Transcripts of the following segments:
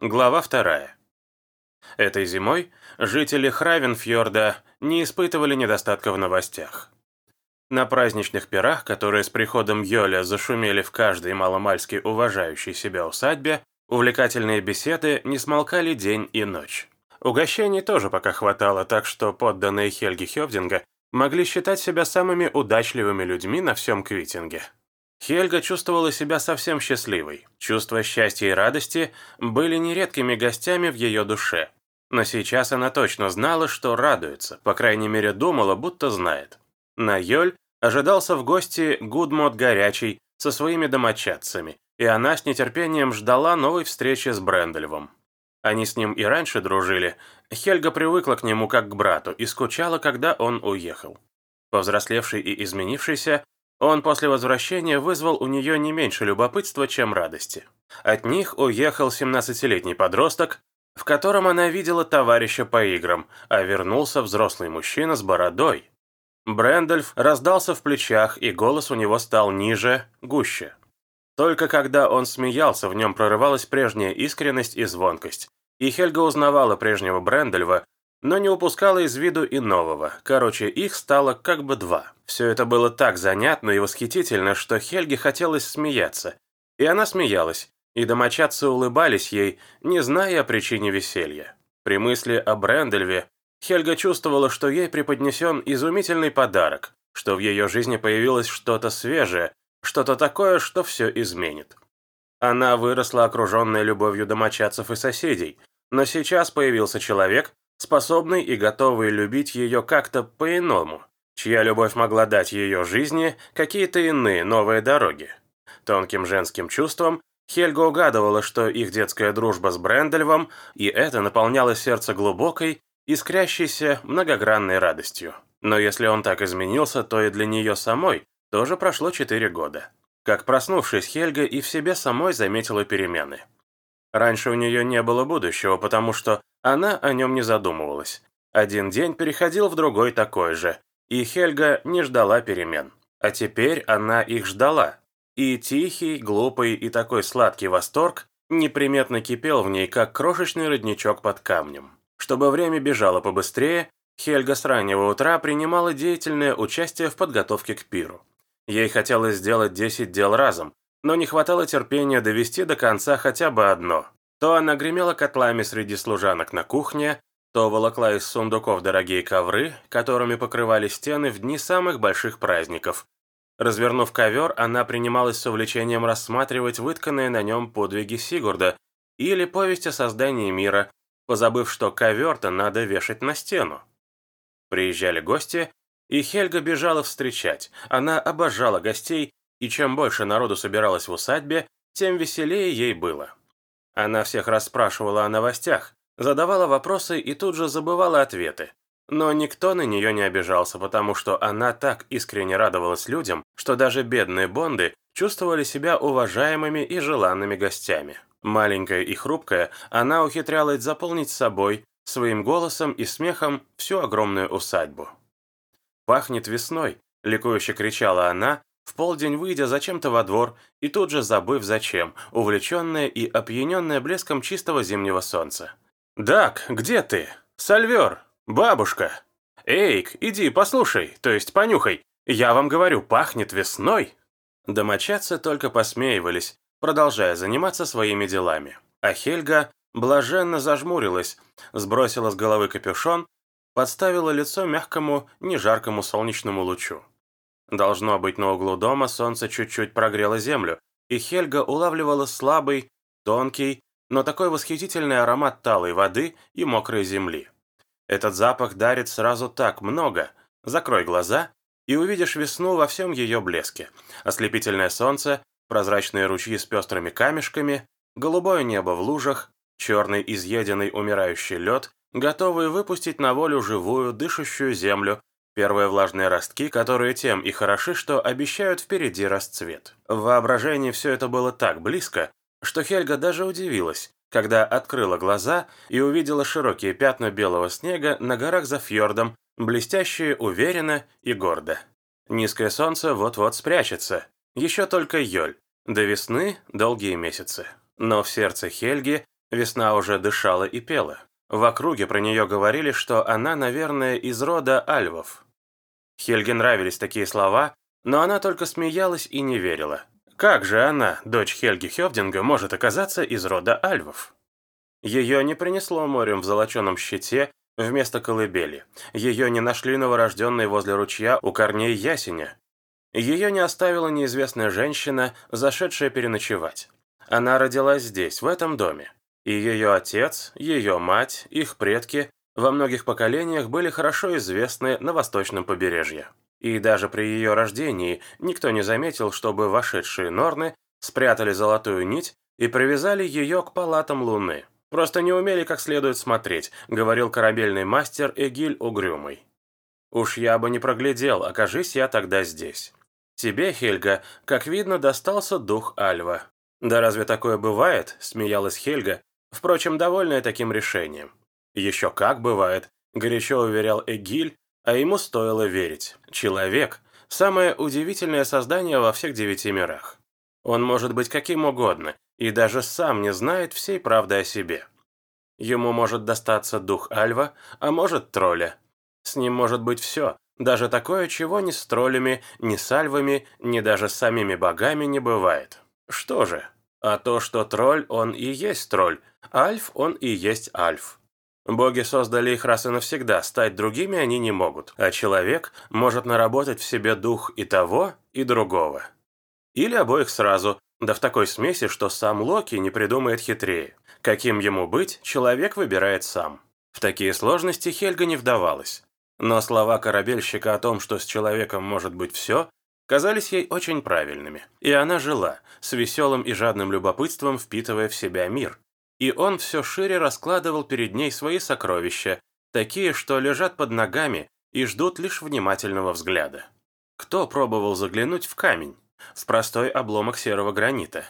Глава вторая. Этой зимой жители Хравенфьорда не испытывали недостатка в новостях. На праздничных пирах, которые с приходом Йоля зашумели в каждой маломальски уважающей себя усадьбе, увлекательные беседы не смолкали день и ночь. Угощений тоже пока хватало, так что подданные Хельги Хёвдинга могли считать себя самыми удачливыми людьми на всем Квитинге. Хельга чувствовала себя совсем счастливой. Чувства счастья и радости были нередкими гостями в ее душе. Но сейчас она точно знала, что радуется, по крайней мере думала, будто знает. На Йоль ожидался в гости Гудмот Горячий со своими домочадцами, и она с нетерпением ждала новой встречи с Брендельвом. Они с ним и раньше дружили. Хельга привыкла к нему как к брату и скучала, когда он уехал. Повзрослевший и изменившийся, он после возвращения вызвал у нее не меньше любопытства, чем радости. От них уехал 17-летний подросток, в котором она видела товарища по играм, а вернулся взрослый мужчина с бородой. Брэндольф раздался в плечах, и голос у него стал ниже, гуще. Только когда он смеялся, в нем прорывалась прежняя искренность и звонкость. И Хельга узнавала прежнего Брэндольфа, но не упускала из виду и нового. Короче, их стало как бы два. Все это было так занятно и восхитительно, что Хельге хотелось смеяться. И она смеялась, и домочадцы улыбались ей, не зная о причине веселья. При мысли о Брэндельве Хельга чувствовала, что ей преподнесен изумительный подарок, что в ее жизни появилось что-то свежее, что-то такое, что все изменит. Она выросла окруженная любовью домочадцев и соседей, но сейчас появился человек, способный и готовый любить ее как-то по-иному, чья любовь могла дать ее жизни какие-то иные новые дороги. Тонким женским чувством Хельга угадывала, что их детская дружба с Брендельвом, и это наполняло сердце глубокой, искрящейся, многогранной радостью. Но если он так изменился, то и для нее самой тоже прошло четыре года. Как проснувшись, Хельга и в себе самой заметила перемены. Раньше у нее не было будущего, потому что она о нем не задумывалась. Один день переходил в другой такой же, и Хельга не ждала перемен. А теперь она их ждала. И тихий, глупый и такой сладкий восторг неприметно кипел в ней, как крошечный родничок под камнем. Чтобы время бежало побыстрее, Хельга с раннего утра принимала деятельное участие в подготовке к пиру. Ей хотелось сделать 10 дел разом, но не хватало терпения довести до конца хотя бы одно. То она гремела котлами среди служанок на кухне, то волокла из сундуков дорогие ковры, которыми покрывали стены в дни самых больших праздников. Развернув ковер, она принималась с увлечением рассматривать вытканные на нем подвиги Сигурда или повесть о создании мира, позабыв, что ковер-то надо вешать на стену. Приезжали гости, и Хельга бежала встречать. Она обожала гостей и чем больше народу собиралось в усадьбе, тем веселее ей было. Она всех расспрашивала о новостях, задавала вопросы и тут же забывала ответы. Но никто на нее не обижался, потому что она так искренне радовалась людям, что даже бедные Бонды чувствовали себя уважаемыми и желанными гостями. Маленькая и хрупкая, она ухитрялась заполнить собой, своим голосом и смехом всю огромную усадьбу. «Пахнет весной», — ликующе кричала она, в полдень выйдя зачем-то во двор и тут же забыв зачем, увлеченная и опьяненная блеском чистого зимнего солнца. «Дак, где ты? Сальвер! Бабушка! Эйк, иди послушай, то есть понюхай. Я вам говорю, пахнет весной!» Домочадцы только посмеивались, продолжая заниматься своими делами. А Хельга блаженно зажмурилась, сбросила с головы капюшон, подставила лицо мягкому, нежаркому солнечному лучу. Должно быть, на углу дома солнце чуть-чуть прогрело землю, и Хельга улавливала слабый, тонкий, но такой восхитительный аромат талой воды и мокрой земли. Этот запах дарит сразу так много. Закрой глаза и увидишь весну во всем ее блеске. Ослепительное солнце, прозрачные ручьи с пестрыми камешками, голубое небо в лужах, черный изъеденный умирающий лед, готовый выпустить на волю живую, дышащую землю, Первые влажные ростки, которые тем и хороши, что обещают впереди расцвет. В воображении все это было так близко, что Хельга даже удивилась, когда открыла глаза и увидела широкие пятна белого снега на горах за фьордом, блестящие уверенно и гордо. Низкое солнце вот-вот спрячется. Еще только Йоль. До весны долгие месяцы. Но в сердце Хельги Весна уже дышала и пела. В округе про нее говорили, что она, наверное, из рода альвов. Хельге нравились такие слова, но она только смеялась и не верила. Как же она, дочь Хельги Хевдинга, может оказаться из рода альвов? Ее не принесло морем в золоченом щите вместо колыбели. Ее не нашли новорожденной возле ручья у корней ясеня. Ее не оставила неизвестная женщина, зашедшая переночевать. Она родилась здесь, в этом доме. И ее отец, ее мать, их предки во многих поколениях были хорошо известны на восточном побережье. И даже при ее рождении никто не заметил, чтобы вошедшие Норны спрятали золотую нить и привязали ее к палатам Луны. Просто не умели как следует смотреть, говорил корабельный мастер Эгиль Угрюмый. Уж я бы не проглядел, окажись я тогда здесь. Тебе, Хельга, как видно, достался дух Альва. Да разве такое бывает? Смеялась Хельга, впрочем, довольная таким решением. Еще как бывает, горячо уверял Эгиль, а ему стоило верить. Человек – самое удивительное создание во всех девяти мирах. Он может быть каким угодно, и даже сам не знает всей правды о себе. Ему может достаться дух Альва, а может тролля. С ним может быть все, даже такое, чего ни с троллями, ни с альвами, ни даже с самими богами не бывает. Что же? А то, что тролль, он и есть тролль, альф, он и есть альф. Боги создали их раз и навсегда, стать другими они не могут, а человек может наработать в себе дух и того, и другого. Или обоих сразу, да в такой смеси, что сам Локи не придумает хитрее. Каким ему быть, человек выбирает сам. В такие сложности Хельга не вдавалась. Но слова корабельщика о том, что с человеком может быть все, казались ей очень правильными. И она жила, с веселым и жадным любопытством впитывая в себя мир, и он все шире раскладывал перед ней свои сокровища, такие, что лежат под ногами и ждут лишь внимательного взгляда. Кто пробовал заглянуть в камень, в простой обломок серого гранита?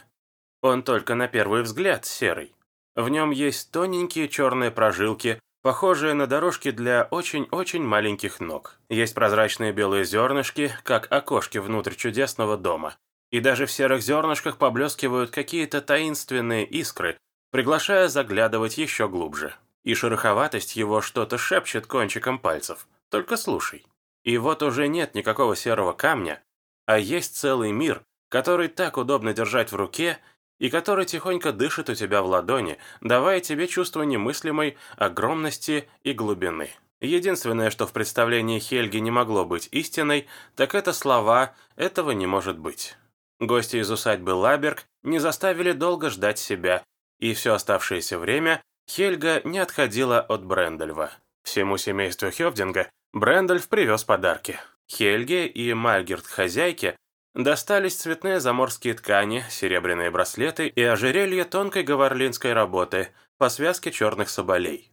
Он только на первый взгляд серый. В нем есть тоненькие черные прожилки, похожие на дорожки для очень-очень маленьких ног. Есть прозрачные белые зернышки, как окошки внутрь чудесного дома. И даже в серых зернышках поблескивают какие-то таинственные искры, приглашая заглядывать еще глубже. И шероховатость его что-то шепчет кончиком пальцев. Только слушай. И вот уже нет никакого серого камня, а есть целый мир, который так удобно держать в руке и который тихонько дышит у тебя в ладони, давая тебе чувство немыслимой огромности и глубины. Единственное, что в представлении Хельги не могло быть истиной, так это слова «этого не может быть». Гости из усадьбы Лаберг не заставили долго ждать себя, и все оставшееся время Хельга не отходила от Брендельва. Всему семейству Хевдинга Брендельф привез подарки. Хельге и Мальгерт хозяйке достались цветные заморские ткани, серебряные браслеты и ожерелье тонкой говорлинской работы по связке черных соболей.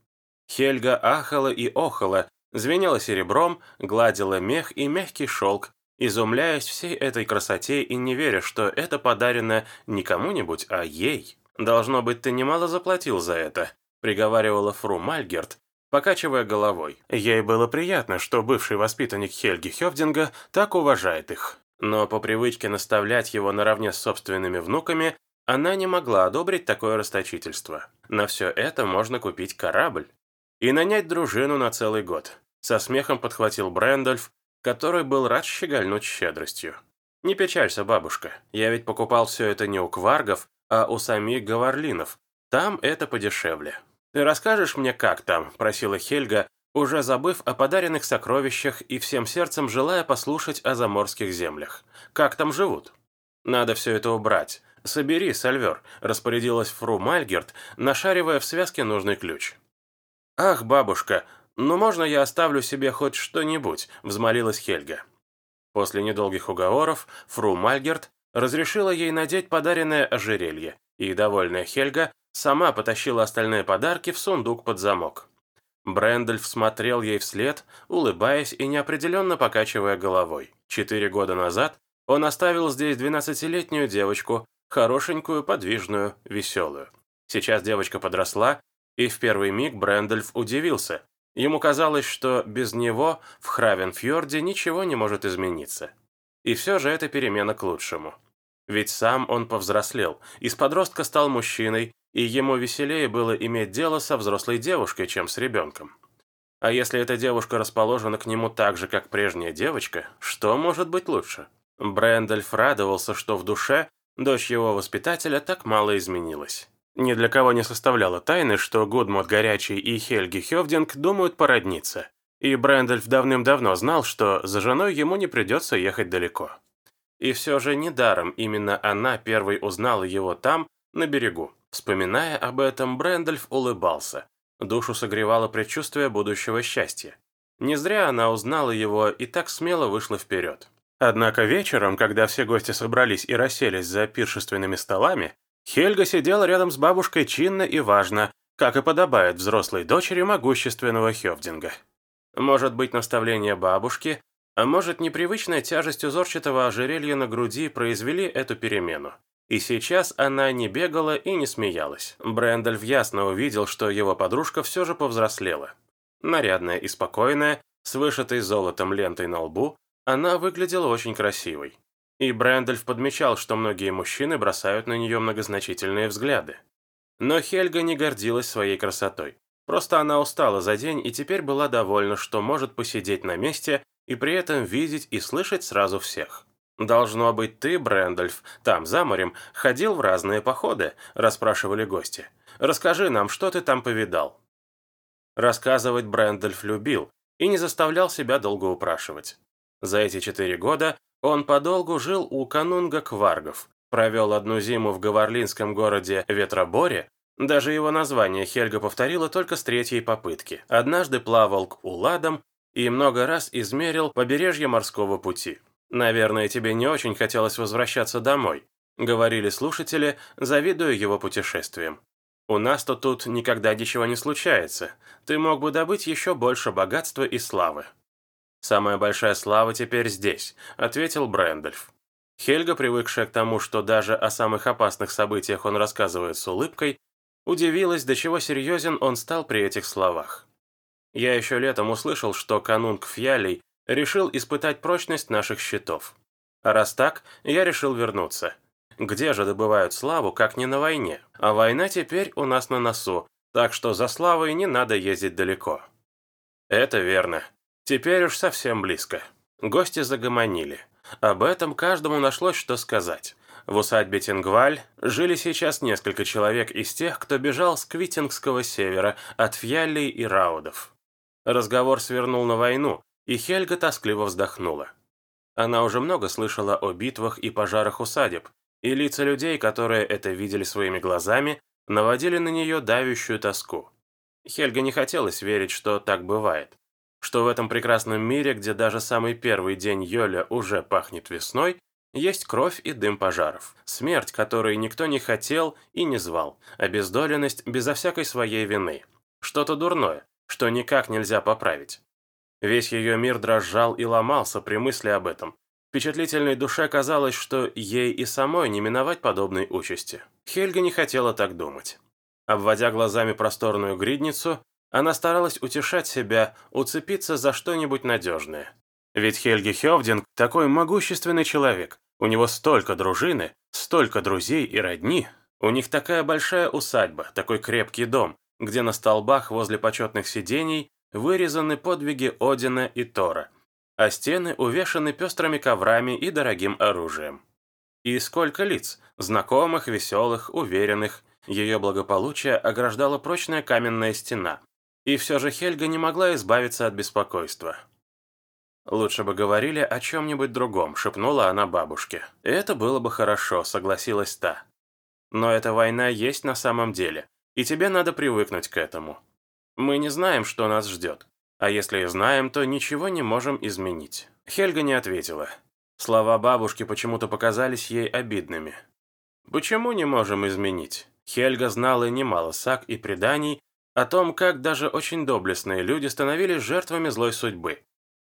Хельга ахала и охала, звенела серебром, гладила мех и мягкий шелк, изумляясь всей этой красоте и не веря, что это подарено не кому-нибудь, а ей. «Должно быть, ты немало заплатил за это», — приговаривала фру Мальгерт, покачивая головой. Ей было приятно, что бывший воспитанник Хельги Хевдинга так уважает их. Но по привычке наставлять его наравне с собственными внуками, она не могла одобрить такое расточительство. На все это можно купить корабль и нанять дружину на целый год. Со смехом подхватил Брэндольф, который был рад щегольнуть щедростью. «Не печалься, бабушка, я ведь покупал все это не у кваргов, а у самих гаварлинов. Там это подешевле. «Ты расскажешь мне, как там?» – просила Хельга, уже забыв о подаренных сокровищах и всем сердцем желая послушать о заморских землях. «Как там живут?» «Надо все это убрать. Собери, Сальвер», – распорядилась фру Мальгерт, нашаривая в связке нужный ключ. «Ах, бабушка, ну можно я оставлю себе хоть что-нибудь?» – взмолилась Хельга. После недолгих уговоров фру Мальгерт разрешила ей надеть подаренное ожерелье, и, довольная Хельга, сама потащила остальные подарки в сундук под замок. Брэндальф смотрел ей вслед, улыбаясь и неопределенно покачивая головой. Четыре года назад он оставил здесь двенадцатилетнюю девочку, хорошенькую, подвижную, веселую. Сейчас девочка подросла, и в первый миг Брэндальф удивился. Ему казалось, что без него в Хравенфьорде ничего не может измениться. И все же это перемена к лучшему. Ведь сам он повзрослел, из подростка стал мужчиной, и ему веселее было иметь дело со взрослой девушкой, чем с ребенком. А если эта девушка расположена к нему так же, как прежняя девочка, что может быть лучше? Брэндальф радовался, что в душе дочь его воспитателя так мало изменилась. Ни для кого не составляло тайны, что Гудмот Горячий и Хельги Хевдинг думают породниться, и Брэндальф давным-давно знал, что за женой ему не придется ехать далеко. И все же недаром именно она первой узнала его там, на берегу. Вспоминая об этом, Брэндальф улыбался. Душу согревало предчувствие будущего счастья. Не зря она узнала его и так смело вышла вперед. Однако вечером, когда все гости собрались и расселись за пиршественными столами, Хельга сидела рядом с бабушкой чинно и важно, как и подобает взрослой дочери могущественного Хевдинга. Может быть, наставление бабушки, а может, непривычная тяжесть узорчатого ожерелья на груди произвели эту перемену. И сейчас она не бегала и не смеялась. Брэндальф ясно увидел, что его подружка все же повзрослела. Нарядная и спокойная, с вышитой золотом лентой на лбу, она выглядела очень красивой. И Брэндальф подмечал, что многие мужчины бросают на нее многозначительные взгляды. Но Хельга не гордилась своей красотой. Просто она устала за день и теперь была довольна, что может посидеть на месте и при этом видеть и слышать сразу всех. «Должно быть, ты, Брэндальф, там, за морем, ходил в разные походы», – расспрашивали гости. «Расскажи нам, что ты там повидал». Рассказывать Брэндальф любил и не заставлял себя долго упрашивать. За эти четыре года он подолгу жил у канунга Кваргов, провел одну зиму в говорлинском городе Ветроборе, даже его название Хельга повторила только с третьей попытки. Однажды плавал к Уладам и много раз измерил побережье морского пути. «Наверное, тебе не очень хотелось возвращаться домой», — говорили слушатели, завидуя его путешествиям. «У нас-то тут никогда ничего не случается. Ты мог бы добыть еще больше богатства и славы». «Самая большая слава теперь здесь», — ответил Брэндальф. Хельга, привыкшая к тому, что даже о самых опасных событиях он рассказывает с улыбкой, удивилась, до чего серьезен он стал при этих словах. Я еще летом услышал, что канунг Фьялей решил испытать прочность наших щитов. А раз так, я решил вернуться. Где же добывают славу, как не на войне? А война теперь у нас на носу, так что за славой не надо ездить далеко. Это верно. Теперь уж совсем близко. Гости загомонили. Об этом каждому нашлось что сказать. В усадьбе Тингваль жили сейчас несколько человек из тех, кто бежал с Квитингского севера от Фьяллей и Раудов. Разговор свернул на войну, и Хельга тоскливо вздохнула. Она уже много слышала о битвах и пожарах усадеб, и лица людей, которые это видели своими глазами, наводили на нее давящую тоску. Хельга не хотелось верить, что так бывает, что в этом прекрасном мире, где даже самый первый день Йоля уже пахнет весной, есть кровь и дым пожаров, смерть, которой никто не хотел и не звал, обездоленность безо всякой своей вины, что-то дурное, что никак нельзя поправить. Весь ее мир дрожал и ломался при мысли об этом. Впечатлительной душе казалось, что ей и самой не миновать подобной участи. Хельга не хотела так думать. Обводя глазами просторную гридницу, она старалась утешать себя, уцепиться за что-нибудь надежное. Ведь Хельги Хевдинг такой могущественный человек. У него столько дружины, столько друзей и родни. У них такая большая усадьба, такой крепкий дом, где на столбах возле почетных сидений вырезаны подвиги Одина и Тора, а стены увешаны пестрыми коврами и дорогим оружием. И сколько лиц, знакомых, веселых, уверенных, ее благополучие ограждала прочная каменная стена. И все же Хельга не могла избавиться от беспокойства. «Лучше бы говорили о чем-нибудь другом», — шепнула она бабушке. «Это было бы хорошо», — согласилась та. «Но эта война есть на самом деле, и тебе надо привыкнуть к этому. Мы не знаем, что нас ждет. А если и знаем, то ничего не можем изменить». Хельга не ответила. Слова бабушки почему-то показались ей обидными. «Почему не можем изменить?» Хельга знала немало саг и преданий о том, как даже очень доблестные люди становились жертвами злой судьбы,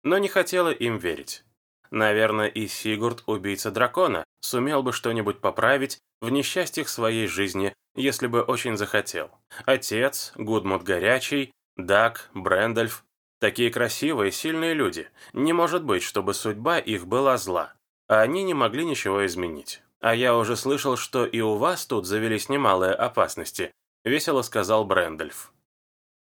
но не хотела им верить. Наверное, и Сигурд, убийца дракона, сумел бы что-нибудь поправить в несчастьях своей жизни, если бы очень захотел. Отец, Гудмут Горячий, Даг, Брэндальф – такие красивые, сильные люди. Не может быть, чтобы судьба их была зла, а они не могли ничего изменить. «А я уже слышал, что и у вас тут завелись немалые опасности», — весело сказал Брэндольф.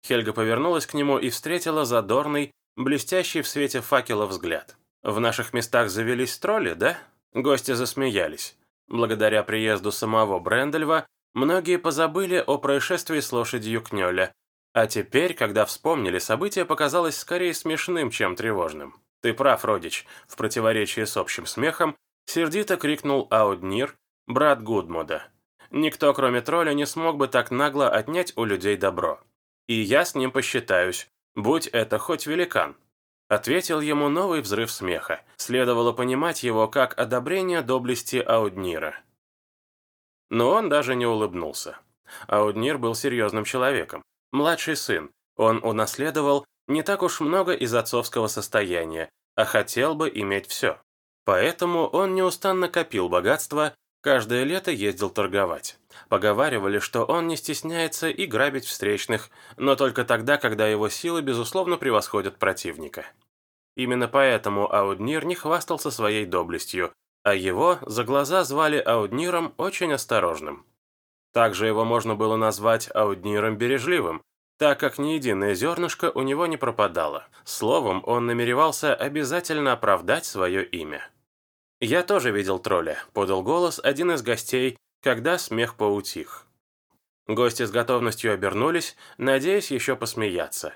Хельга повернулась к нему и встретила задорный, блестящий в свете факела взгляд. «В наших местах завелись тролли, да?» Гости засмеялись. Благодаря приезду самого Брэндольва многие позабыли о происшествии с лошадью Кнёля, а теперь, когда вспомнили, событие показалось скорее смешным, чем тревожным. «Ты прав, родич», в противоречии с общим смехом, сердито крикнул Ауднир, брат Гудмуда. «Никто, кроме тролля, не смог бы так нагло отнять у людей добро. И я с ним посчитаюсь, будь это хоть великан». Ответил ему новый взрыв смеха. Следовало понимать его как одобрение доблести Ауднира. Но он даже не улыбнулся. Ауднир был серьезным человеком. Младший сын. Он унаследовал не так уж много из отцовского состояния, а хотел бы иметь все. Поэтому он неустанно копил богатство, каждое лето ездил торговать. Поговаривали, что он не стесняется и грабить встречных, но только тогда, когда его силы, безусловно, превосходят противника. Именно поэтому Ауднир не хвастался своей доблестью, а его за глаза звали Аудниром очень осторожным. Также его можно было назвать Аудниром Бережливым, так как ни единое зернышко у него не пропадало. Словом, он намеревался обязательно оправдать свое имя. «Я тоже видел тролля», — подал голос один из гостей, когда смех поутих. Гости с готовностью обернулись, надеясь еще посмеяться.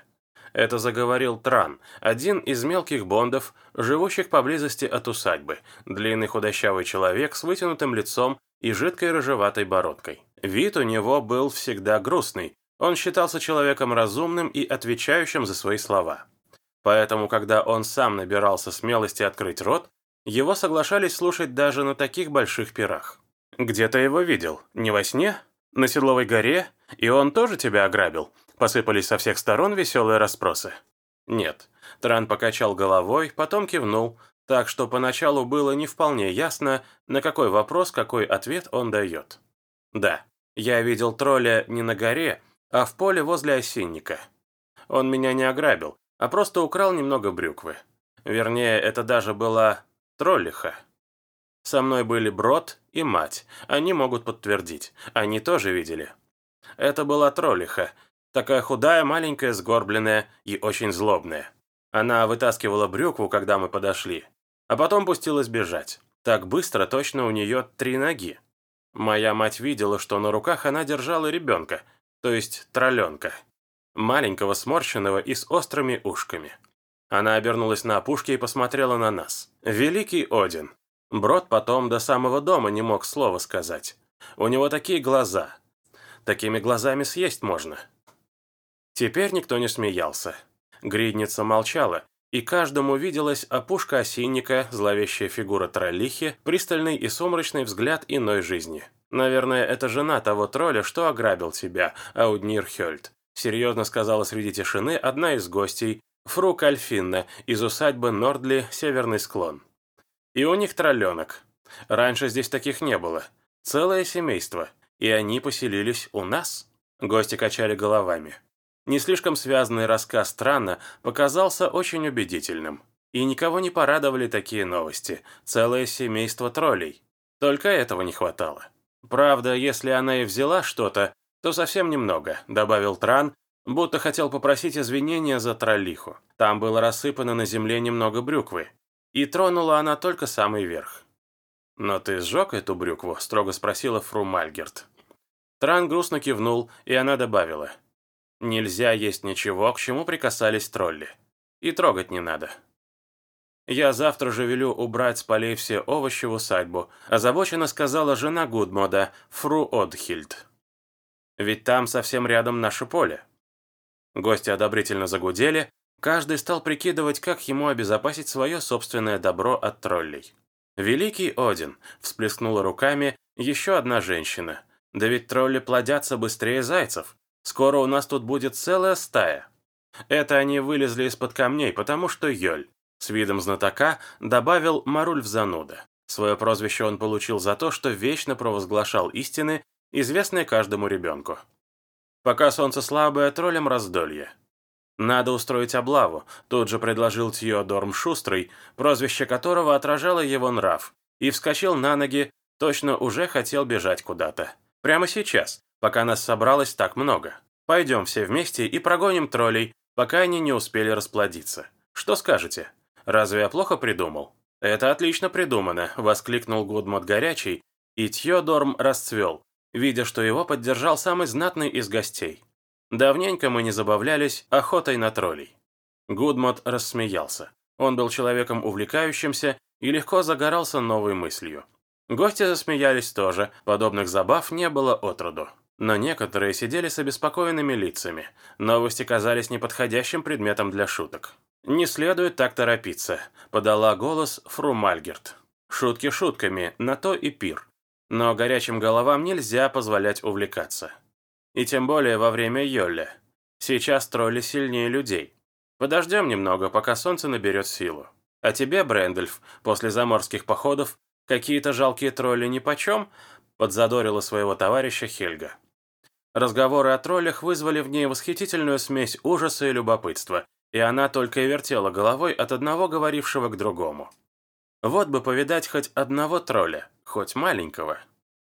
Это заговорил Тран, один из мелких бондов, живущих поблизости от усадьбы, длинный худощавый человек с вытянутым лицом и жидкой рыжеватой бородкой. Вид у него был всегда грустный, он считался человеком разумным и отвечающим за свои слова. Поэтому, когда он сам набирался смелости открыть рот, его соглашались слушать даже на таких больших пирах. «Где-то его видел? Не во сне? На Седловой горе? И он тоже тебя ограбил?» Посыпались со всех сторон веселые расспросы. «Нет». Тран покачал головой, потом кивнул, так что поначалу было не вполне ясно, на какой вопрос какой ответ он дает. «Да, я видел тролля не на горе, а в поле возле осинника. Он меня не ограбил, а просто украл немного брюквы. Вернее, это даже была троллиха. Со мной были Брод и мать, они могут подтвердить, они тоже видели. Это была троллиха, такая худая, маленькая, сгорбленная и очень злобная. Она вытаскивала брюкву, когда мы подошли, а потом пустилась бежать. Так быстро точно у нее три ноги. Моя мать видела, что на руках она держала ребенка, то есть тролленка, маленького сморщенного и с острыми ушками. Она обернулась на опушке и посмотрела на нас. «Великий Один». Брод потом до самого дома не мог слова сказать. У него такие глаза. Такими глазами съесть можно. Теперь никто не смеялся. Гридница молчала, и каждому виделась опушка осинника, зловещая фигура троллихи, пристальный и сумрачный взгляд иной жизни. «Наверное, это жена того тролля, что ограбил тебя, Ауднир Хёльд», серьезно сказала среди тишины одна из гостей, фру Кальфинна, из усадьбы Нордли «Северный склон». И у них тролленок. Раньше здесь таких не было. Целое семейство. И они поселились у нас. Гости качали головами. Не слишком связанный рассказ странно показался очень убедительным. И никого не порадовали такие новости. Целое семейство троллей. Только этого не хватало. Правда, если она и взяла что-то, то совсем немного, добавил Тран, будто хотел попросить извинения за троллиху. Там было рассыпано на земле немного брюквы, и тронула она только самый верх. «Но ты сжег эту брюкву?» – строго спросила фру Мальгерт. Тран грустно кивнул, и она добавила. «Нельзя есть ничего, к чему прикасались тролли. И трогать не надо. «Я завтра же велю убрать с полей все овощи в усадьбу», озабоченно сказала жена Гудмода, фру Одхильд. «Ведь там совсем рядом наше поле». Гости одобрительно загудели, каждый стал прикидывать, как ему обезопасить свое собственное добро от троллей. «Великий Один!» – всплеснула руками еще одна женщина. «Да ведь тролли плодятся быстрее зайцев. Скоро у нас тут будет целая стая». Это они вылезли из-под камней, потому что Йоль. С видом знатока добавил Марульф Зануда. Свое прозвище он получил за то, что вечно провозглашал истины, известные каждому ребенку. Пока солнце слабое, троллем раздолье. «Надо устроить облаву», тут же предложил Тьодорм Шустрый, прозвище которого отражало его нрав, и вскочил на ноги, Точно уже хотел бежать куда-то. Прямо сейчас, пока нас собралось так много. Пойдем все вместе и прогоним троллей, пока они не успели расплодиться. Что скажете? Разве я плохо придумал? Это отлично придумано, воскликнул Гудмот горячий, и Тьодорм расцвел, видя, что его поддержал самый знатный из гостей. Давненько мы не забавлялись охотой на троллей. Гудмот рассмеялся. Он был человеком увлекающимся и легко загорался новой мыслью. Гости засмеялись тоже, подобных забав не было отроду. Но некоторые сидели с обеспокоенными лицами. Новости казались неподходящим предметом для шуток. «Не следует так торопиться», — подала голос фру Мальгерт. «Шутки шутками, на то и пир. Но горячим головам нельзя позволять увлекаться. И тем более во время Йолля. Сейчас тролли сильнее людей. Подождем немного, пока солнце наберет силу. А тебе, Брэндальф, после заморских походов какие-то жалкие тролли нипочем?» — подзадорила своего товарища Хельга. Разговоры о троллях вызвали в ней восхитительную смесь ужаса и любопытства, и она только и вертела головой от одного говорившего к другому. Вот бы повидать хоть одного тролля, хоть маленького.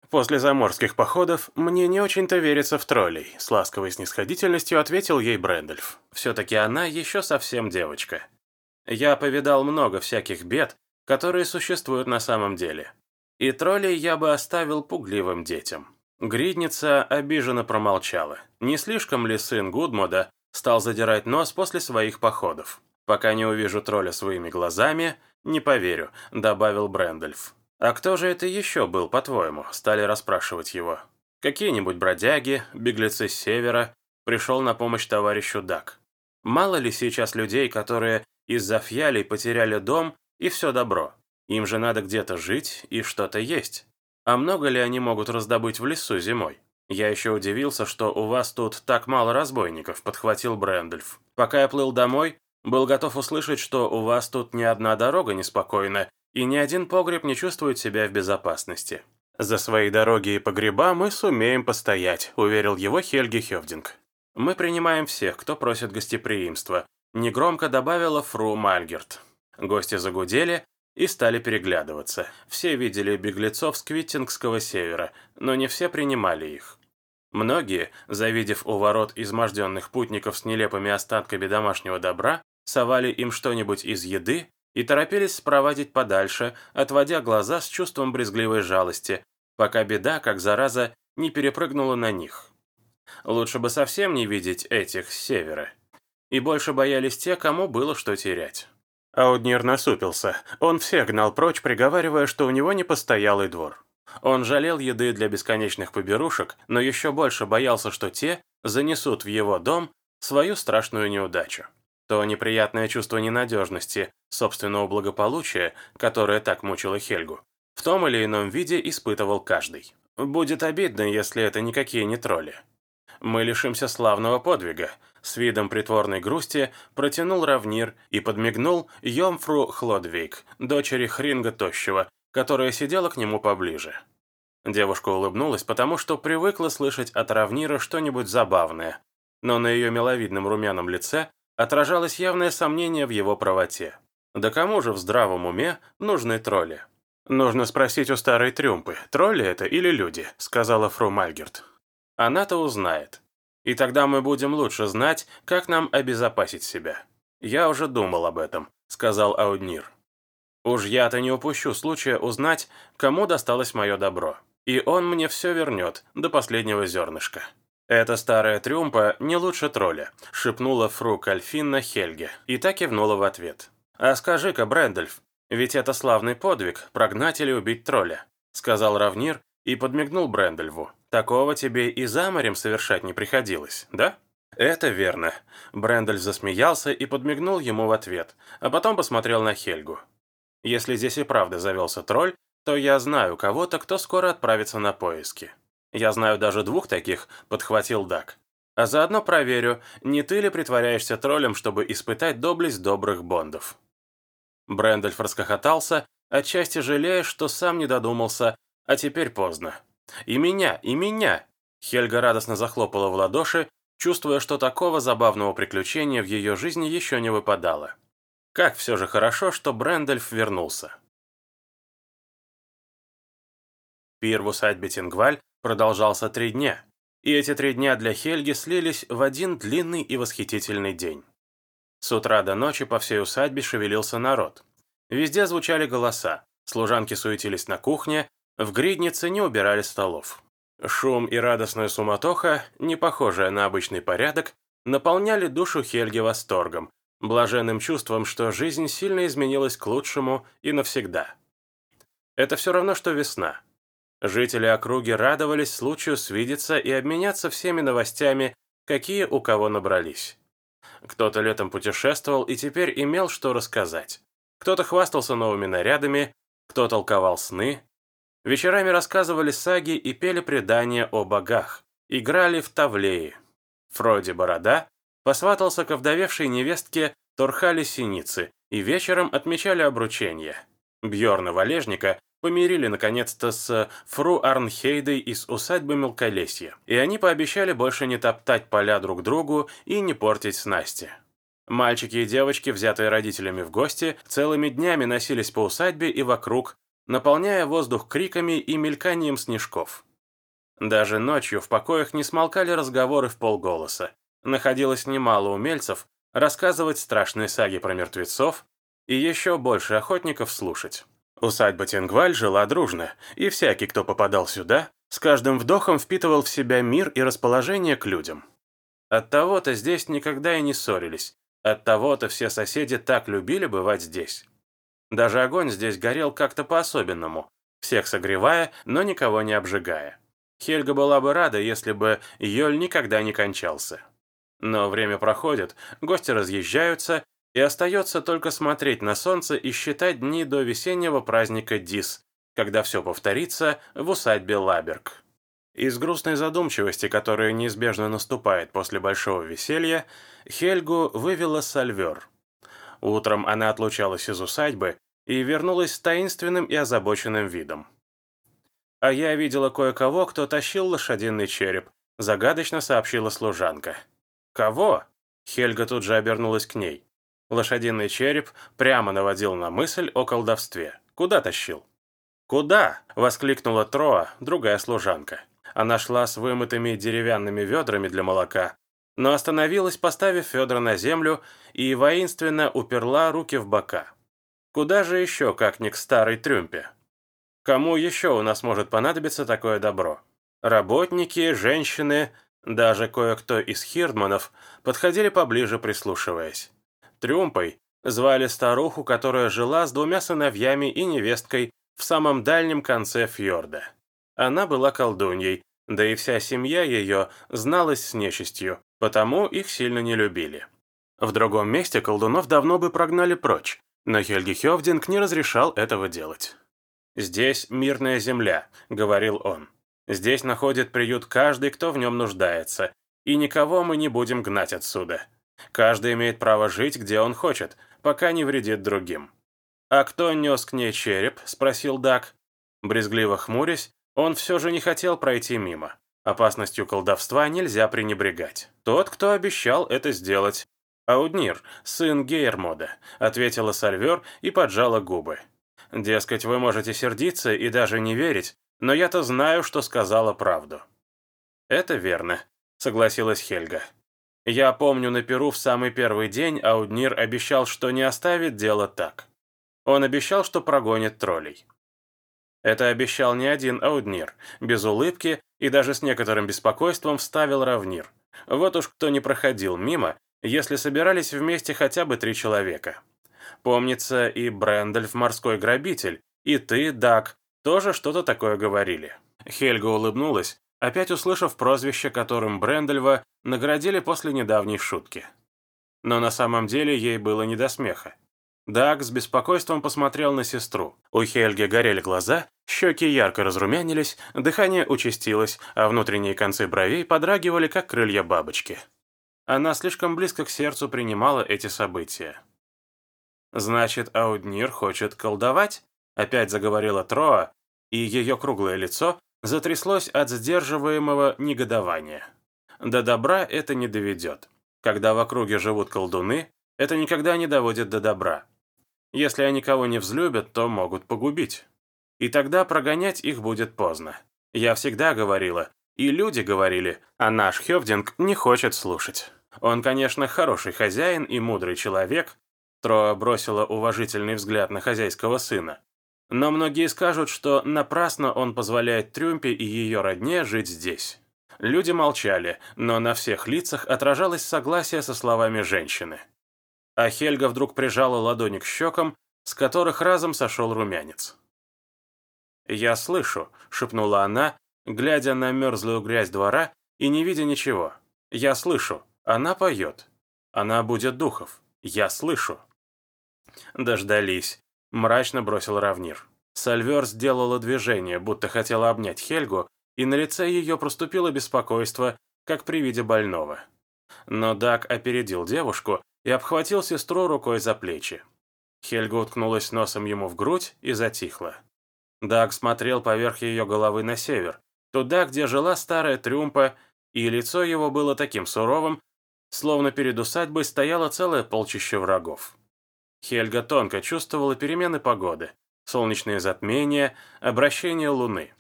После заморских походов мне не очень-то верится в троллей, с ласковой снисходительностью ответил ей Брэндальф. Все-таки она еще совсем девочка. Я повидал много всяких бед, которые существуют на самом деле. И троллей я бы оставил пугливым детям. Гридница обиженно промолчала. Не слишком ли сын Гудмода стал задирать нос после своих походов? «Пока не увижу тролля своими глазами, не поверю», — добавил Брэндальф. «А кто же это еще был, по-твоему?» — стали расспрашивать его. «Какие-нибудь бродяги, беглецы с севера?» Пришел на помощь товарищу Дак. Мало ли сейчас людей, которые из-за фьялей потеряли дом и все добро. Им же надо где-то жить и что-то есть. А много ли они могут раздобыть в лесу зимой? Я еще удивился, что у вас тут так мало разбойников, подхватил Брэндальф. Пока я плыл домой, был готов услышать, что у вас тут ни одна дорога неспокойна, и ни один погреб не чувствует себя в безопасности. За свои дороги и погреба мы сумеем постоять, уверил его Хельги Хевдинг. Мы принимаем всех, кто просит гостеприимства, негромко добавила фру Мальгерт. Гости загудели, и стали переглядываться. Все видели беглецов с Квиттингского севера, но не все принимали их. Многие, завидев у ворот изможденных путников с нелепыми остатками домашнего добра, совали им что-нибудь из еды и торопились спровадить подальше, отводя глаза с чувством брезгливой жалости, пока беда, как зараза, не перепрыгнула на них. Лучше бы совсем не видеть этих с севера. И больше боялись те, кому было что терять. Ауднир насупился. Он всех гнал прочь, приговаривая, что у него не постоялый двор. Он жалел еды для бесконечных поберушек, но еще больше боялся, что те занесут в его дом свою страшную неудачу. То неприятное чувство ненадежности, собственного благополучия, которое так мучило Хельгу, в том или ином виде испытывал каждый. Будет обидно, если это никакие не тролли. Мы лишимся славного подвига, с видом притворной грусти протянул Равнир и подмигнул Йомфру Хлодвейк, дочери Хринга Тощего, которая сидела к нему поближе. Девушка улыбнулась, потому что привыкла слышать от Равнира что-нибудь забавное, но на ее миловидном румяном лице отражалось явное сомнение в его правоте. Да кому же в здравом уме нужны тролли? «Нужно спросить у старой трюмпы, тролли это или люди», — сказала фру Мальгерт. «Она-то узнает. И тогда мы будем лучше знать, как нам обезопасить себя. Я уже думал об этом», — сказал Ауднир. «Уж я-то не упущу случая узнать, кому досталось мое добро. И он мне все вернет, до последнего зернышка». «Эта старая трюмпа не лучше тролля», — шепнула фру Кальфинна Хельге, и так кивнула в ответ. «А скажи-ка, Брэндальф, ведь это славный подвиг, прогнать или убить тролля», — сказал Равнир и подмигнул Брэндальву. Такого тебе и за морем совершать не приходилось, да? Это верно. Брендель засмеялся и подмигнул ему в ответ, а потом посмотрел на Хельгу. Если здесь и правда завелся тролль, то я знаю кого-то, кто скоро отправится на поиски. Я знаю даже двух таких, подхватил Дак. А заодно проверю, не ты ли притворяешься троллем, чтобы испытать доблесть добрых бондов. Брэндальф расхохотался, отчасти жалея, что сам не додумался, а теперь поздно. «И меня, и меня!» Хельга радостно захлопала в ладоши, чувствуя, что такого забавного приключения в ее жизни еще не выпадало. Как все же хорошо, что Брэндальф вернулся. Пир в усадьбе Тингваль продолжался три дня, и эти три дня для Хельги слились в один длинный и восхитительный день. С утра до ночи по всей усадьбе шевелился народ. Везде звучали голоса, служанки суетились на кухне, в гриднице не убирали столов. Шум и радостная суматоха, не похожая на обычный порядок, наполняли душу Хельги восторгом, блаженным чувством, что жизнь сильно изменилась к лучшему и навсегда. Это все равно, что весна. Жители округи радовались случаю свидеться и обменяться всеми новостями, какие у кого набрались. Кто-то летом путешествовал и теперь имел что рассказать. Кто-то хвастался новыми нарядами, кто толковал сны. Вечерами рассказывали саги и пели предания о богах, играли в тавлеи. Фроди Борода посватался к овдовевшей невестке Торхали Синицы и вечером отмечали обручение. Бьорна Валежника помирили наконец-то с Фру Арнхейдой из усадьбы Мелколесья, и они пообещали больше не топтать поля друг другу и не портить снасти. Мальчики и девочки, взятые родителями в гости, целыми днями носились по усадьбе и вокруг, наполняя воздух криками и мельканием снежков. Даже ночью в покоях не смолкали разговоры в полголоса. Находилось немало умельцев рассказывать страшные саги про мертвецов и еще больше охотников слушать. Усадьба Тенгваль жила дружно, и всякий, кто попадал сюда, с каждым вдохом впитывал в себя мир и расположение к людям. Оттого-то здесь никогда и не ссорились, оттого-то все соседи так любили бывать здесь. Даже огонь здесь горел как-то по-особенному, всех согревая, но никого не обжигая. Хельга была бы рада, если бы Йоль никогда не кончался. Но время проходит, гости разъезжаются, и остается только смотреть на солнце и считать дни до весеннего праздника Дис, когда все повторится в усадьбе Лаберг. Из грустной задумчивости, которая неизбежно наступает после большого веселья, Хельгу вывела Сальвер. Утром она отлучалась из усадьбы и вернулась с таинственным и озабоченным видом. «А я видела кое-кого, кто тащил лошадиный череп», загадочно сообщила служанка. «Кого?» Хельга тут же обернулась к ней. Лошадиный череп прямо наводил на мысль о колдовстве. Куда тащил? «Куда?» — воскликнула Троа, другая служанка. Она шла с вымытыми деревянными ведрами для молока, но остановилась, поставив ведра на землю, и воинственно уперла руки в бока. Куда же еще, как ни к старой трюмпе? Кому еще у нас может понадобиться такое добро? Работники, женщины, даже кое-кто из хирдманов подходили поближе, прислушиваясь. Трюмпой звали старуху, которая жила с двумя сыновьями и невесткой в самом дальнем конце фьорда. Она была колдуньей, да и вся семья ее зналась с нечистью, потому их сильно не любили. В другом месте колдунов давно бы прогнали прочь, но Хельги Хевдинг не разрешал этого делать. «Здесь мирная земля», — говорил он. «Здесь находит приют каждый, кто в нем нуждается, и никого мы не будем гнать отсюда. Каждый имеет право жить, где он хочет, пока не вредит другим. «А кто нес к ней череп?» – спросил Дак. Брезгливо хмурясь, он все же не хотел пройти мимо. Опасностью колдовства нельзя пренебрегать. Тот, кто обещал это сделать. «Ауднир, сын Гейермода», — ответила Сальвер и поджала губы. «Дескать, вы можете сердиться и даже не верить, но я-то знаю, что сказала правду». «Это верно», — согласилась Хельга. Я помню на Перу в самый первый день Ауднир обещал, что не оставит дело так. Он обещал, что прогонит троллей. Это обещал не один Ауднир. Без улыбки и даже с некоторым беспокойством вставил Равнир. Вот уж кто не проходил мимо, если собирались вместе хотя бы три человека. Помнится, и Брэндальф морской грабитель, и ты, Дак, тоже что-то такое говорили. Хельга улыбнулась, опять услышав прозвище, которым Брендельва наградили после недавней шутки. Но на самом деле ей было не до смеха. Даг с беспокойством посмотрел на сестру. У Хельги горели глаза, щеки ярко разрумянились, дыхание участилось, а внутренние концы бровей подрагивали, как крылья бабочки. Она слишком близко к сердцу принимала эти события. «Значит, Ауднир хочет колдовать?» Опять заговорила Троа, и ее круглое лицо затряслось от сдерживаемого негодования. До добра это не доведет. Когда в округе живут колдуны, это никогда не доводит до добра. Если они кого не взлюбят, то могут погубить. и тогда прогонять их будет поздно. Я всегда говорила, и люди говорили, а наш Хевдинг не хочет слушать. Он, конечно, хороший хозяин и мудрый человек, Троа бросила уважительный взгляд на хозяйского сына. Но многие скажут, что напрасно он позволяет Трюмпе и ее родне жить здесь. Люди молчали, но на всех лицах отражалось согласие со словами женщины. А Хельга вдруг прижала ладони к щекам, с которых разом сошел румянец. «Я слышу», — шепнула она, глядя на мерзлую грязь двора и не видя ничего. «Я слышу. Она поет. Она будет духов. Я слышу». «Дождались», — мрачно бросил Равнир. Сальвер сделала движение, будто хотела обнять Хельгу, и на лице ее проступило беспокойство, как при виде больного. Но Даг опередил девушку и обхватил сестру рукой за плечи. Хельга уткнулась носом ему в грудь и затихла. Даг смотрел поверх ее головы на север, туда, где жила старая Трюмпа, и лицо его было таким суровым, словно перед усадьбой стояло целое полчище врагов. Хельга тонко чувствовала перемены погоды, солнечные затмения, обращение луны.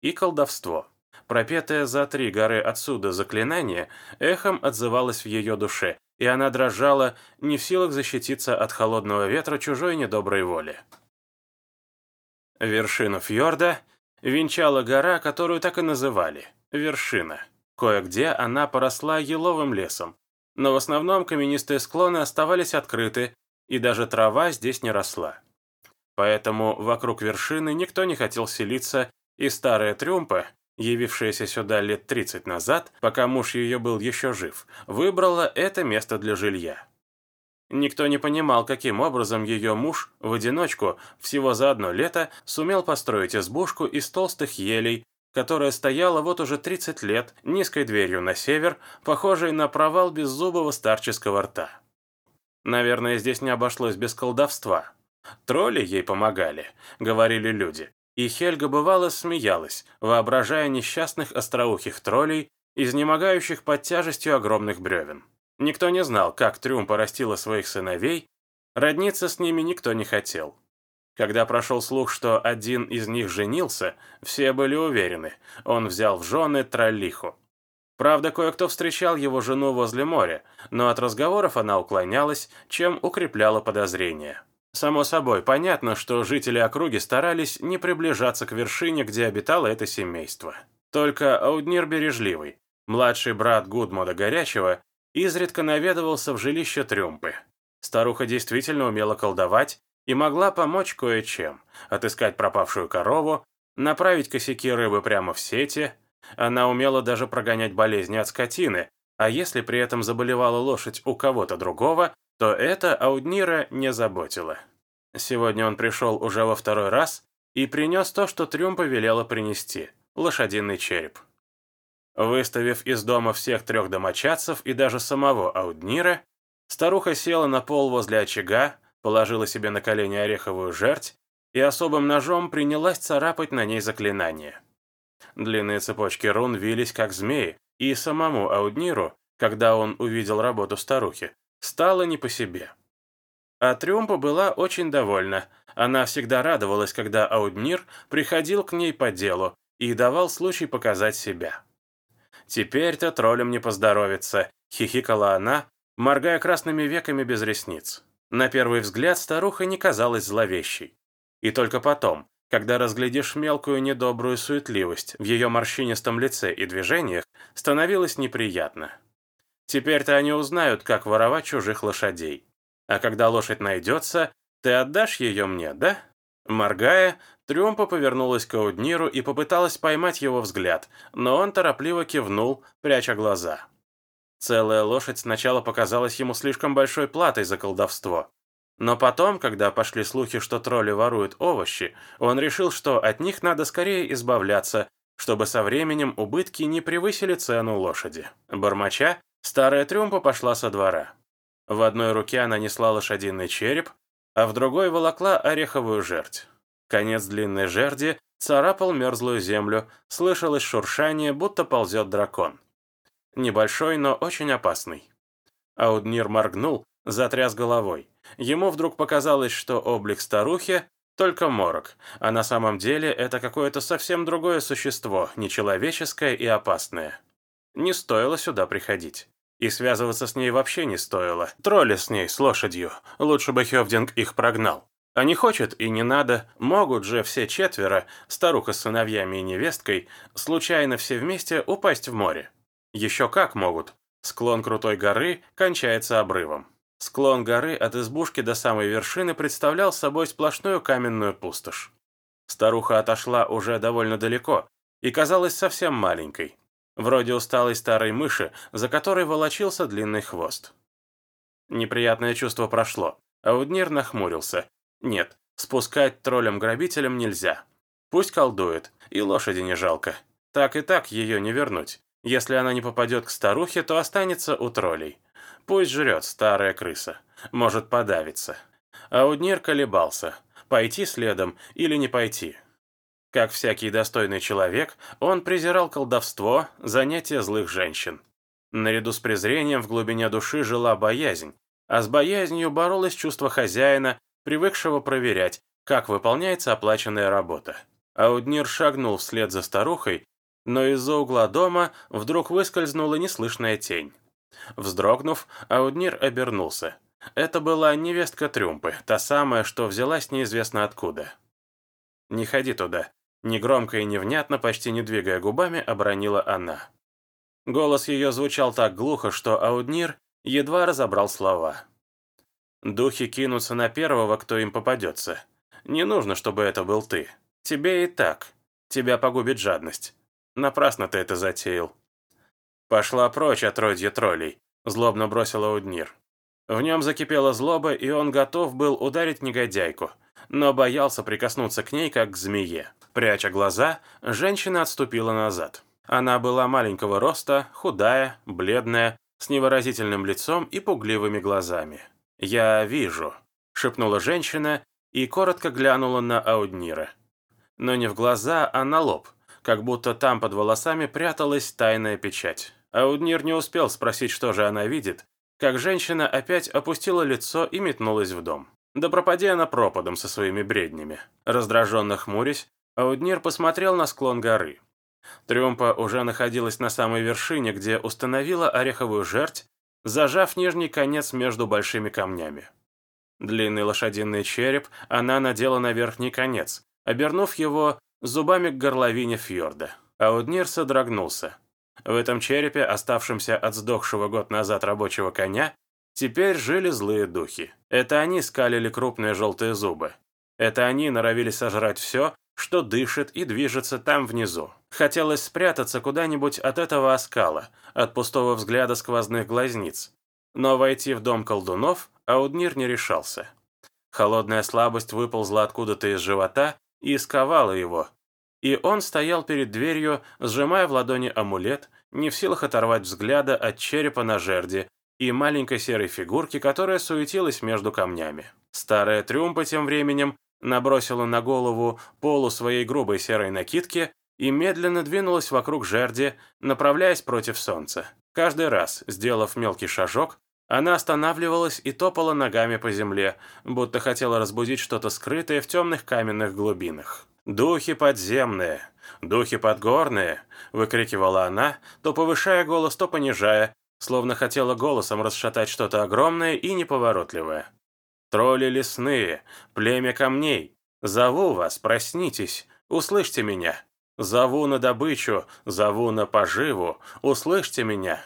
И колдовство. Пропетое за три горы отсюда заклинание эхом отзывалось в ее душе, и она дрожала, не в силах защититься от холодного ветра чужой недоброй воли. Вершину фьорда венчала гора, которую так и называли – вершина. Кое-где она поросла еловым лесом, но в основном каменистые склоны оставались открыты, и даже трава здесь не росла. Поэтому вокруг вершины никто не хотел селиться, и старая Трюмпа, явившаяся сюда лет 30 назад, пока муж ее был еще жив, выбрала это место для жилья. Никто не понимал, каким образом ее муж в одиночку всего за одно лето сумел построить избушку из толстых елей, которая стояла вот уже 30 лет низкой дверью на север, похожей на провал беззубого старческого рта. Наверное, здесь не обошлось без колдовства. Тролли ей помогали, говорили люди. И Хельга бывало смеялась, воображая несчастных остроухих троллей, изнемогающих под тяжестью огромных бревен. Никто не знал, как Трюм порастила своих сыновей, родниться с ними никто не хотел. Когда прошел слух, что один из них женился, все были уверены, он взял в жены троллиху. Правда, кое-кто встречал его жену возле моря, но от разговоров она уклонялась, чем укрепляла подозрения. Само собой, понятно, что жители округи старались не приближаться к вершине, где обитало это семейство. Только Ауднир Бережливый, младший брат Гудмода Горячего, изредка наведывался в жилище Трюмпы. Старуха действительно умела колдовать и могла помочь кое-чем, отыскать пропавшую корову, направить косяки рыбы прямо в сети – она умела даже прогонять болезни от скотины, а если при этом заболевала лошадь у кого-то другого, то это Ауднира не заботило. Сегодня он пришел уже во второй раз и принес то, что Трюмпа велела принести – лошадиный череп. Выставив из дома всех трех домочадцев и даже самого Ауднира, старуха села на пол возле очага, положила себе на колени ореховую жерть и особым ножом принялась царапать на ней заклинание. Длинные цепочки рун вились как змеи, и самому Аудниру, когда он увидел работу старухи, стало не по себе. А Трюмпа была очень довольна. Она всегда радовалась, когда Ауднир приходил к ней по делу и давал случай показать себя. «Теперь-то троллям не поздоровится», — хихикала она, моргая красными веками без ресниц. На первый взгляд старуха не казалась зловещей. И только потом, когда разглядишь мелкую недобрую суетливость в ее морщинистом лице и движениях, становилось неприятно. Теперь-то они узнают, как воровать чужих лошадей. А когда лошадь найдется, ты отдашь ее мне, да? Моргая, Трюмпа повернулась к Аудниру и попыталась поймать его взгляд, но он торопливо кивнул, пряча глаза. Целая лошадь сначала показалась ему слишком большой платой за колдовство, но потом, когда пошли слухи, что тролли воруют овощи, он решил, что от них надо скорее избавляться, чтобы со временем убытки не превысили цену лошади. Бормоча, старая трюмпа пошла со двора. В одной руке она несла лошадиный череп, а в другой волокла ореховую жердь. Конец длинной жерди царапал мерзлую землю, слышалось шуршание, будто ползет дракон. Небольшой, но очень опасный. Ауднир моргнул, затряс головой. Ему вдруг показалось, что облик старухи Только морок, а на самом деле это какое-то совсем другое существо, нечеловеческое и опасное. Не стоило сюда приходить. И связываться с ней вообще не стоило. Тролли с ней, с лошадью. Лучше бы Хевдинг их прогнал. А не хочет и не надо, могут же все четверо, старуха с сыновьями и невесткой, случайно все вместе упасть в море. Еще как могут. Склон крутой горы кончается обрывом. Склон горы от избушки до самой вершины представлял собой сплошную каменную пустошь. Старуха отошла уже довольно далеко и казалась совсем маленькой, вроде усталой старой мыши, за которой волочился длинный хвост. Неприятное чувство прошло, а Уднир нахмурился, нет, спускать троллям-грабителям нельзя. Пусть колдует, и лошади не жалко. Так и так ее не вернуть. Если она не попадет к старухе, то останется у троллей. Пусть жрет старая крыса. Может подавиться. А Уднир колебался, пойти следом или не пойти. Как всякий достойный человек, он презирал колдовство, занятия злых женщин. Наряду с презрением в глубине души жила боязнь, а с боязнью боролось чувство хозяина, привыкшего проверять, как выполняется оплаченная работа. Ауднир шагнул вслед за старухой, но из-за угла дома вдруг выскользнула неслышная тень. Вздрогнув, Ауднир обернулся. Это была невестка Трюмпы, та самая, что взялась неизвестно откуда. «Не ходи туда», — негромко и невнятно, почти не двигая губами, обронила она. Голос ее звучал так глухо, что Ауднир едва разобрал слова. Духи кинутся на первого, кто им попадется. Не нужно, чтобы это был ты. Тебе и так. Тебя погубит жадность. Напрасно ты это затеял. Пошла прочь от родья троллей, злобно бросила Уднир. В нем закипела злоба, и он готов был ударить негодяйку, но боялся прикоснуться к ней, как к змее. Пряча глаза, женщина отступила назад. Она была маленького роста, худая, бледная, с невыразительным лицом и пугливыми глазами. «Я вижу», — шепнула женщина и коротко глянула на Ауднира. Но не в глаза, а на лоб, как будто там под волосами пряталась тайная печать. Ауднир не успел спросить, что же она видит, как женщина опять опустила лицо и метнулась в дом. Да пропади она пропадом со своими бреднями. Раздраженно хмурясь, Ауднир посмотрел на склон горы. Трюмпа уже находилась на самой вершине, где установила ореховую жерть зажав нижний конец между большими камнями. Длинный лошадиный череп она надела на верхний конец, обернув его зубами к горловине фьорда. Ауднир содрогнулся. В этом черепе, оставшемся от сдохшего год назад рабочего коня, теперь жили злые духи. Это они скалили крупные желтые зубы. Это они норовили сожрать все, что дышит и движется там внизу. Хотелось спрятаться куда-нибудь от этого оскала, от пустого взгляда сквозных глазниц. Но войти в дом колдунов Ауднир не решался. Холодная слабость выползла откуда-то из живота и сковала его. И он стоял перед дверью, сжимая в ладони амулет, не в силах оторвать взгляда от черепа на жерди и маленькой серой фигурки, которая суетилась между камнями. Старая трюмпа тем временем набросила на голову полу своей грубой серой накидки и медленно двинулась вокруг жерди, направляясь против солнца. Каждый раз, сделав мелкий шажок, она останавливалась и топала ногами по земле, будто хотела разбудить что-то скрытое в темных каменных глубинах. «Духи подземные! Духи подгорные!» — выкрикивала она, то повышая голос, то понижая, словно хотела голосом расшатать что-то огромное и неповоротливое. Тролли лесные, племя камней, зову вас, проснитесь, услышьте меня. Зову на добычу, зову на поживу, услышьте меня.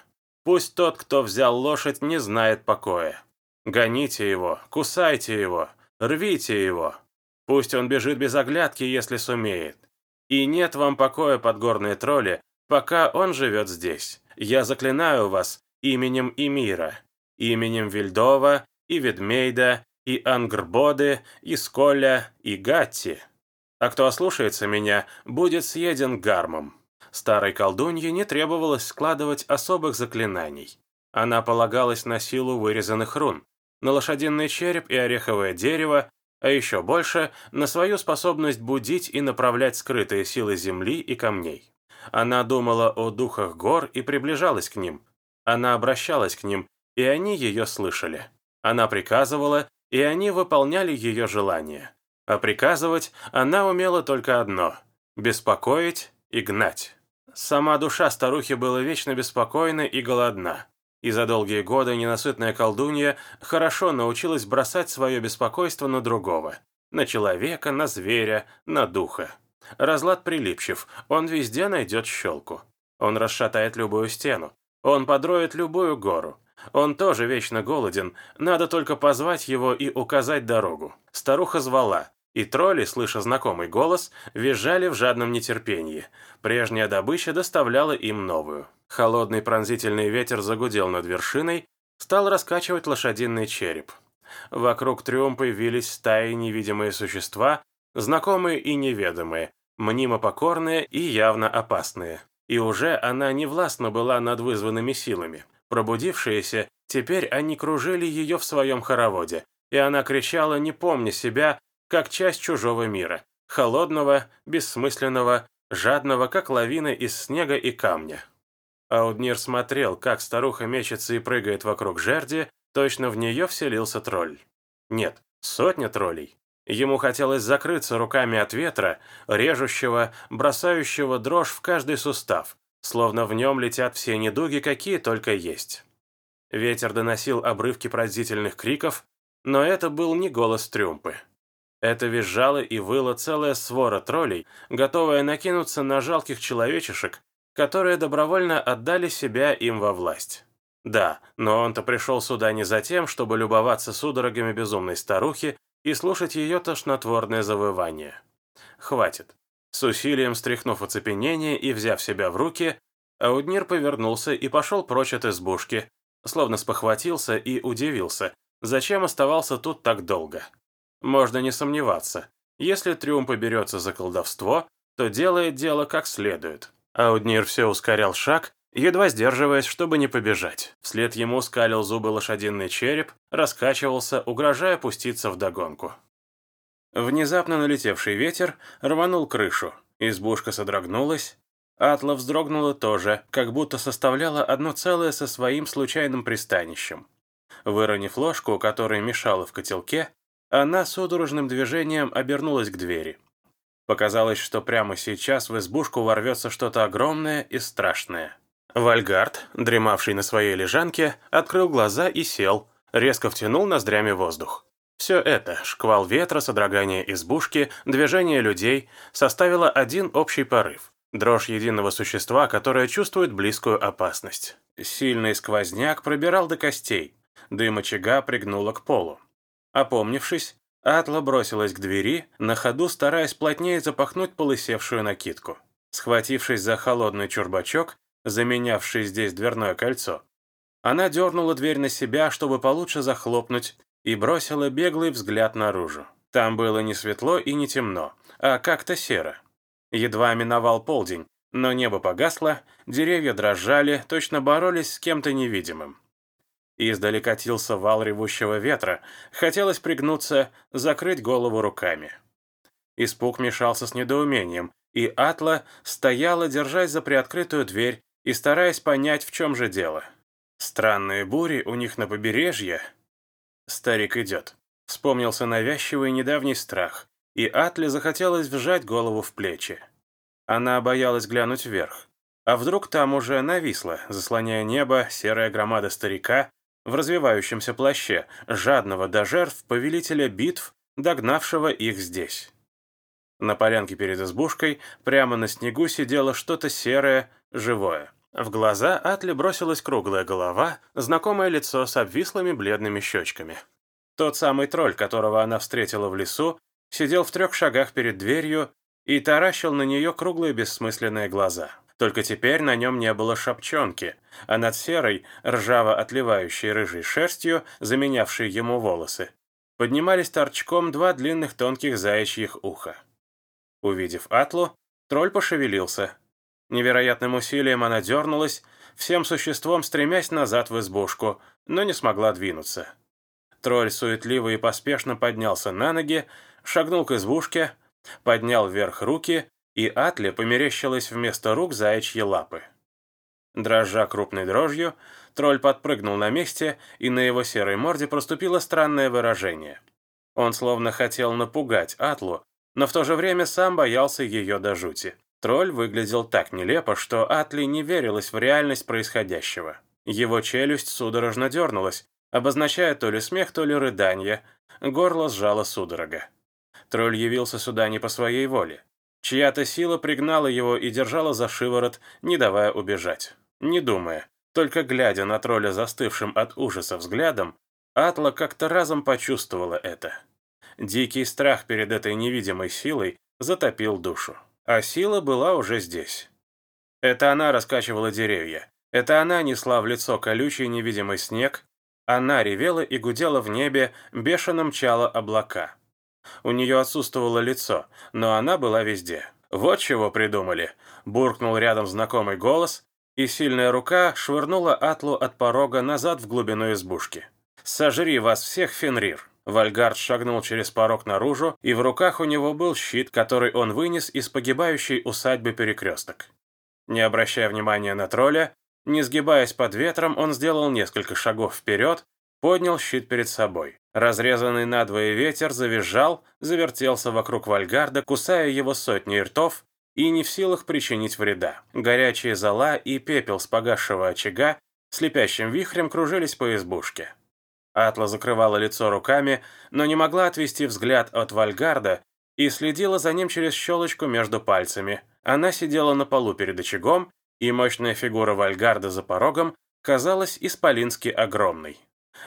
Пусть тот, кто взял лошадь, не знает покоя. Гоните его, кусайте его, рвите его. Пусть он бежит без оглядки, если сумеет. И нет вам покоя, подгорные тролли, пока он живет здесь. Я заклинаю вас именем Имира, именем Вильдова и Ведмейда и Ангрбоды, и Сколя, и Гатти. А кто ослушается меня, будет съеден гармом. Старой колдунье не требовалось складывать особых заклинаний. Она полагалась на силу вырезанных рун, на лошадиный череп и ореховое дерево, а еще больше на свою способность будить и направлять скрытые силы земли и камней. Она думала о духах гор и приближалась к ним. Она обращалась к ним, и они ее слышали. Она приказывала, и они выполняли ее желания. А приказывать она умела только одно – беспокоить и гнать. Сама душа старухи была вечно беспокойна и голодна, и за долгие годы ненасытная колдунья хорошо научилась бросать свое беспокойство на другого – на человека, на зверя, на духа. Разлад прилипчив, он везде найдет щелку. Он расшатает любую стену, он подроет любую гору. Он тоже вечно голоден, надо только позвать его и указать дорогу. Старуха звала, и тролли, слыша знакомый голос, визжали в жадном нетерпении. Прежняя добыча доставляла им новую. Холодный пронзительный ветер загудел над вершиной, стал раскачивать лошадиный череп. Вокруг трюмпы вились стаи невидимые существа, знакомые и неведомые, мнимо покорные и явно опасные. И уже она не властна была над вызванными силами. Пробудившиеся, теперь они кружили ее в своем хороводе, и она кричала, не помня себя, как часть чужого мира, холодного, бессмысленного, жадного, как лавина из снега и камня. Ауднир смотрел, как старуха мечется и прыгает вокруг жерди, точно в нее вселился тролль. Нет, сотня троллей. Ему хотелось закрыться руками от ветра, режущего, бросающего дрожь в каждый сустав, словно в нем летят все недуги, какие только есть. Ветер доносил обрывки пронзительных криков, но это был не голос Трюмпы. Это визжало и выла целая свора троллей, готовая накинуться на жалких человечешек, которые добровольно отдали себя им во власть. Да, но он-то пришел сюда не за тем, чтобы любоваться судорогами безумной старухи и слушать ее тошнотворное завывание. Хватит. С усилием стряхнув оцепенение и взяв себя в руки, Ауднир повернулся и пошел прочь от избушки, словно спохватился и удивился, зачем оставался тут так долго. Можно не сомневаться. Если Трюм поберется за колдовство, то делает дело как следует. Ауднир все ускорял шаг, едва сдерживаясь, чтобы не побежать. Вслед ему скалил зубы лошадиный череп, раскачивался, угрожая пуститься в догонку. Внезапно налетевший ветер рванул крышу. Избушка содрогнулась. Атла вздрогнула тоже, как будто составляла одно целое со своим случайным пристанищем. Выронив ложку, которая мешала в котелке, она судорожным движением обернулась к двери. Показалось, что прямо сейчас в избушку ворвется что-то огромное и страшное. Вальгард, дремавший на своей лежанке, открыл глаза и сел, резко втянул ноздрями воздух. Все это, шквал ветра, содрогание избушки, движение людей, составило один общий порыв. Дрожь единого существа, которое чувствует близкую опасность. Сильный сквозняк пробирал до костей. Дым очага пригнуло к полу. Опомнившись, Атла бросилась к двери, на ходу стараясь плотнее запахнуть полысевшую накидку. Схватившись за холодный чурбачок, заменявший здесь дверное кольцо, она дернула дверь на себя, чтобы получше захлопнуть, и бросила беглый взгляд наружу. Там было не светло и не темно, а как-то серо. Едва миновал полдень, но небо погасло, деревья дрожали, точно боролись с кем-то невидимым. Издали катился вал ревущего ветра, хотелось пригнуться, закрыть голову руками. Испуг мешался с недоумением, и Атла стояла, держась за приоткрытую дверь и стараясь понять, в чем же дело. Странные бури у них на побережье. Старик идет. Вспомнился навязчивый недавний страх, и Атле захотелось вжать голову в плечи. Она боялась глянуть вверх. А вдруг там уже нависла, заслоняя небо, серая громада старика, в развивающемся плаще, жадного до жертв повелителя битв, догнавшего их здесь. На полянке перед избушкой прямо на снегу сидело что-то серое, живое. В глаза Атли бросилась круглая голова, знакомое лицо с обвислыми бледными щечками. Тот самый тролль, которого она встретила в лесу, сидел в трех шагах перед дверью и таращил на нее круглые бессмысленные глаза. Только теперь на нем не было шапчонки, а над серой, ржаво отливающей рыжей шерстью, заменявшей ему волосы, поднимались торчком два длинных тонких заячьих уха. Увидев Атлу, тролль пошевелился. Невероятным усилием она дернулась, всем существом стремясь назад в избушку, но не смогла двинуться. Тролль суетливо и поспешно поднялся на ноги, шагнул к избушке, поднял вверх руки и Атле померещилось вместо рук заячьи лапы. Дрожа крупной дрожью, тролль подпрыгнул на месте, и на его серой морде проступило странное выражение. Он словно хотел напугать Атлу, но в то же время сам боялся ее до жути. Тролль выглядел так нелепо, что Атли не верилась в реальность происходящего. Его челюсть судорожно дернулась, обозначая то ли смех, то ли рыдание. Горло сжало судорога. Тролль явился сюда не по своей воле. Чья-то сила пригнала его и держала за шиворот, не давая убежать. Не думая, только глядя на тролля застывшим от ужаса взглядом, Атла как-то разом почувствовала это. Дикий страх перед этой невидимой силой затопил душу. А сила была уже здесь. Это она раскачивала деревья. Это она несла в лицо колючий невидимый снег. Она ревела и гудела в небе, бешено мчала облака. У нее отсутствовало лицо, но она была везде. Вот чего придумали. Буркнул рядом знакомый голос, и сильная рука швырнула Атлу от порога назад в глубину избушки. «Сожри вас всех, Фенрир!» Вальгард шагнул через порог наружу, и в руках у него был щит, который он вынес из погибающей усадьбы перекресток. Не обращая внимания на тролля, не сгибаясь под ветром, он сделал несколько шагов вперед, поднял щит перед собой. Разрезанный надвое ветер завизжал, завертелся вокруг Вальгарда, кусая его сотни ртов, и не в силах причинить вреда. Горячие зола и пепел с погасшего очага слепящим вихрем кружились по избушке. Атла закрывала лицо руками, но не могла отвести взгляд от Вальгарда и следила за ним через щелочку между пальцами. Она сидела на полу перед очагом, и мощная фигура Вальгарда за порогом казалась исполински огромной.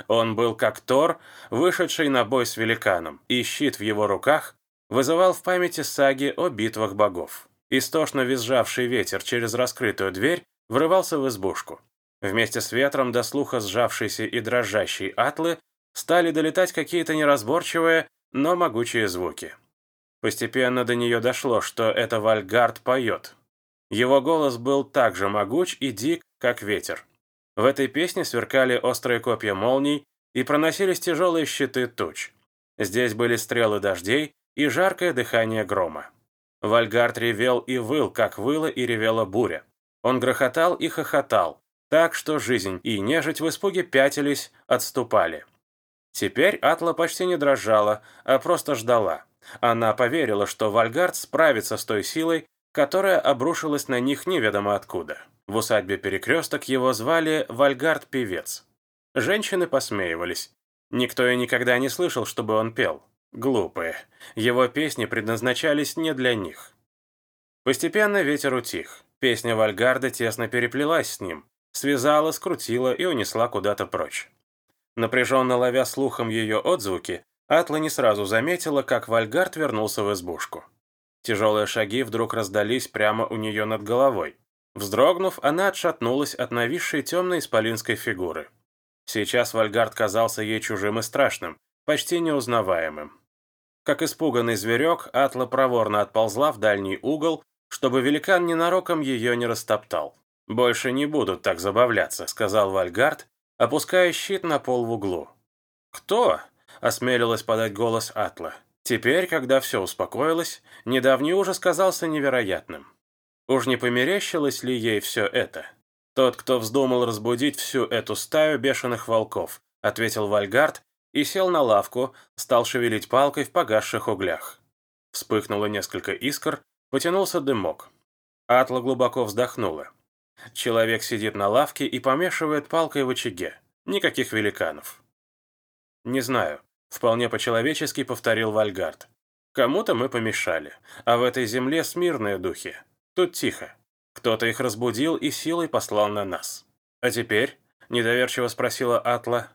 Он был как Тор, вышедший на бой с великаном, и щит в его руках вызывал в памяти саги о битвах богов. Истошно визжавший ветер через раскрытую дверь врывался в избушку. Вместе с ветром до слуха сжавшейся и дрожащей атлы стали долетать какие-то неразборчивые, но могучие звуки. Постепенно до нее дошло, что это Вальгард поет. Его голос был так же могуч и дик, как ветер. В этой песне сверкали острые копья молний и проносились тяжелые щиты туч. Здесь были стрелы дождей и жаркое дыхание грома. Вальгард ревел и выл, как выла и ревела буря. Он грохотал и хохотал, так что жизнь и нежить в испуге пятились, отступали. Теперь Атла почти не дрожала, а просто ждала. Она поверила, что Вальгард справится с той силой, которая обрушилась на них неведомо откуда. В усадьбе Перекресток его звали Вальгард-певец. Женщины посмеивались. Никто и никогда не слышал, чтобы он пел. Глупые. Его песни предназначались не для них. Постепенно ветер утих. Песня Вальгарда тесно переплелась с ним связала, скрутила и унесла куда-то прочь. Напряженно ловя слухом ее отзвуки, Атла не сразу заметила, как Вальгард вернулся в избушку. Тяжелые шаги вдруг раздались прямо у нее над головой. Вздрогнув, она отшатнулась от нависшей темной исполинской фигуры. Сейчас Вальгард казался ей чужим и страшным, почти неузнаваемым. Как испуганный зверек, Атла проворно отползла в дальний угол, чтобы великан ненароком ее не растоптал. «Больше не будут так забавляться», — сказал Вальгард, опуская щит на пол в углу. «Кто?» — осмелилась подать голос Атла. Теперь, когда все успокоилось, недавний ужас казался невероятным. Уж не померещилось ли ей все это? «Тот, кто вздумал разбудить всю эту стаю бешеных волков», — ответил Вальгард и сел на лавку, стал шевелить палкой в погасших углях. Вспыхнуло несколько искр, потянулся дымок. Атла глубоко вздохнула. Человек сидит на лавке и помешивает палкой в очаге. Никаких великанов. Не знаю. Вполне по-человечески повторил Вальгард. Кому-то мы помешали, а в этой земле смирные духи. Тут тихо. Кто-то их разбудил и силой послал на нас. А теперь? Недоверчиво спросила Атла.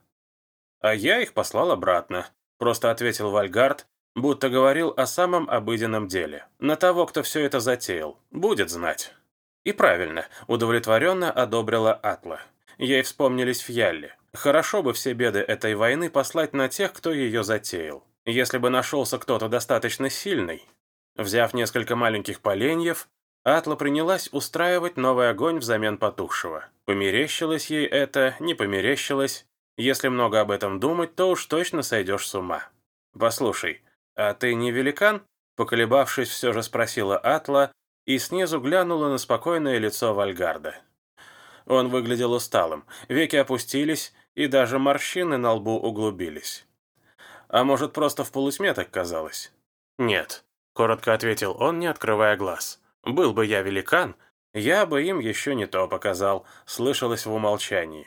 А я их послал обратно. Просто ответил Вальгард, будто говорил о самом обыденном деле. На того, кто все это затеял. Будет знать. И правильно, удовлетворенно одобрила Атла. Ей вспомнились Фьялли. Хорошо бы все беды этой войны послать на тех, кто ее затеял. Если бы нашелся кто-то достаточно сильный. Взяв несколько маленьких поленьев, Атла принялась устраивать новый огонь взамен потухшего. Померещилось ей это, не померещилось. Если много об этом думать, то уж точно сойдешь с ума. «Послушай, а ты не великан?» Поколебавшись, все же спросила Атла, и снизу глянула на спокойное лицо Вальгарда. Он выглядел усталым, веки опустились, и даже морщины на лбу углубились. А может, просто в полутьме так казалось? Нет, коротко ответил он, не открывая глаз. Был бы я великан, я бы им еще не то показал, слышалось в умолчании.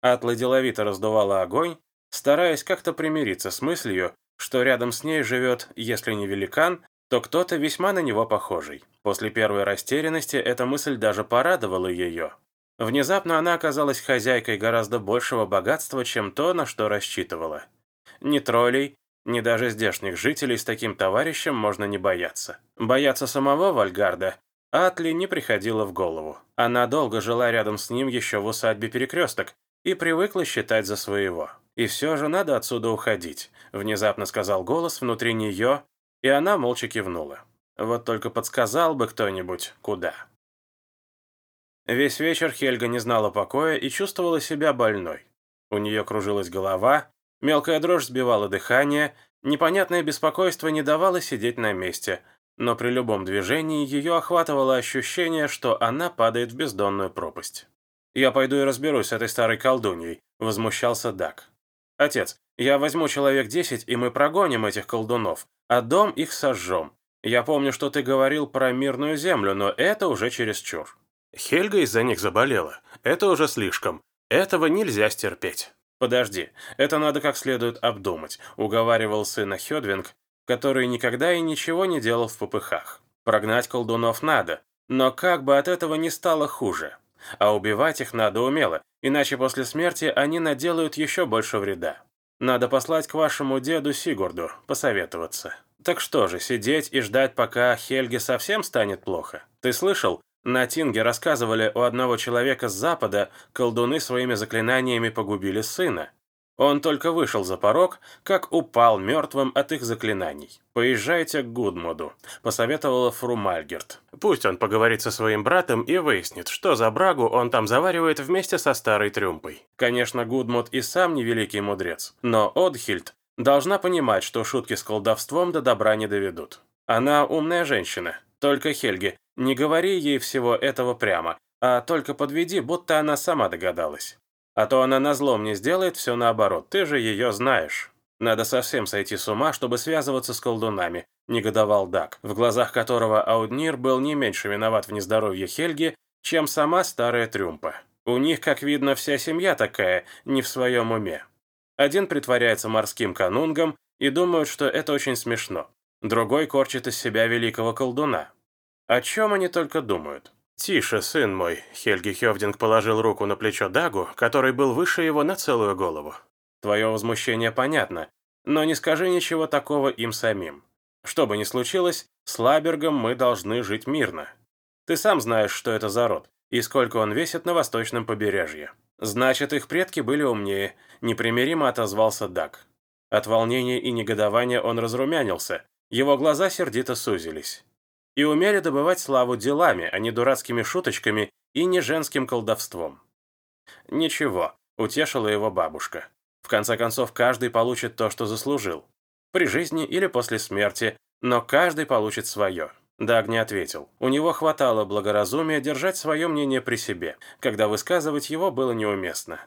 Атла деловито раздувала огонь, стараясь как-то примириться с мыслью, что рядом с ней живет, если не великан, то кто-то весьма на него похожий. После первой растерянности эта мысль даже порадовала ее. Внезапно она оказалась хозяйкой гораздо большего богатства, чем то, на что рассчитывала. Ни троллей, ни даже здешних жителей с таким товарищем можно не бояться. Бояться самого Вальгарда Атли не приходило в голову. Она долго жила рядом с ним еще в усадьбе Перекресток и привыкла считать за своего. «И все же надо отсюда уходить», — внезапно сказал голос внутри нее, и она молча кивнула. Вот только подсказал бы кто-нибудь, куда. Весь вечер Хельга не знала покоя и чувствовала себя больной. У нее кружилась голова, мелкая дрожь сбивала дыхание, непонятное беспокойство не давало сидеть на месте, но при любом движении ее охватывало ощущение, что она падает в бездонную пропасть. «Я пойду и разберусь с этой старой колдуньей», — возмущался Дак. «Отец, я возьму человек десять, и мы прогоним этих колдунов, а дом их сожжем. Я помню, что ты говорил про мирную землю, но это уже чересчур». Хельга из-за них заболела. Это уже слишком. Этого нельзя стерпеть. «Подожди, это надо как следует обдумать», — уговаривал сына Хёдвинг, который никогда и ничего не делал в попыхах. «Прогнать колдунов надо, но как бы от этого не стало хуже. А убивать их надо умело, иначе после смерти они наделают еще больше вреда. Надо послать к вашему деду Сигурду, посоветоваться. Так что же, сидеть и ждать, пока Хельге совсем станет плохо? Ты слышал? На Тинге рассказывали, у одного человека с запада колдуны своими заклинаниями погубили сына. Он только вышел за порог, как упал мертвым от их заклинаний. «Поезжайте к Гудмуду», — посоветовала Фру Мальгерт. «Пусть он поговорит со своим братом и выяснит, что за брагу он там заваривает вместе со старой трюмпой. Конечно, Гудмуд и сам не великий мудрец, но Одхильд должна понимать, что шутки с колдовством до добра не доведут. Она умная женщина. Только, Хельге, не говори ей всего этого прямо, а только подведи, будто она сама догадалась. А то она назло мне сделает все наоборот, ты же ее знаешь. Надо совсем сойти с ума, чтобы связываться с колдунами, негодовал Дак, в глазах которого Ауднир был не меньше виноват в нездоровье Хельги, чем сама старая Трюмпа. У них, как видно, вся семья такая, не в своем уме. Один притворяется морским канунгом и думает, что это очень смешно. Другой корчит из себя великого колдуна. О чем они только думают? «Тише, сын мой», — Хельги Хевдинг положил руку на плечо Дагу, который был выше его на целую голову. «Твое возмущение понятно, но не скажи ничего такого им самим. Что бы ни случилось, с Лабергом мы должны жить мирно. Ты сам знаешь, что это за род, и сколько он весит на восточном побережье. Значит, их предки были умнее», — непримиримо отозвался Даг. От волнения и негодования он разрумянился, его глаза сердито сузились и умели добывать славу делами, а не дурацкими шуточками и не женским колдовством. Ничего, утешила его бабушка. В конце концов, каждый получит то, что заслужил. При жизни или после смерти, но каждый получит свое. Даг не ответил. У него хватало благоразумия держать свое мнение при себе, когда высказывать его было неуместно.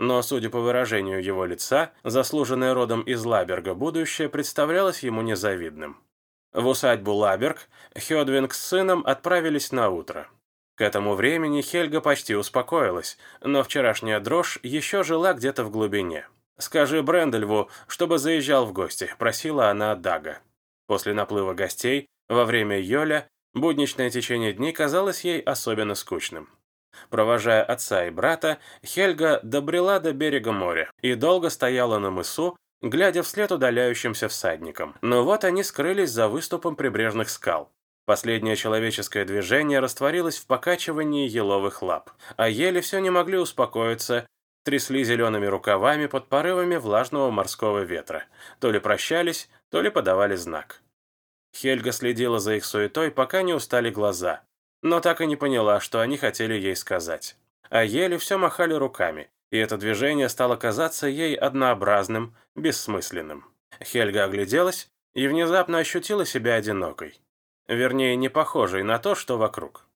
Но, судя по выражению его лица, заслуженное родом из Лаберга будущее представлялось ему незавидным. В усадьбу Лаберг Хёдвинг с сыном отправились на утро. К этому времени Хельга почти успокоилась, но вчерашняя дрожь еще жила где-то в глубине. «Скажи Брендельву, чтобы заезжал в гости», – просила она Дага. После наплыва гостей, во время Йоля, будничное течение дней казалось ей особенно скучным. Провожая отца и брата, Хельга добрела до берега моря и долго стояла на мысу, глядя вслед удаляющимся всадникам. Но вот они скрылись за выступом прибрежных скал. Последнее человеческое движение растворилось в покачивании еловых лап, а ели все не могли успокоиться, трясли зелеными рукавами под порывами влажного морского ветра, то ли прощались, то ли подавали знак. Хельга следила за их суетой, пока не устали глаза, но так и не поняла, что они хотели ей сказать. А ели все махали руками, и это движение стало казаться ей однообразным, бессмысленным. Хельга огляделась и внезапно ощутила себя одинокой. Вернее, не похожей на то, что вокруг.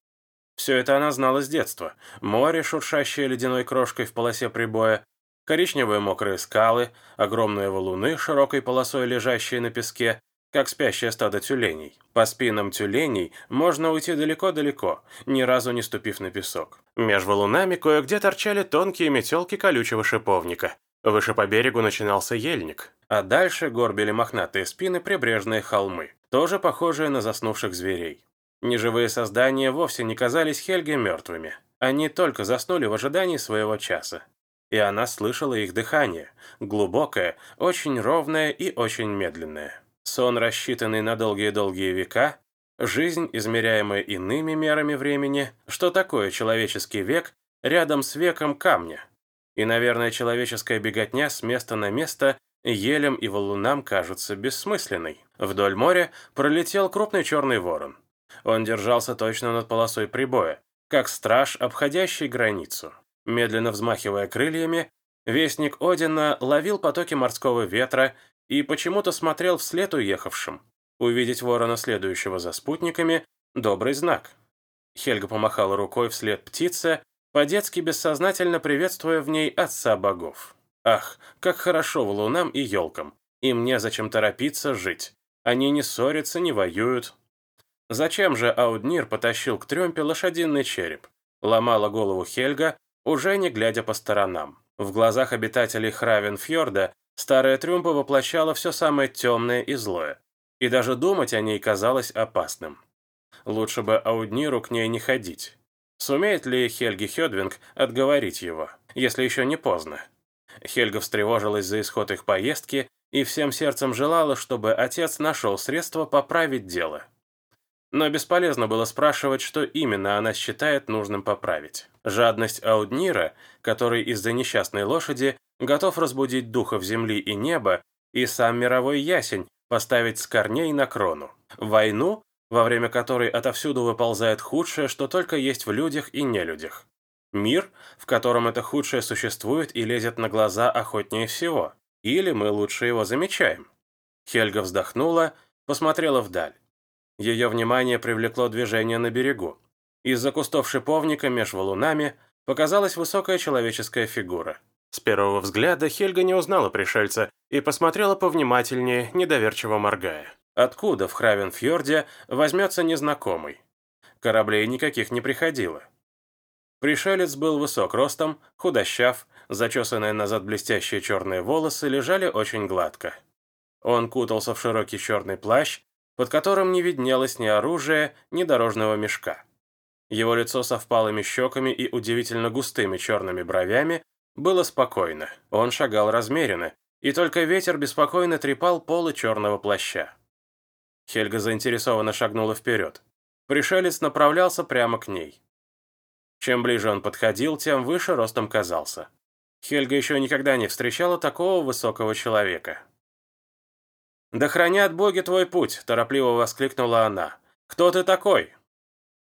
Все это она знала с детства. Море, шуршащее ледяной крошкой в полосе прибоя, коричневые мокрые скалы, огромные валуны, широкой полосой лежащие на песке, как спящее стадо тюленей. По спинам тюленей можно уйти далеко-далеко, ни разу не ступив на песок. Меж валунами кое-где торчали тонкие метелки колючего шиповника. Выше по берегу начинался ельник, а дальше горбили мохнатые спины прибрежные холмы, тоже похожие на заснувших зверей. Неживые создания вовсе не казались Хельге мертвыми. Они только заснули в ожидании своего часа. И она слышала их дыхание, глубокое, очень ровное и очень медленное. Сон, рассчитанный на долгие-долгие века, жизнь, измеряемая иными мерами времени, что такое человеческий век рядом с веком камня. И, наверное, человеческая беготня с места на место елем и валунам кажется бессмысленной. Вдоль моря пролетел крупный черный ворон. Он держался точно над полосой прибоя, как страж, обходящий границу. Медленно взмахивая крыльями, вестник Одина ловил потоки морского ветра и почему-то смотрел вслед уехавшим. Увидеть ворона, следующего за спутниками, добрый знак. Хельга помахала рукой вслед птице, по-детски бессознательно приветствуя в ней отца богов. Ах, как хорошо в лунам и елкам. Им незачем торопиться жить. Они не ссорятся, не воюют. Зачем же Ауднир потащил к трёмпе лошадиный череп? Ломала голову Хельга, уже не глядя по сторонам. В глазах обитателей Хравенфьорда Старая Трюмпа воплощала все самое темное и злое, и даже думать о ней казалось опасным. Лучше бы Аудниру к ней не ходить. Сумеет ли Хельги Хёдвинг отговорить его, если еще не поздно? Хельга встревожилась за исход их поездки и всем сердцем желала, чтобы отец нашел средства поправить дело. Но бесполезно было спрашивать, что именно она считает нужным поправить. Жадность Ауднира, который из-за несчастной лошади готов разбудить духов земли и неба, и сам мировой ясень поставить с корней на крону. Войну, во время которой отовсюду выползает худшее, что только есть в людях и нелюдях. Мир, в котором это худшее существует и лезет на глаза охотнее всего. Или мы лучше его замечаем. Хельга вздохнула, посмотрела вдаль. Ее внимание привлекло движение на берегу. Из-за кустов шиповника меж валунами показалась высокая человеческая фигура. С первого взгляда Хельга не узнала пришельца и посмотрела повнимательнее, недоверчиво моргая. Откуда в Хравенфьорде возьмется незнакомый? Кораблей никаких не приходило. Пришелец был высок ростом, худощав, зачесанные назад блестящие черные волосы лежали очень гладко. Он кутался в широкий черный плащ, под которым не виднелось ни оружия, ни дорожного мешка. Его лицо со впалыми щеками и удивительно густыми черными бровями было спокойно, он шагал размеренно, и только ветер беспокойно трепал полы черного плаща. Хельга заинтересованно шагнула вперед. Пришелец направлялся прямо к ней. Чем ближе он подходил, тем выше ростом казался. Хельга еще никогда не встречала такого высокого человека. «Да хранят боги твой путь!» – торопливо воскликнула она. «Кто ты такой?»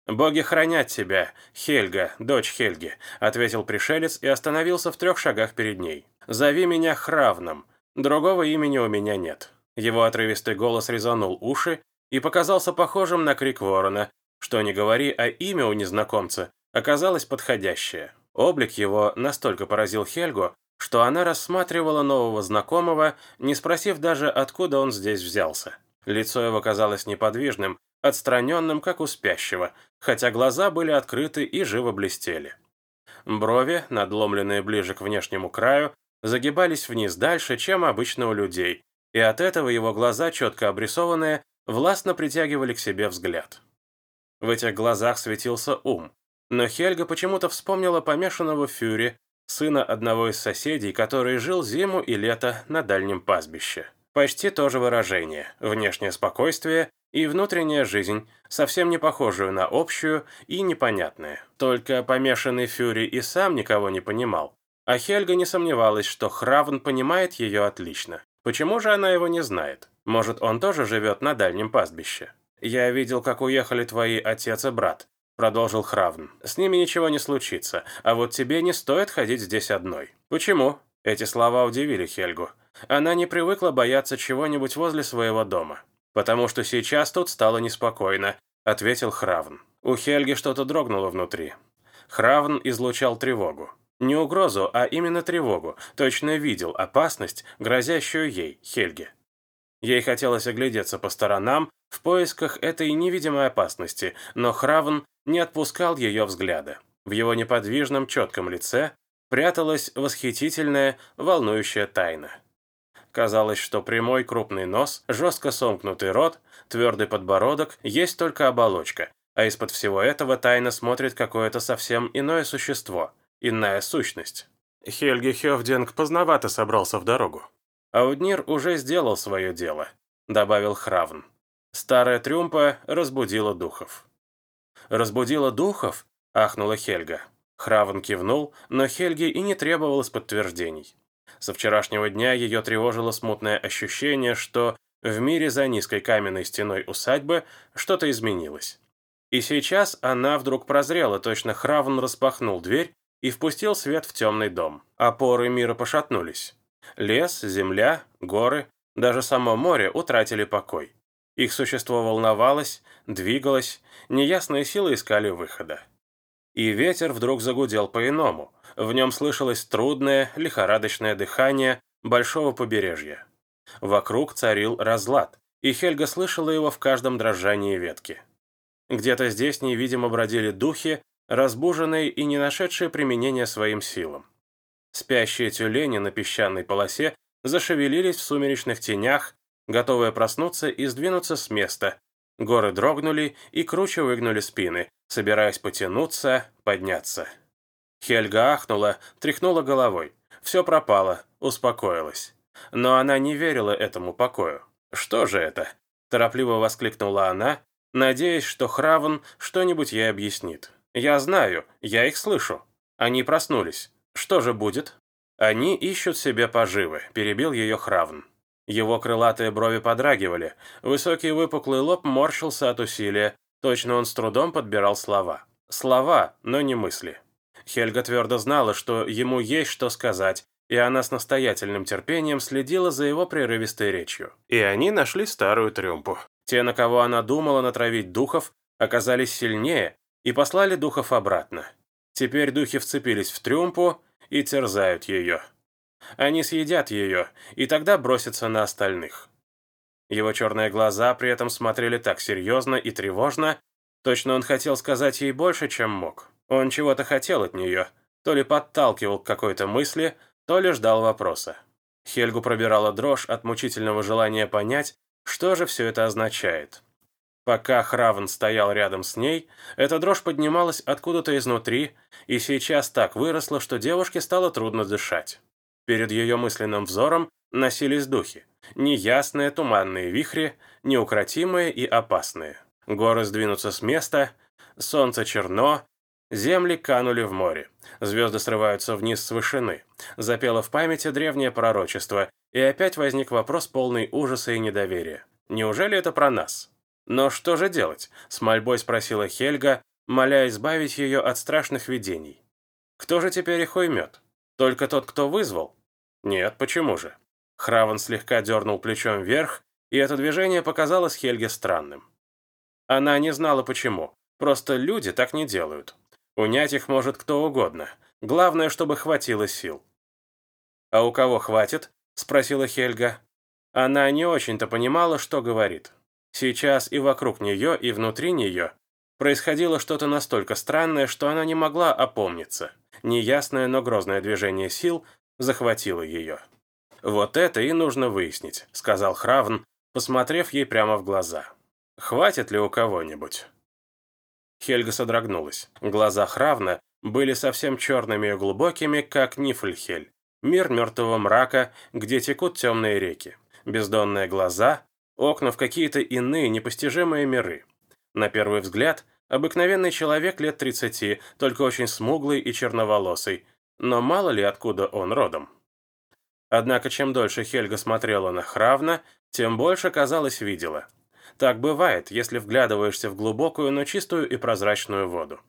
«Боги хранят тебя, Хельга, дочь Хельги», — ответил пришелец и остановился в трех шагах перед ней. «Зови меня Хравном. Другого имени у меня нет». Его отрывистый голос резанул уши и показался похожим на крик ворона. Что не говори, а имя у незнакомца оказалось подходящее. Облик его настолько поразил Хельгу, что она рассматривала нового знакомого, не спросив даже, откуда он здесь взялся. Лицо его казалось неподвижным, отстраненным, как у спящего, хотя глаза были открыты и живо блестели. Брови, надломленные ближе к внешнему краю, загибались вниз дальше, чем обычно у людей, и от этого его глаза, четко обрисованные, властно притягивали к себе взгляд. В этих глазах светился ум, но Хельга почему-то вспомнила помешанного Фюри, сына одного из соседей, который жил зиму и лето на дальнем пастбище. Почти то же выражение, внешнее спокойствие и внутренняя жизнь, совсем не похожую на общую и непонятную. Только помешанный Фюри и сам никого не понимал. А Хельга не сомневалась, что Хравн понимает ее отлично. Почему же она его не знает? Может, он тоже живет на дальнем пастбище? «Я видел, как уехали твои отец и брат», — продолжил Хравн. «С ними ничего не случится, а вот тебе не стоит ходить здесь одной». «Почему?» Эти слова удивили Хельгу. Она не привыкла бояться чего-нибудь возле своего дома. «Потому что сейчас тут стало неспокойно», — ответил Хравн. У Хельги что-то дрогнуло внутри. Хравн излучал тревогу. Не угрозу, а именно тревогу, точно видел опасность, грозящую ей, Хельге. Ей хотелось оглядеться по сторонам в поисках этой невидимой опасности, но Хравн не отпускал ее взгляда. В его неподвижном, четком лице пряталась восхитительная, волнующая тайна. Казалось, что прямой крупный нос, жестко сомкнутый рот, твердый подбородок есть только оболочка, а из-под всего этого тайно смотрит какое-то совсем иное существо, иная сущность. Хельги Хевдинг поздновато собрался в дорогу. Ауднир уже сделал свое дело, добавил Хравн. Старая трюмпа разбудила духов. «Разбудила духов?» – ахнула Хельга. Хравн кивнул, но Хельге и не требовалось подтверждений. Со вчерашнего дня ее тревожило смутное ощущение, что в мире за низкой каменной стеной усадьбы что-то изменилось. И сейчас она вдруг прозрела, точно Хравн распахнул дверь и впустил свет в темный дом. Опоры мира пошатнулись. Лес, земля, горы, даже само море утратили покой. Их существо волновалось, двигалось, неясные силы искали выхода. И ветер вдруг загудел по-иному. В нем слышалось трудное, лихорадочное дыхание большого побережья. Вокруг царил разлад, и Хельга слышала его в каждом дрожании ветки. Где-то здесь невидимо бродили духи, разбуженные и не нашедшие применения своим силам. Спящие тюлени на песчаной полосе зашевелились в сумеречных тенях, готовые проснуться и сдвинуться с места. Горы дрогнули и круче выгнули спины, собираясь потянуться, подняться. Хельга ахнула, тряхнула головой. Все пропало, успокоилась. Но она не верила этому покою. «Что же это?» – торопливо воскликнула она, надеясь, что Хравен что-нибудь ей объяснит. «Я знаю, я их слышу. Они проснулись. Что же будет? Они ищут себе поживы, перебил ее Хравн. Его крылатые брови подрагивали, высокий выпуклый лоб морщился от усилия, точно он с трудом подбирал слова. Слова, но не мысли. Хельга твердо знала, что ему есть что сказать, и она с настоятельным терпением следила за его прерывистой речью. И они нашли старую трюмпу. Те, на кого она думала натравить духов, оказались сильнее и послали духов обратно. Теперь духи вцепились в трюмпу и терзают ее. Они съедят ее, и тогда бросятся на остальных. Его черные глаза при этом смотрели так серьезно и тревожно, точно он хотел сказать ей больше, чем мог. Он чего-то хотел от нее, то ли подталкивал к какой-то мысли, то ли ждал вопроса. Хельгу пробирала дрожь от мучительного желания понять, что же все это означает. Пока Хравен стоял рядом с ней, эта дрожь поднималась откуда-то изнутри, и сейчас так выросла, что девушке стало трудно дышать. Перед ее мысленным взором носились духи. Неясные туманные вихри, неукротимые и опасные. Горы сдвинутся с места, солнце черно, земли канули в море, звезды срываются вниз с вышины. Запело в памяти древнее пророчество, и опять возник вопрос полный ужаса и недоверия. Неужели это про нас? «Но что же делать?» – с мольбой спросила Хельга, моля избавить ее от страшных видений. «Кто же теперь их уймет? Только тот, кто вызвал?» «Нет, почему же?» Храван слегка дернул плечом вверх, и это движение показалось Хельге странным. Она не знала почему, просто люди так не делают. Унять их может кто угодно, главное, чтобы хватило сил. «А у кого хватит?» – спросила Хельга. Она не очень-то понимала, что говорит. Сейчас и вокруг нее, и внутри нее происходило что-то настолько странное, что она не могла опомниться. Неясное, но грозное движение сил захватило ее. «Вот это и нужно выяснить», — сказал Хравн, посмотрев ей прямо в глаза. «Хватит ли у кого-нибудь?» Хельга содрогнулась. Глаза Хравна были совсем черными и глубокими, как Нифльхель. Мир мертвого мрака, где текут темные реки. Бездонные глаза, Окна в какие-то иные непостижимые миры. На первый взгляд, обыкновенный человек лет 30, только очень смуглый и черноволосый. Но мало ли откуда он родом. Однако чем дольше Хельга смотрела на Хравна, тем больше, казалось, видела. Так бывает, если вглядываешься в глубокую, но чистую и прозрачную воду.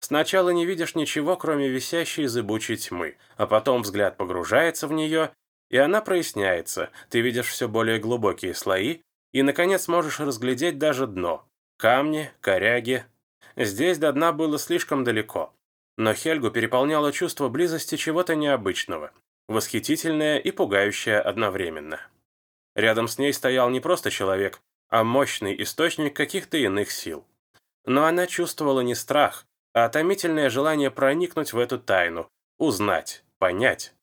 Сначала не видишь ничего, кроме висящей зыбучей тьмы, а потом взгляд погружается в нее, и она проясняется, ты видишь все более глубокие слои, и, наконец, можешь разглядеть даже дно. Камни, коряги. Здесь до дна было слишком далеко. Но Хельгу переполняло чувство близости чего-то необычного, восхитительное и пугающее одновременно. Рядом с ней стоял не просто человек, а мощный источник каких-то иных сил. Но она чувствовала не страх, а томительное желание проникнуть в эту тайну, узнать, понять.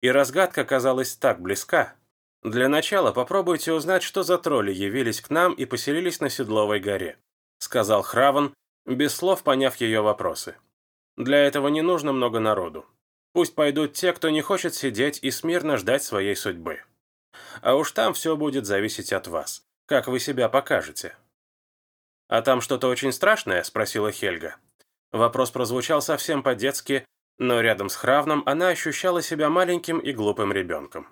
И разгадка казалась так близка. Для начала попробуйте узнать, что за тролли явились к нам и поселились на Седловой горе, сказал Храван, без слов поняв ее вопросы. Для этого не нужно много народу. Пусть пойдут те, кто не хочет сидеть и смирно ждать своей судьбы. А уж там все будет зависеть от вас, как вы себя покажете. «А там что-то очень страшное?» – спросила Хельга. Вопрос прозвучал совсем по-детски, но рядом с Хравном она ощущала себя маленьким и глупым ребенком.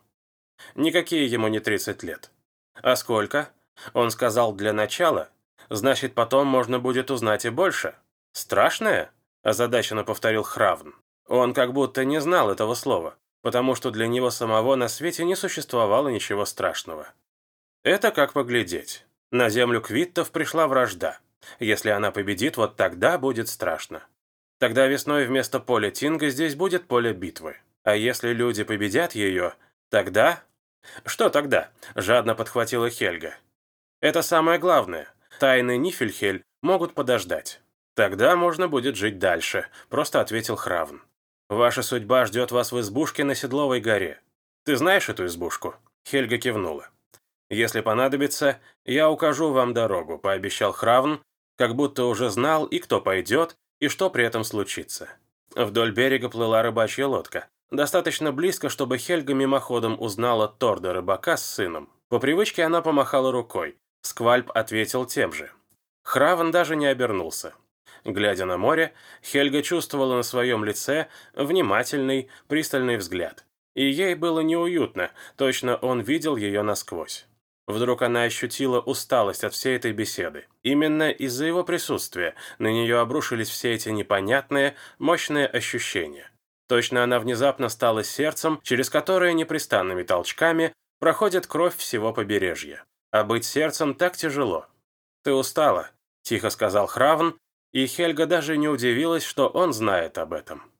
Никакие ему не 30 лет. А сколько? Он сказал для начала. Значит, потом можно будет узнать и больше. Страшное? Озадаченно повторил Хравн. Он как будто не знал этого слова, потому что для него самого на свете не существовало ничего страшного. Это как поглядеть. На землю квиттов пришла вражда. Если она победит, вот тогда будет страшно. Тогда весной вместо поля Тинга здесь будет поле битвы. А если люди победят ее, тогда... Что тогда? Жадно подхватила Хельга. Это самое главное. Тайны Нифельхель могут подождать. Тогда можно будет жить дальше, просто ответил Хравн. Ваша судьба ждет вас в избушке на Седловой горе. Ты знаешь эту избушку? Хельга кивнула. Если понадобится, я укажу вам дорогу, пообещал Хравн, как будто уже знал и кто пойдет, и что при этом случится. Вдоль берега плыла рыбачья лодка. Достаточно близко, чтобы Хельга мимоходом узнала Торда рыбака с сыном. По привычке она помахала рукой. Сквальп ответил тем же. Хравен даже не обернулся. Глядя на море, Хельга чувствовала на своем лице внимательный, пристальный взгляд. И ей было неуютно, точно он видел ее насквозь. Вдруг она ощутила усталость от всей этой беседы. Именно из-за его присутствия на нее обрушились все эти непонятные, мощные ощущения. Точно она внезапно стала сердцем, через которое непрестанными толчками проходит кровь всего побережья. А быть сердцем так тяжело. «Ты устала», – тихо сказал Хравн, и Хельга даже не удивилась, что он знает об этом.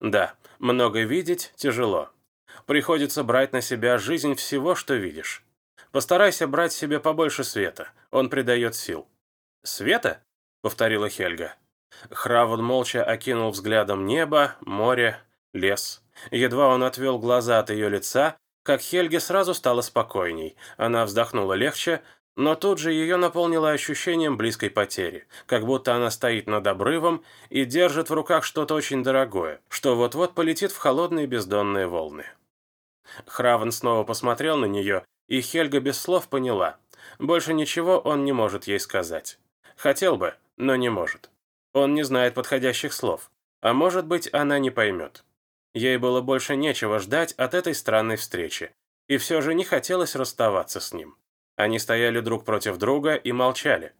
«Да, много видеть тяжело. Приходится брать на себя жизнь всего, что видишь. Постарайся брать себе побольше света, он придает сил». «Света?» — повторила Хельга. Хравн молча окинул взглядом небо, море, лес. Едва он отвел глаза от ее лица, как Хельге сразу стало спокойней. Она вздохнула легче, но тут же ее наполнило ощущением близкой потери, как будто она стоит над обрывом и держит в руках что-то очень дорогое, что вот-вот полетит в холодные бездонные волны. Хравен снова посмотрел на нее, и Хельга без слов поняла. Больше ничего он не может ей сказать. Хотел бы, но не может. Он не знает подходящих слов. А может быть, она не поймет. Ей было больше нечего ждать от этой странной встречи, и все же не хотелось расставаться с ним. Они стояли друг против друга и молчали.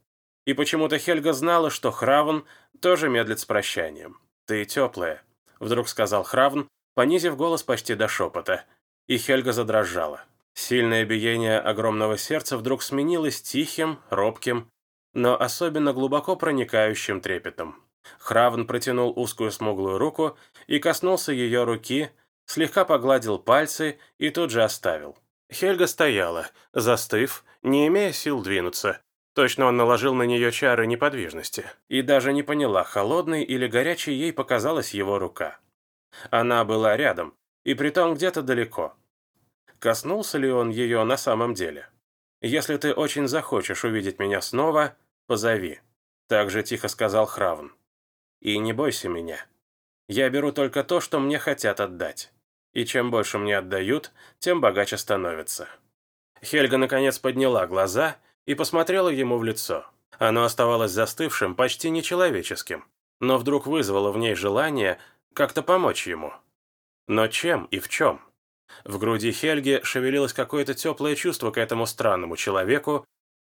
И почему-то Хельга знала, что Хравн тоже медлит с прощанием. «Ты теплая», — вдруг сказал Хравн, понизив голос почти до шепота, и Хельга задрожала. Сильное биение огромного сердца вдруг сменилось тихим, робким, но особенно глубоко проникающим трепетом. Хравн протянул узкую смуглую руку и коснулся ее руки, слегка погладил пальцы и тут же оставил. Хельга стояла, застыв, не имея сил двинуться. Точно он наложил на нее чары неподвижности. И даже не поняла, холодной или горячей ей показалась его рука. Она была рядом, и притом где-то далеко. Коснулся ли он ее на самом деле? «Если ты очень захочешь увидеть меня снова, позови», — так же тихо сказал Хравн. И не бойся меня. Я беру только то, что мне хотят отдать. И чем больше мне отдают, тем богаче становится». Хельга наконец подняла глаза и посмотрела ему в лицо. Оно оставалось застывшим, почти нечеловеческим, но вдруг вызвало в ней желание как-то помочь ему. Но чем и в чем? В груди Хельги шевелилось какое-то теплое чувство к этому странному человеку,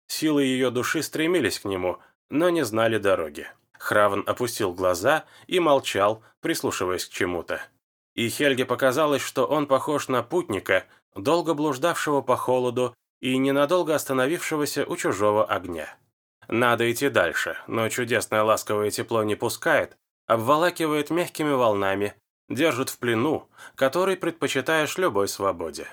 силы ее души стремились к нему, но не знали дороги. Хравен опустил глаза и молчал, прислушиваясь к чему-то. И Хельге показалось, что он похож на путника, долго блуждавшего по холоду и ненадолго остановившегося у чужого огня. Надо идти дальше, но чудесное ласковое тепло не пускает, обволакивает мягкими волнами, держит в плену, который предпочитаешь любой свободе.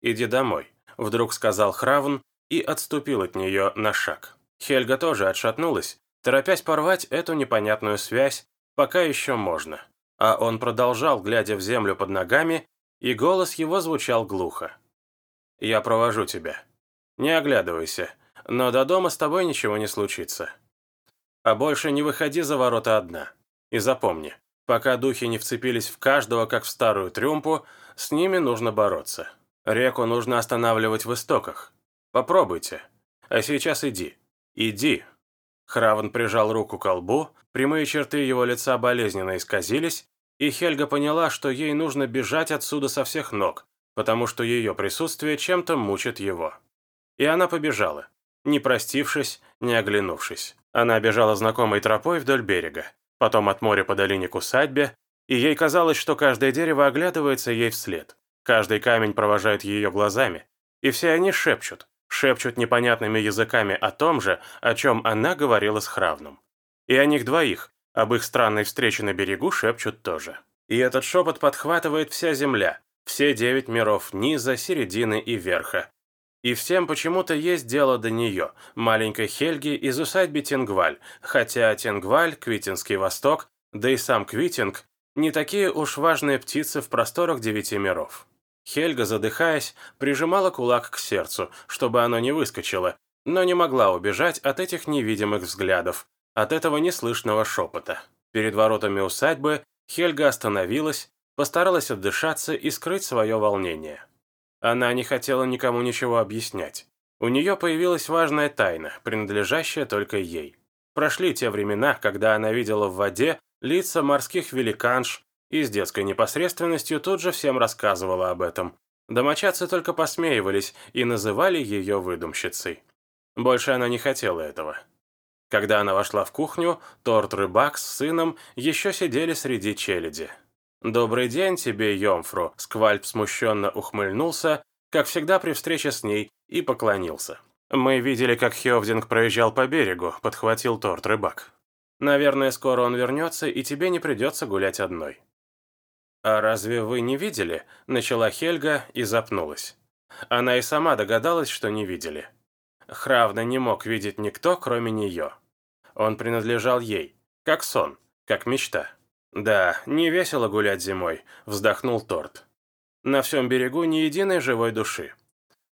«Иди домой», — вдруг сказал Хравн и отступил от нее на шаг. Хельга тоже отшатнулась, торопясь порвать эту непонятную связь, пока еще можно. А он продолжал, глядя в землю под ногами, и голос его звучал глухо. «Я провожу тебя. Не оглядывайся, но до дома с тобой ничего не случится. А больше не выходи за ворота одна. И запомни, пока духи не вцепились в каждого, как в старую трюмпу, с ними нужно бороться. Реку нужно останавливать в истоках. Попробуйте. А сейчас иди. Иди». Хравен прижал руку к лбу, прямые черты его лица болезненно исказились, и Хельга поняла, что ей нужно бежать отсюда со всех ног, потому что ее присутствие чем-то мучит его. И она побежала, не простившись, не оглянувшись. Она бежала знакомой тропой вдоль берега, потом от моря по долине к усадьбе, и ей казалось, что каждое дерево оглядывается ей вслед, каждый камень провожает ее глазами, и все они шепчут, шепчут непонятными языками о том же, о чем она говорила с Хравном. И о них двоих, об их странной встрече на берегу, шепчут тоже. И этот шепот подхватывает вся земля, все девять миров низа, середины и верха, и всем почему-то есть дело до нее, маленькой Хельги из усадьбы Тенгваль, хотя Тенгваль, Квитинский Восток, да и сам Квитинг, не такие уж важные птицы в просторах девяти миров. Хельга, задыхаясь, прижимала кулак к сердцу, чтобы оно не выскочило, но не могла убежать от этих невидимых взглядов, от этого неслышного шепота. Перед воротами усадьбы Хельга остановилась, постаралась отдышаться и скрыть свое волнение. Она не хотела никому ничего объяснять. У нее появилась важная тайна, принадлежащая только ей. Прошли те времена, когда она видела в воде лица морских великанш и с детской непосредственностью тут же всем рассказывала об этом. Домочадцы только посмеивались и называли ее выдумщицей. Больше она не хотела этого. Когда она вошла в кухню, торт-рыбак с сыном еще сидели среди челяди. «Добрый день тебе, Йомфру!» Сквальп смущенно ухмыльнулся, как всегда при встрече с ней, и поклонился. «Мы видели, как Хевдинг проезжал по берегу», — подхватил торт рыбак. «Наверное, скоро он вернется, и тебе не придется гулять одной». «А разве вы не видели?» — начала Хельга и запнулась. Она и сама догадалась, что не видели. Хравна не мог видеть никто, кроме нее. Он принадлежал ей, как сон, как мечта. «Да, не весело гулять зимой», — вздохнул Торт. «На всем берегу ни единой живой души.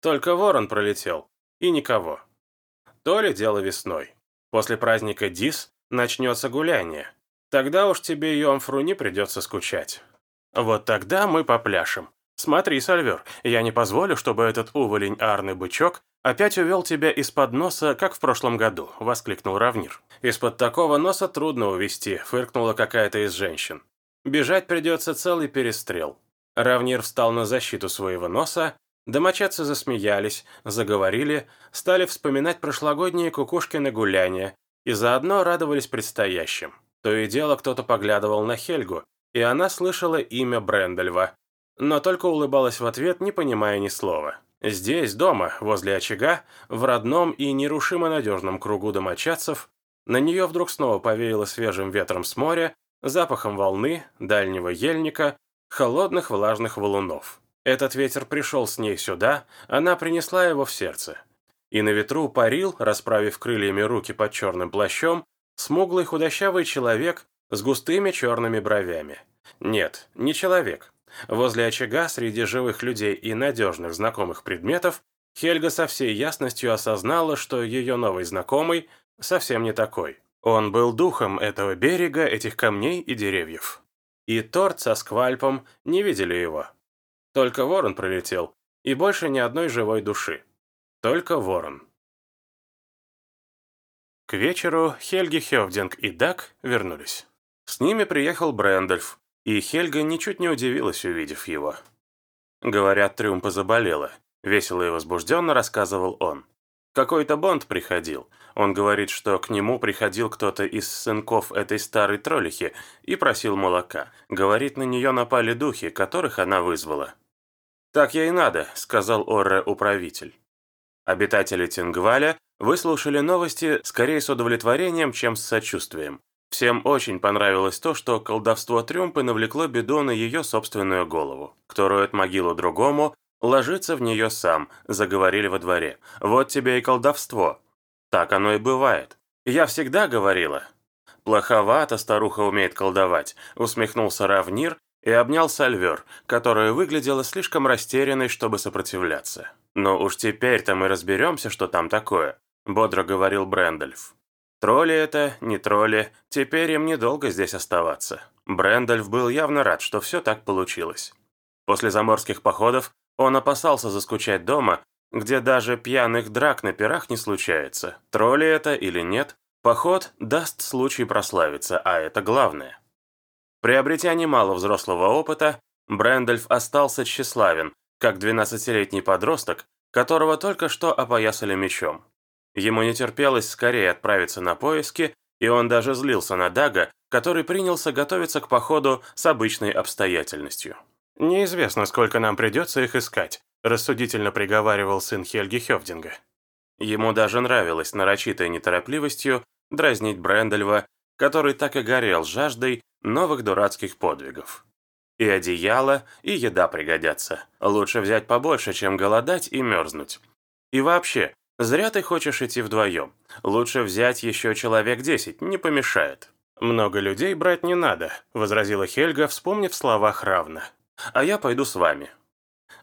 Только ворон пролетел, и никого. То ли дело весной. После праздника Дис начнется гуляние. Тогда уж тебе, Йомфру, не придется скучать. Вот тогда мы попляшем. Смотри, Сальвер, я не позволю, чтобы этот уволень Арный Бычок опять увел тебя из-под носа, как в прошлом году», — воскликнул Равнир. «Из-под такого носа трудно увести», — фыркнула какая-то из женщин. «Бежать придется целый перестрел». Равнир встал на защиту своего носа, домочадцы засмеялись, заговорили, стали вспоминать прошлогодние кукушкины гуляния и заодно радовались предстоящим. То и дело кто-то поглядывал на Хельгу, и она слышала имя Брендельва, но только улыбалась в ответ, не понимая ни слова. Здесь, дома, возле очага, в родном и нерушимо надежном кругу домочадцев, на нее вдруг снова повеяло свежим ветром с моря, запахом волны, дальнего ельника, холодных влажных валунов. Этот ветер пришел с ней сюда, она принесла его в сердце. И на ветру парил, расправив крыльями руки под черным плащом, смуглый худощавый человек с густыми черными бровями. Нет, не человек, Возле очага, среди живых людей и надежных знакомых предметов, Хельга со всей ясностью осознала, что ее новый знакомый совсем не такой. Он был духом этого берега, этих камней и деревьев. И Торт со Сквальпом не видели его. Только ворон пролетел, и больше ни одной живой души. Только ворон. К вечеру Хельги Хевдинг и Дак вернулись. С ними приехал Брэндольф, и Хельга ничуть не удивилась, увидев его. Говорят, Трюмпа заболела. Весело и возбужденно рассказывал он. Какой-то Бонд приходил. Он говорит, что к нему приходил кто-то из сынков этой старой троллихи и просил молока. Говорит, на нее напали духи, которых она вызвала. «Так ей надо», — сказал Орре-управитель. Обитатели Тенгваля выслушали новости скорее с удовлетворением, чем с сочувствием. Всем очень понравилось то, что колдовство Трюмпы навлекло беду на ее собственную голову. Кто роет могилу другому, ложится в нее сам, заговорили во дворе. Вот тебе и колдовство. Так оно и бывает. Я всегда говорила. Плоховато старуха умеет колдовать, усмехнулся Равнир и обнял Сальвер, которая выглядела слишком растерянной, чтобы сопротивляться. «Но уж теперь-то мы разберемся, что там такое», — бодро говорил Брэндальф. Тролли это, не тролли, теперь им недолго здесь оставаться. Брэндальф был явно рад, что все так получилось. После заморских походов он опасался заскучать дома, где даже пьяных драк на пирах не случается. Тролли это или нет, поход даст случай прославиться, а это главное. Приобретя немало взрослого опыта, Брэндальф остался тщеславен, как 12-летний подросток, которого только что опоясали мечом. Ему не терпелось скорее отправиться на поиски, и он даже злился на Дага, который принялся готовиться к походу с обычной обстоятельностью. «Неизвестно, сколько нам придется их искать», рассудительно приговаривал сын Хельги Хевдинга. Ему даже нравилось нарочитой неторопливостью дразнить Брэндальва, который так и горел жаждой новых дурацких подвигов. И одеяло, и еда пригодятся. Лучше взять побольше, чем голодать и мерзнуть. И вообще, «Зря ты хочешь идти вдвоем. Лучше взять еще человек десять, не помешает». «Много людей брать не надо», — возразила Хельга, вспомнив слова Хравна. «А я пойду с вами».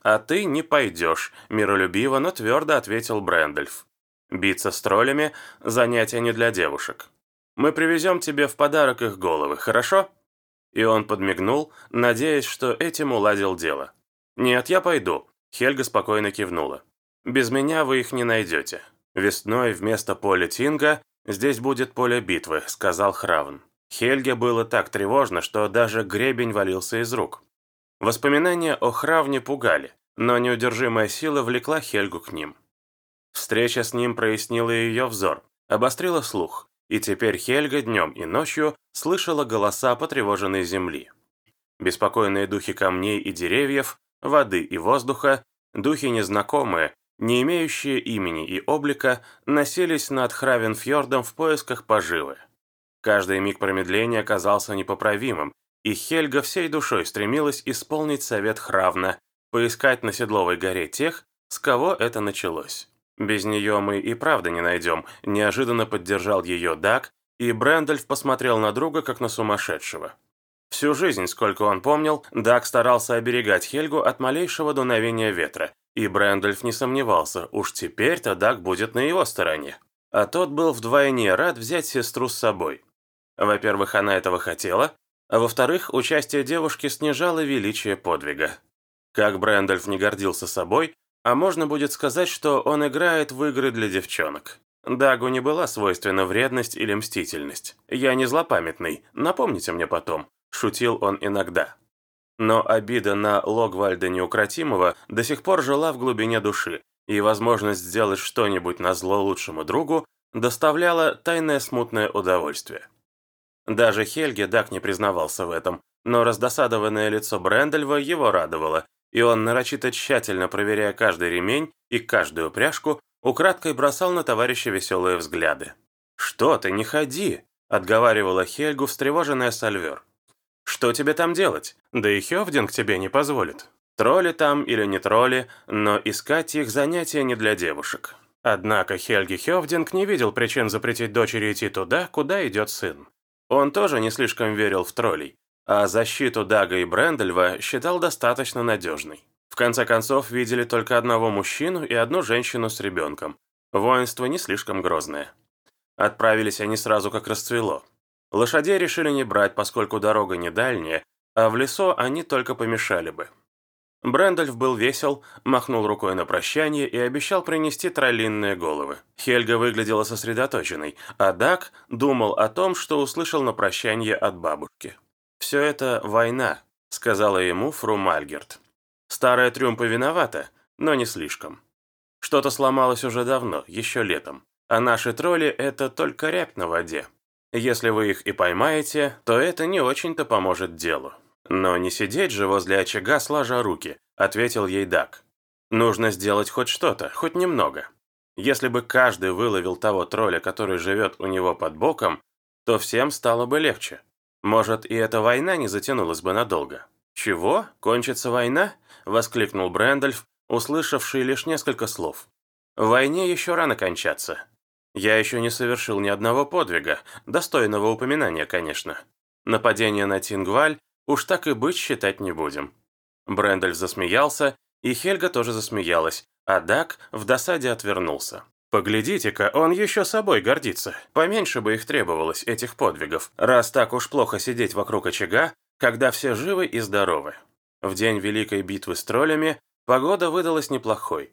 «А ты не пойдешь», — миролюбиво, но твердо ответил Брэндальф. «Биться с троллями — занятие не для девушек. Мы привезем тебе в подарок их головы, хорошо?» И он подмигнул, надеясь, что этим уладил дело. «Нет, я пойду», — Хельга спокойно кивнула. Без меня вы их не найдете. Весной вместо поля Тинга здесь будет поле битвы», — сказал Хравн. Хельге было так тревожно, что даже гребень валился из рук. Воспоминания о Хравне пугали, но неудержимая сила влекла Хельгу к ним. Встреча с ним прояснила ее взор, обострила слух, и теперь Хельга днем и ночью слышала голоса потревоженной земли. Беспокойные духи камней и деревьев, воды и воздуха, духи незнакомые, не имеющие имени и облика, носились над Хравенфьордом в поисках поживы. Каждый миг промедления оказался непоправимым, и Хельга всей душой стремилась исполнить совет Хравна, поискать на Седловой горе тех, с кого это началось. «Без нее мы и правда не найдем», – неожиданно поддержал ее Дак, и Брэндальф посмотрел на друга, как на сумасшедшего. Всю жизнь, сколько он помнил, Дак старался оберегать Хельгу от малейшего дуновения ветра, и Брэндольф не сомневался, уж теперь-то Даг будет на его стороне. А тот был вдвойне рад взять сестру с собой. Во-первых, она этого хотела, а во-вторых, участие девушки снижало величие подвига. Как Брэндольф не гордился собой, а можно будет сказать, что он играет в игры для девчонок. Дагу не была свойственна вредность или мстительность. «Я не злопамятный, напомните мне потом», – шутил он иногда. Но обида на Логвальда Неукротимого до сих пор жила в глубине души, и возможность сделать что-нибудь на зло лучшему другу доставляла тайное смутное удовольствие. Даже Хельге Дак не признавался в этом, но раздосадованное лицо Брэндальва его радовало, и он, нарочито тщательно проверяя каждый ремень и каждую пряжку, украдкой бросал на товарища веселые взгляды. «Что ты, не ходи!» – отговаривала Хельгу встревоженная Сальвер. Что тебе там делать? Да и Хёвдинг тебе не позволит. Тролли там или не тролли, но искать их занятия не для девушек. Однако Хельги Хёвдинг не видел причин запретить дочери идти туда, куда идет сын. Он тоже не слишком верил в троллей, а защиту Дага и Брэндальва считал достаточно надежной. В конце концов, видели только одного мужчину и одну женщину с ребенком. Воинство не слишком грозное. Отправились они сразу, как расцвело. Лошадей решили не брать, поскольку дорога не дальняя, а в лесу они только помешали бы. Брэндальф был весел, махнул рукой на прощание и обещал принести троллинные головы. Хельга выглядела сосредоточенной, а Дак думал о том, что услышал на прощание от бабушки. «Все это война», — сказала ему фру Мальгерт. «Старая трюмпа виновата, но не слишком. Что-то сломалось уже давно, еще летом, а наши тролли — это только рябь на воде. Если вы их и поймаете, то это не очень-то поможет делу. Но не сидеть же возле очага сложа руки, ответил ей Дак. Нужно сделать хоть что-то, хоть немного. Если бы каждый выловил того тролля, который живет у него под боком, то всем стало бы легче. Может, и эта война не затянулась бы надолго. «Чего? Кончится война?» — воскликнул Брэндальф, услышавший лишь несколько слов. «Войне еще рано кончаться. Я еще не совершил ни одного подвига, достойного упоминания, конечно. Нападение на Тингваль уж так и быть считать не будем». Брэндальф засмеялся, и Хельга тоже засмеялась, а Дак в досаде отвернулся. «Поглядите-ка, он еще собой гордится. Поменьше бы их требовалось, этих подвигов, раз так уж плохо сидеть вокруг очага, когда все живы и здоровы». В день Великой битвы с троллями погода выдалась неплохой.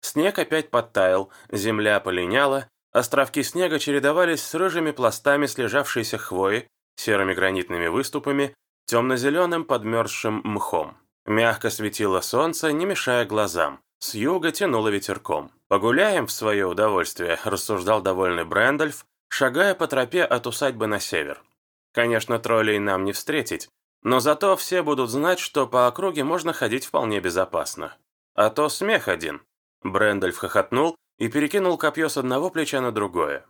Снег опять подтаял, земля полиняла, островки снега чередовались с рыжими пластами слежавшейся хвои, серыми гранитными выступами, темно-зеленым подмерзшим мхом. Мягко светило солнце, не мешая глазам. С юга тянуло ветерком. «Погуляем в свое удовольствие», – рассуждал довольный Брэндальф, шагая по тропе от усадьбы на север. «Конечно, троллей нам не встретить, но зато все будут знать, что по округе можно ходить вполне безопасно. А то смех один». Брэндальф хохотнул и перекинул копье с одного плеча на другое.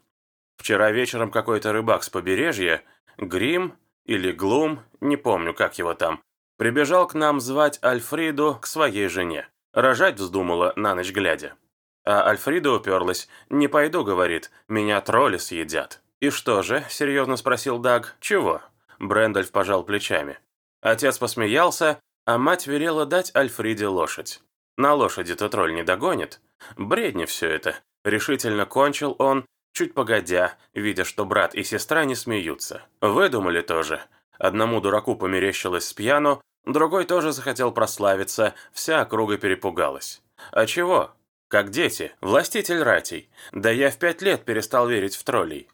Вчера вечером какой-то рыбак с побережья, Грим или Глум, не помню, как его там, прибежал к нам звать Альфриду к своей жене. Рожать вздумала на ночь глядя. А Альфрида уперлась. «Не пойду», — говорит, — «меня тролли съедят». «И что же?» — серьезно спросил Даг. «Чего?» Брэндальф пожал плечами. Отец посмеялся, а мать велела дать Альфриде лошадь. На лошади-то тролль не догонит. Бредни все это. Решительно кончил он, чуть погодя, видя, что брат и сестра не смеются. Выдумали тоже. Одному дураку померещилось с пьяну, Другой тоже захотел прославиться, вся округа перепугалась. А чего? Как дети, властитель ратей. Да я в пять лет перестал верить в троллей.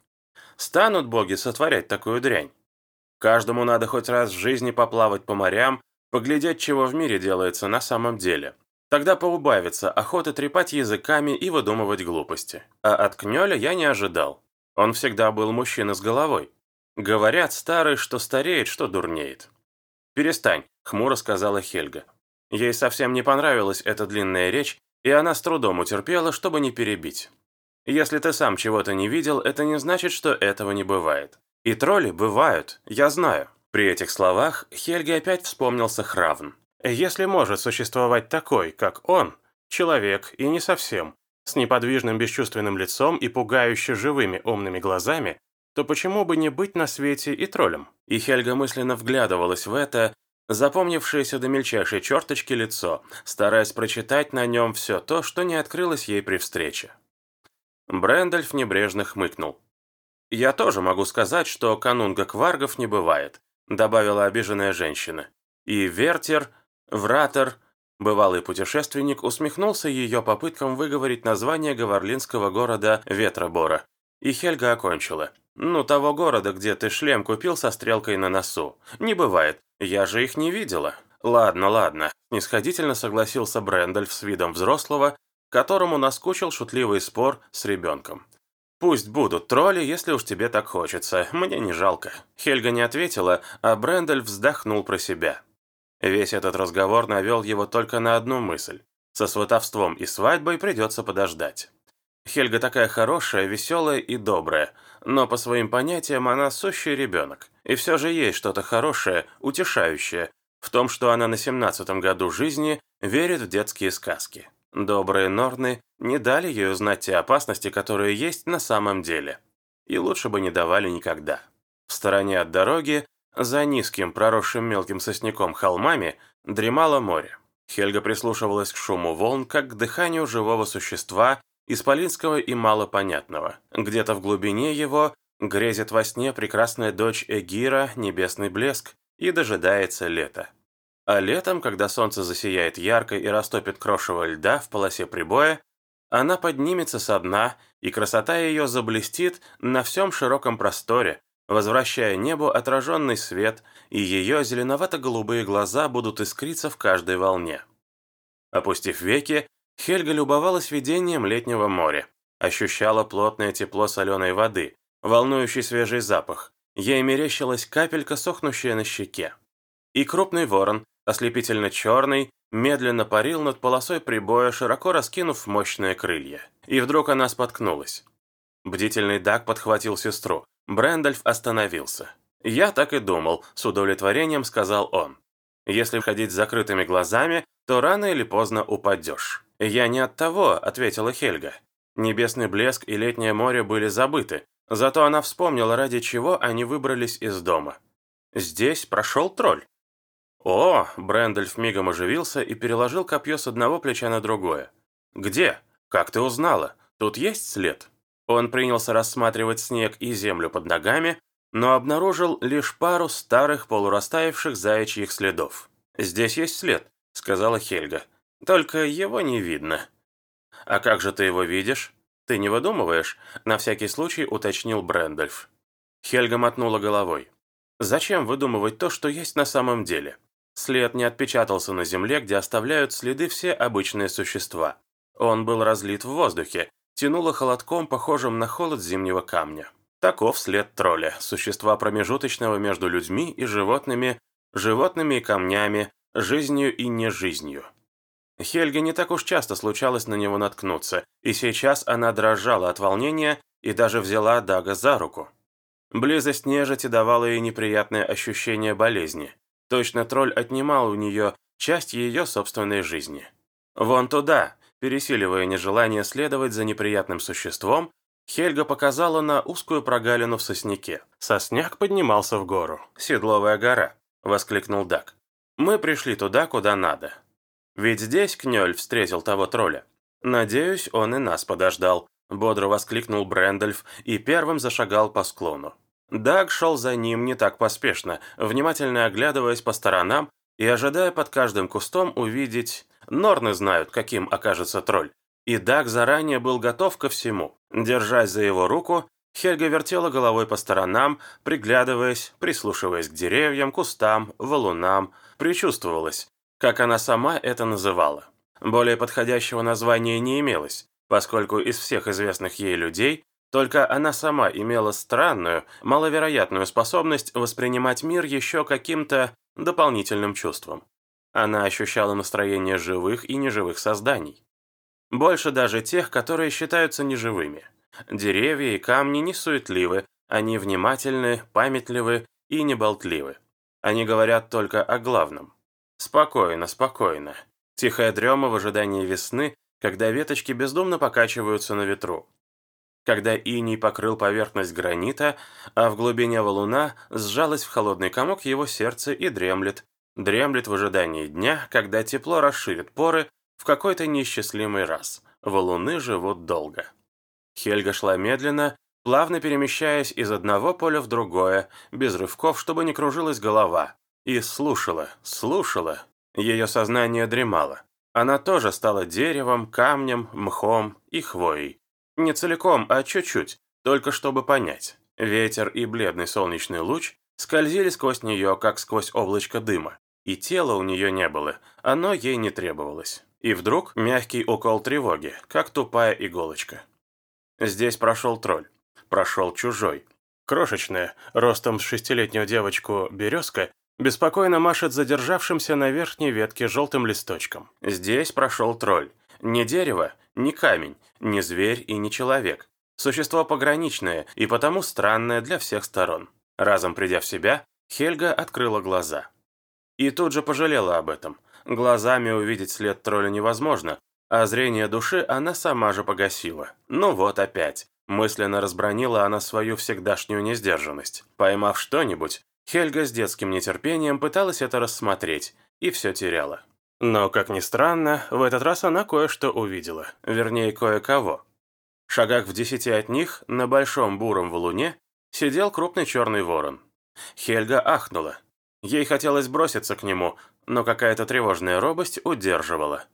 Станут боги сотворять такую дрянь. Каждому надо хоть раз в жизни поплавать по морям, поглядеть, чего в мире делается на самом деле. Тогда поубавится охота трепать языками и выдумывать глупости. А от Кнёля я не ожидал. Он всегда был мужчина с головой. Говорят старый, что стареет, что дурнеет. «Перестань», — хмуро сказала Хельга. Ей совсем не понравилась эта длинная речь, и она с трудом утерпела, чтобы не перебить. «Если ты сам чего-то не видел, это не значит, что этого не бывает. И тролли бывают, я знаю». При этих словах Хельге опять вспомнился Хравн. «Если может существовать такой, как он, человек и не совсем, с неподвижным бесчувственным лицом и пугающе живыми умными глазами, то почему бы не быть на свете и троллем? И Хельга мысленно вглядывалась в это, запомнившееся до мельчайшей черточки лицо, стараясь прочитать на нем все то, что не открылось ей при встрече. Брэндальф небрежно хмыкнул. «Я тоже могу сказать, что канунга кваргов не бывает», добавила обиженная женщина. И Вертер, Вратер, бывалый путешественник, усмехнулся ее попыткам выговорить название гаварлинского города Ветробора. И Хельга окончила. «Ну, того города, где ты шлем купил со стрелкой на носу. Не бывает. Я же их не видела». «Ладно, ладно», – снисходительно согласился Брэндальф с видом взрослого, которому наскучил шутливый спор с ребенком. «Пусть будут тролли, если уж тебе так хочется. Мне не жалко». Хельга не ответила, а Брэндальф вздохнул про себя. Весь этот разговор навел его только на одну мысль. Со сватовством и свадьбой придется подождать. Хельга такая хорошая, веселая и добрая, но по своим понятиям она сущий ребенок. И все же есть что-то хорошее, утешающее, в том, что она на семнадцатом году жизни верит в детские сказки. Добрые Норны не дали ей узнать те опасности, которые есть на самом деле. И лучше бы не давали никогда. В стороне от дороги, за низким, проросшим мелким сосняком холмами, дремало море. Хельга прислушивалась к шуму волн, как к дыханию живого существа, исполинского и малопонятного. Где-то в глубине его грезит во сне прекрасная дочь Эгира, небесный блеск, и дожидается лета. А летом, когда солнце засияет ярко и растопит крошево льда в полосе прибоя, она поднимется со дна, и красота ее заблестит на всем широком просторе, возвращая небу отраженный свет, и ее зеленовато-голубые глаза будут искриться в каждой волне. Опустив веки, Хельга любовалась видением летнего моря, ощущала плотное тепло соленой воды, волнующий свежий запах. Ей мерещилась капелька, сохнущая на щеке. И крупный ворон, ослепительно черный, медленно парил над полосой прибоя, широко раскинув мощные крылья. И вдруг она споткнулась. Бдительный Даг подхватил сестру. Брэндальф остановился. «Я так и думал», — с удовлетворением сказал он. «Если ходить с закрытыми глазами, то рано или поздно упадешь». «Я не от того», — ответила Хельга. Небесный блеск и летнее море были забыты, зато она вспомнила, ради чего они выбрались из дома. Здесь прошел тролль. «О!» — Брэндальф мигом оживился и переложил копье с одного плеча на другое. «Где? Как ты узнала? Тут есть след?» Он принялся рассматривать снег и землю под ногами, но обнаружил лишь пару старых полурастаявших заячьих следов. «Здесь есть след», — сказала Хельга. «Только его не видно». «А как же ты его видишь? Ты не выдумываешь?» — на всякий случай уточнил Брэндальф. Хельга мотнула головой. «Зачем выдумывать то, что есть на самом деле?» След не отпечатался на земле, где оставляют следы все обычные существа. Он был разлит в воздухе, тянуло холодком, похожим на холод зимнего камня. Таков след тролля, существа промежуточного между людьми и животными, животными и камнями, жизнью и нежизнью. Хельге не так уж часто случалось на него наткнуться, и сейчас она дрожала от волнения и даже взяла Дага за руку. Близость нежити давала ей неприятное ощущение болезни. Точно тролль отнимал у нее часть ее собственной жизни. «Вон туда!» Пересиливая нежелание следовать за неприятным существом, Хельга показала на узкую прогалину в сосняке. Сосняк поднимался в гору. «Седловая гора», — воскликнул Дак. «Мы пришли туда, куда надо. Ведь здесь Кнёль встретил того тролля. Надеюсь, он и нас подождал», — бодро воскликнул Брэндальф и первым зашагал по склону. Даг шел за ним не так поспешно, внимательно оглядываясь по сторонам и ожидая под каждым кустом увидеть... Норны знают, каким окажется тролль. И Даг заранее был готов ко всему. Держась за его руку, Хельга вертела головой по сторонам, приглядываясь, прислушиваясь к деревьям, кустам, валунам, причувствовалась, как она сама это называла. Более подходящего названия не имелось, поскольку из всех известных ей людей только она сама имела странную, маловероятную способность воспринимать мир еще каким-то дополнительным чувством. Она ощущала настроение живых и неживых созданий. Больше даже тех, которые считаются неживыми. Деревья и камни не суетливы, они внимательны, памятливы и неболтливы. Они говорят только о главном. Спокойно, спокойно. Тихая дрема в ожидании весны, когда веточки бездумно покачиваются на ветру когда иней покрыл поверхность гранита, а в глубине валуна сжалось в холодный комок его сердце и дремлет. Дремлет в ожидании дня, когда тепло расширит поры в какой-то неисчислимый раз. Валуны живут долго. Хельга шла медленно, плавно перемещаясь из одного поля в другое, без рывков, чтобы не кружилась голова. И слушала, слушала. Ее сознание дремало. Она тоже стала деревом, камнем, мхом и хвоей. Не целиком, а чуть-чуть, только чтобы понять. Ветер и бледный солнечный луч скользили сквозь нее, как сквозь облачко дыма. И тела у нее не было, оно ей не требовалось. И вдруг мягкий укол тревоги, как тупая иголочка. Здесь прошел тролль. Прошел чужой. Крошечная, ростом с шестилетнюю девочку березка, беспокойно машет задержавшимся на верхней ветке желтым листочком. Здесь прошел тролль. Не дерево, не камень, не зверь и не человек. Существо пограничное и потому странное для всех сторон. Разом придя в себя, Хельга открыла глаза. И тут же пожалела об этом. Глазами увидеть след тролля невозможно, а зрение души она сама же погасила. Ну вот опять. Мысленно разбронила она свою всегдашнюю несдержанность. Поймав что-нибудь, Хельга с детским нетерпением пыталась это рассмотреть, и все теряла. Но, как ни странно, в этот раз она кое-что увидела, вернее, кое-кого. В шагах в десяти от них, на большом буром валуне, сидел крупный черный ворон. Хельга ахнула. Ей хотелось броситься к нему, но какая-то тревожная робость удерживала.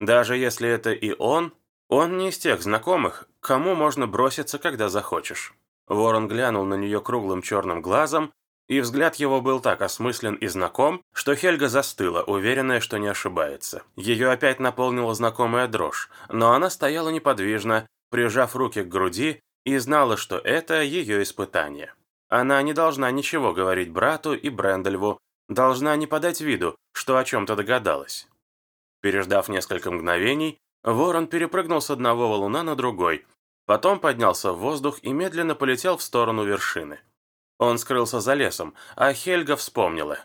Даже если это и он, он не из тех знакомых, кому можно броситься, когда захочешь. Ворон глянул на нее круглым черным глазом и взгляд его был так осмыслен и знаком, что Хельга застыла, уверенная, что не ошибается. Ее опять наполнила знакомая дрожь, но она стояла неподвижно, прижав руки к груди, и знала, что это ее испытание. Она не должна ничего говорить брату и Брэндальву, должна не подать виду, что о чем-то догадалась. Переждав несколько мгновений, ворон перепрыгнул с одного валуна на другой, Потом поднялся в воздух и медленно полетел в сторону вершины. Он скрылся за лесом, а Хельга вспомнила.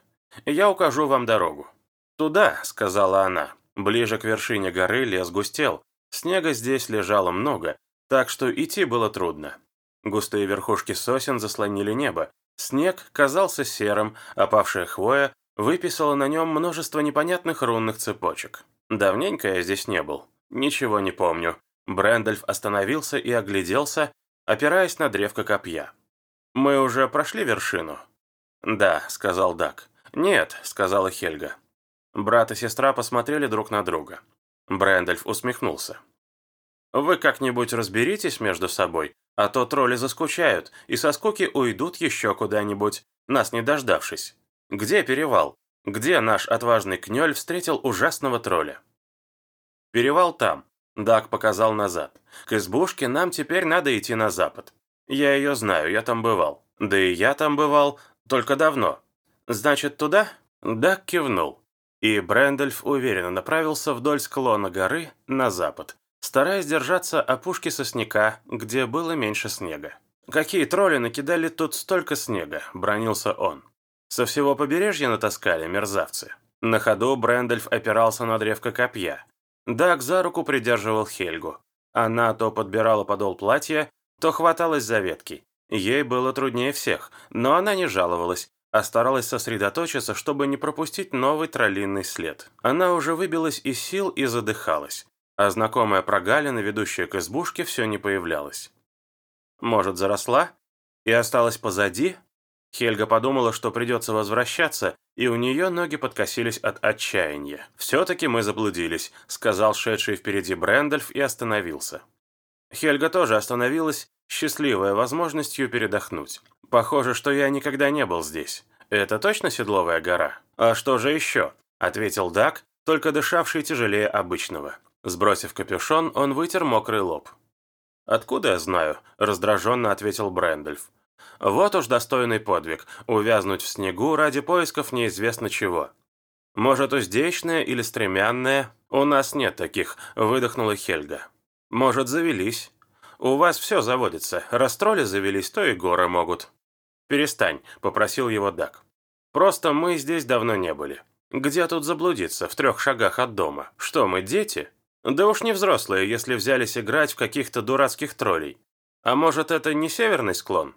«Я укажу вам дорогу». «Туда», — сказала она. Ближе к вершине горы лес густел. Снега здесь лежало много, так что идти было трудно. Густые верхушки сосен заслонили небо. Снег казался серым, опавшая хвоя выписала на нем множество непонятных рунных цепочек. Давненько я здесь не был. Ничего не помню. Брэндальф остановился и огляделся, опираясь на древко копья. «Мы уже прошли вершину?» «Да», — сказал Дак. «Нет», — сказала Хельга. Брат и сестра посмотрели друг на друга. Брэндальф усмехнулся. «Вы как-нибудь разберитесь между собой, а то тролли заскучают и со скуки уйдут еще куда-нибудь, нас не дождавшись. Где перевал? Где наш отважный кнёль встретил ужасного тролля?» «Перевал там», — Даг показал назад. «К избушке нам теперь надо идти на запад. Я ее знаю, я там бывал. Да и я там бывал, только давно. Значит, туда?» Даг кивнул. И Брэндальф уверенно направился вдоль склона горы на запад, стараясь держаться опушки сосняка, где было меньше снега. «Какие тролли накидали тут столько снега?» – бронился он. «Со всего побережья натаскали мерзавцы». На ходу Брэндальф опирался на древко копья. Даг за руку придерживал Хельгу. Она то подбирала подол платья, то хваталась за ветки. Ей было труднее всех, но она не жаловалась, а старалась сосредоточиться, чтобы не пропустить новый троллинный след. Она уже выбилась из сил и задыхалась а знакомая прогалина, ведущая к избушке, все не появлялась. Может, заросла? И осталась позади? Хельга подумала, что придется возвращаться, и у нее ноги подкосились от отчаяния. «Все-таки мы заблудились», — сказал шедший впереди Брэндальф и остановился. Хельга тоже остановилась, счастливая возможностью передохнуть. «Похоже, что я никогда не был здесь. Это точно Седловая гора?» «А что же еще?» — ответил Дак, только дышавший тяжелее обычного. Сбросив капюшон, он вытер мокрый лоб. «Откуда я знаю?» – раздраженно ответил Брэндальф. «Вот уж достойный подвиг – увязнуть в снегу ради поисков неизвестно чего. Может, уздечная или стремянная? У нас нет таких», – выдохнула Хельга. «Может, завелись? У вас все заводится. Растроли завелись, то и горы могут». «Перестань», – попросил его Дак. «Просто мы здесь давно не были. Где тут заблудиться, в трех шагах от дома? Что, мы дети?» Да уж не взрослые, если взялись играть в каких-то дурацких троллей. А может, это не северный склон?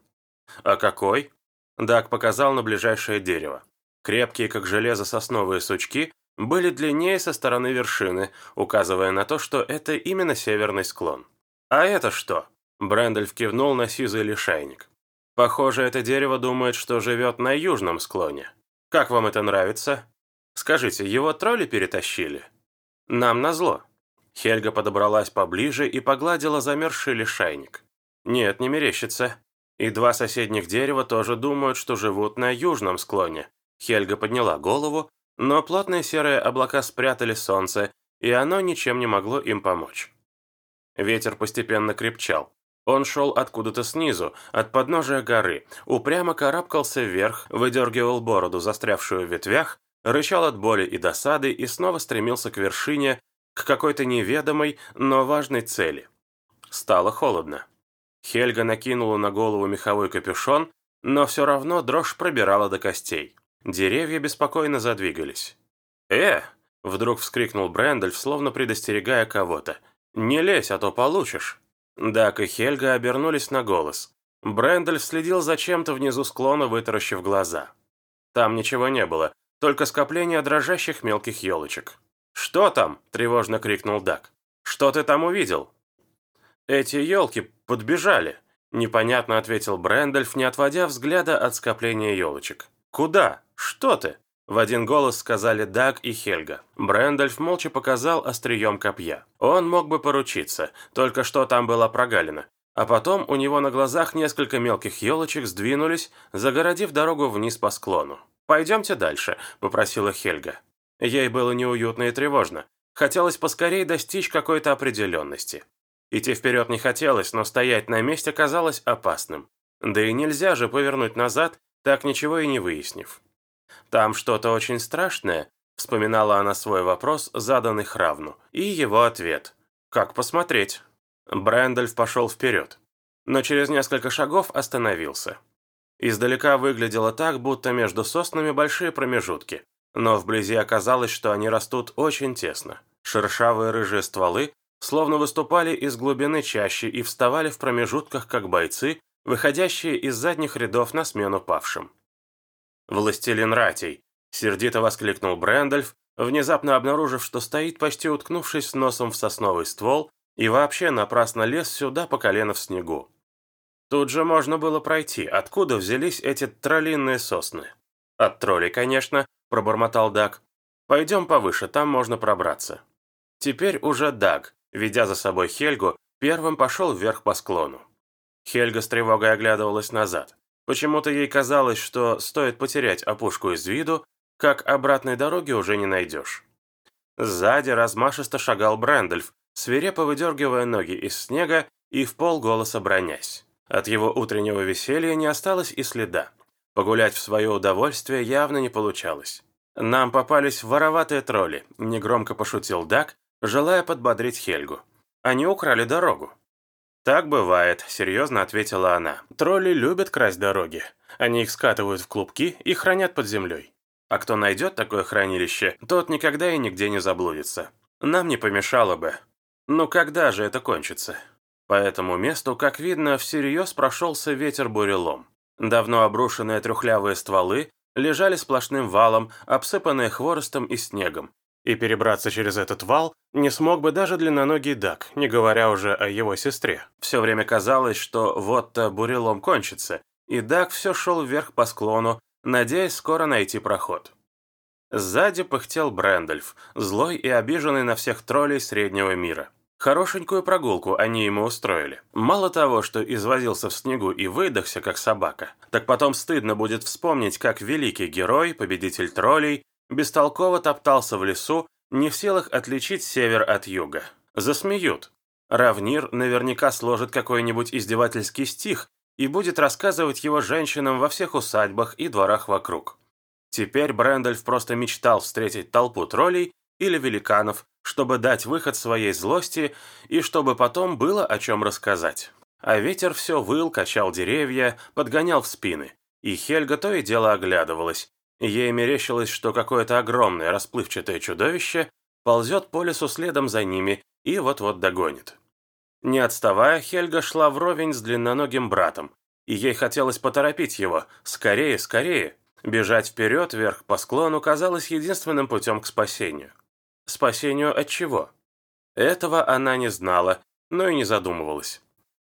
А какой? Даг показал на ближайшее дерево. Крепкие, как железо, сосновые сучки были длиннее со стороны вершины, указывая на то, что это именно северный склон. «А это что?» Брэндальф кивнул на сизый лишайник. «Похоже, это дерево думает, что живет на южном склоне. Как вам это нравится? Скажите, его тролли перетащили?» «Нам назло. Хельга подобралась поближе и погладила замерзший лишайник. Нет, не мерещится. И два соседних дерева тоже думают, что живут на южном склоне. Хельга подняла голову, но плотные серые облака спрятали солнце, и оно ничем не могло им помочь. Ветер постепенно крепчал. Он шел откуда-то снизу, от подножия горы, упрямо карабкался вверх, выдергивал бороду, застрявшую в ветвях, рычал от боли и досады и снова стремился к вершине, к какой-то неведомой, но важной цели. Стало холодно. Хельга накинула на голову меховой капюшон, но все равно дрожь пробирала до костей. Деревья беспокойно задвигались. «Э!» — вдруг вскрикнул Брэндальф, словно предостерегая кого-то. «Не лезь, а то получишь!» Дак и Хельга обернулись на голос. Брэндальф следил за чем-то внизу склона, вытаращив глаза. Там ничего не было, только скопление дрожащих мелких елочек. «Что там?» – тревожно крикнул Дак. «Что ты там увидел?» «Эти елки подбежали», – непонятно ответил Брэндальф, не отводя взгляда от скопления елочек. «Куда? Что ты?» В один голос сказали Даг и Хельга. Брэндальф молча показал острием копья. Он мог бы поручиться, только что там была прогалина. А потом у него на глазах несколько мелких елочек сдвинулись, загородив дорогу вниз по склону. «Пойдемте дальше», — попросила Хельга. Ей было неуютно и тревожно. Хотелось поскорее достичь какой-то определенности. Идти вперед не хотелось, но стоять на месте казалось опасным. Да и нельзя же повернуть назад, так ничего и не выяснив. «Там что-то очень страшное», — вспоминала она свой вопрос, заданный Хравну, и его ответ. «Как посмотреть?» Брэндальф пошел вперед, но через несколько шагов остановился. Издалека выглядело так, будто между соснами большие промежутки, но вблизи оказалось, что они растут очень тесно. Шершавые рыжие стволы словно выступали из глубины чащи и вставали в промежутках, как бойцы, выходящие из задних рядов на смену павшим. «Властелин ратей!» — сердито воскликнул Брэндальф, внезапно обнаружив, что стоит почти уткнувшись носом в сосновый ствол и вообще напрасно лез сюда по колено в снегу. Тут же можно было пройти, откуда взялись эти троллинные сосны. От троллей, конечно, пробормотал Даг. Пойдем повыше, там можно пробраться. Теперь уже Даг, ведя за собой Хельгу, первым пошел вверх по склону. Хельга с тревогой оглядывалась назад. Почему-то ей казалось, что стоит потерять опушку из виду, как обратной дороги уже не найдешь. Сзади размашисто шагал Брэндальф, свирепо выдергивая ноги из снега и в полголоса бронясь. От его утреннего веселья не осталось и следа. Погулять в свое удовольствие явно не получалось. «Нам попались вороватые тролли», — негромко пошутил Дак, желая подбодрить Хельгу. «Они украли дорогу». «Так бывает», — серьезно ответила она. «Тролли любят красть дороги. Они их скатывают в клубки и хранят под землей. А кто найдет такое хранилище, тот никогда и нигде не заблудится. Нам не помешало бы. Но когда же это кончится?» По этому месту, как видно, всерьез прошелся ветер-бурелом. Давно обрушенные трухлявые стволы лежали сплошным валом, обсыпанные хворостом и снегом, и перебраться через этот вал не смог бы даже длинноногий Дак, не говоря уже о его сестре. Все время казалось, что вот-то бурелом кончится, и Дак все шел вверх по склону, надеясь скоро найти проход. Сзади пыхтел Брэндальф, злой и обиженный на всех троллей среднего мира. Хорошенькую прогулку они ему устроили. Мало того, что извозился в снегу и выдохся, как собака, так потом стыдно будет вспомнить, как великий герой, победитель троллей, бестолково топтался в лесу, не в силах отличить север от юга. Засмеют. Равнир наверняка сложит какой-нибудь издевательский стих и будет рассказывать его женщинам во всех усадьбах и дворах вокруг. Теперь Брэндальф просто мечтал встретить толпу троллей или великанов, чтобы дать выход своей злости и чтобы потом было о чем рассказать. А ветер все выл, качал деревья, подгонял в спины, и Хельга то и дело оглядывалась. Ей мерещилось, что какое-то огромное расплывчатое чудовище ползет по лесу следом за ними и вот-вот догонит. Не отставая, Хельга шла вровень с длинноногим братом, и ей хотелось поторопить его. Скорее, скорее! Бежать вперед, вверх по склону казалось единственным путем к спасению. Спасению от чего? Этого она не знала, но и не задумывалась.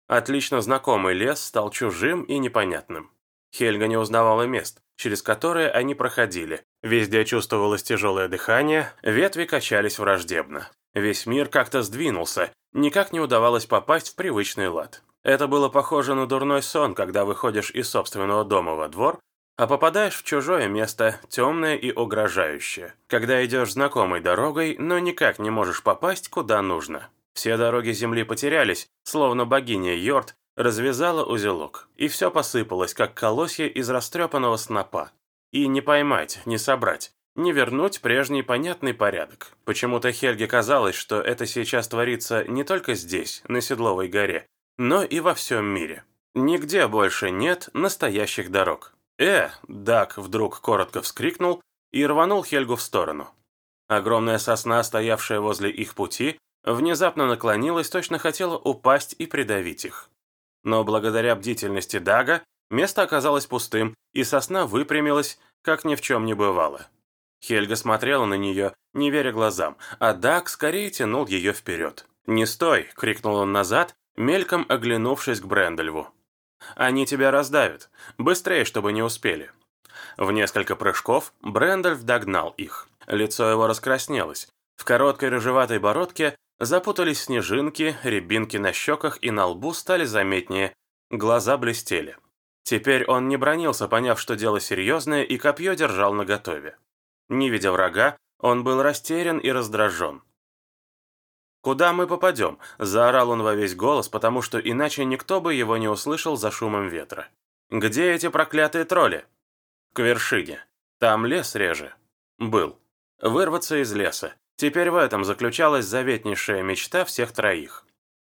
Отлично знакомый лес стал чужим и непонятным. Хельга не узнавала мест, через которые они проходили. Везде чувствовалось тяжелое дыхание, ветви качались враждебно. Весь мир как-то сдвинулся, никак не удавалось попасть в привычный лад. Это было похоже на дурной сон, когда выходишь из собственного дома во двор, а попадаешь в чужое место, темное и угрожающее, когда идешь знакомой дорогой, но никак не можешь попасть куда нужно. Все дороги земли потерялись, словно богиня Йорд развязала узелок, и все посыпалось, как колосья из растрепанного снопа. И не поймать, не собрать, не вернуть прежний понятный порядок. Почему-то Хельге казалось, что это сейчас творится не только здесь, на Седловой горе, но и во всем мире. Нигде больше нет настоящих дорог. «Э!» – Дак вдруг коротко вскрикнул и рванул Хельгу в сторону. Огромная сосна, стоявшая возле их пути, внезапно наклонилась, точно хотела упасть и придавить их. Но благодаря бдительности Дага место оказалось пустым, и сосна выпрямилась, как ни в чем не бывало. Хельга смотрела на нее, не веря глазам, а Даг скорее тянул ее вперед. «Не стой!» — крикнул он назад, мельком оглянувшись к Брэндальву. Они тебя раздавят. Быстрее, чтобы не успели». В несколько прыжков Брэндальф догнал их. Лицо его раскраснелось. В короткой рыжеватой бородке запутались снежинки, рябинки на щеках и на лбу стали заметнее. Глаза блестели. Теперь он не бронился, поняв, что дело серьезное, и копье держал наготове. Не видя врага, он был растерян и раздражен. «Куда мы попадем?» – заорал он во весь голос, потому что иначе никто бы его не услышал за шумом ветра. «Где эти проклятые тролли?» «К вершине. Там лес реже». «Был. Вырваться из леса. Теперь в этом заключалась заветнейшая мечта всех троих.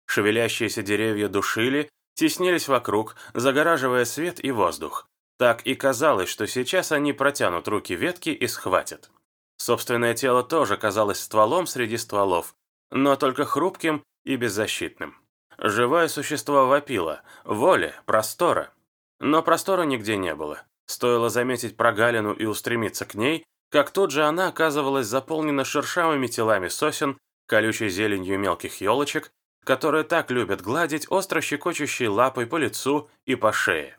Шевелящиеся деревья душили, теснились вокруг, загораживая свет и воздух. Так и казалось, что сейчас они протянут руки ветки и схватят. Собственное тело тоже казалось стволом среди стволов, но только хрупким и беззащитным. Живое существо вопило, воля, простора. Но простора нигде не было. Стоило заметить прогалину и устремиться к ней, как тут же она оказывалась заполнена шершавыми телами сосен, колючей зеленью мелких елочек, которые так любят гладить остро щекочущей лапой по лицу и по шее.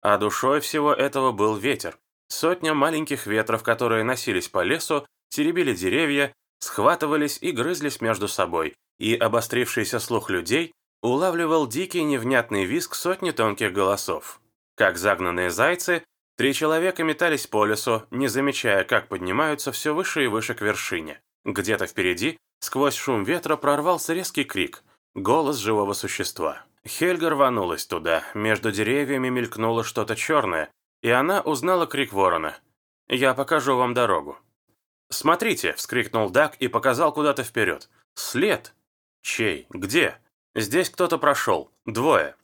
А душой всего этого был ветер. Сотня маленьких ветров, которые носились по лесу, теребили деревья, схватывались и грызлись между собой, и обострившийся слух людей улавливал дикий невнятный визг сотни тонких голосов. Как загнанные зайцы, три человека метались по лесу, не замечая, как поднимаются все выше и выше к вершине. Где-то впереди, сквозь шум ветра, прорвался резкий крик, голос живого существа. Хельга рванулась туда, между деревьями мелькнуло что-то черное, и она узнала крик ворона. «Я покажу вам дорогу». «Смотрите!» — вскрикнул Дак и показал куда-то вперед. «След!» «Чей? Где?» «Здесь кто-то прошел. Двое».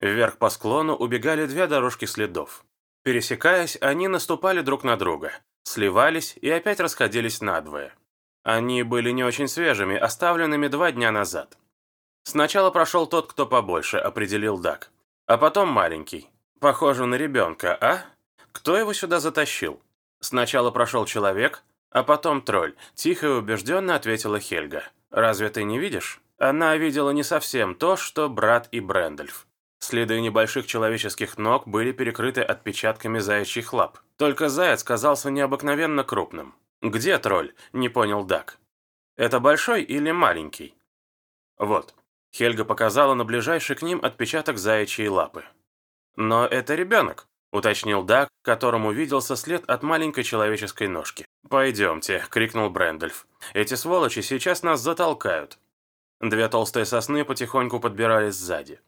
Вверх по склону убегали две дорожки следов. Пересекаясь, они наступали друг на друга, сливались и опять расходились надвое. Они были не очень свежими, оставленными два дня назад. Сначала прошел тот, кто побольше, определил Дак. А потом маленький. Похоже на ребенка, а? Кто его сюда затащил? Сначала прошел человек, а потом тролль. Тихо и убежденно ответила Хельга. Разве ты не видишь? Она видела не совсем то, что брат и Брэндальф. Следы небольших человеческих ног были перекрыты отпечатками заячьих лап. Только заяц казался необыкновенно крупным. «Где тролль?» – не понял Дак. «Это большой или маленький?» «Вот». Хельга показала на ближайший к ним отпечаток заячьей лапы. «Но это ребенок», – уточнил Дак, которому виделся след от маленькой человеческой ножки. «Пойдемте», — крикнул Брэндальф. «Эти сволочи сейчас нас затолкают». Две толстые сосны потихоньку подбирались сзади.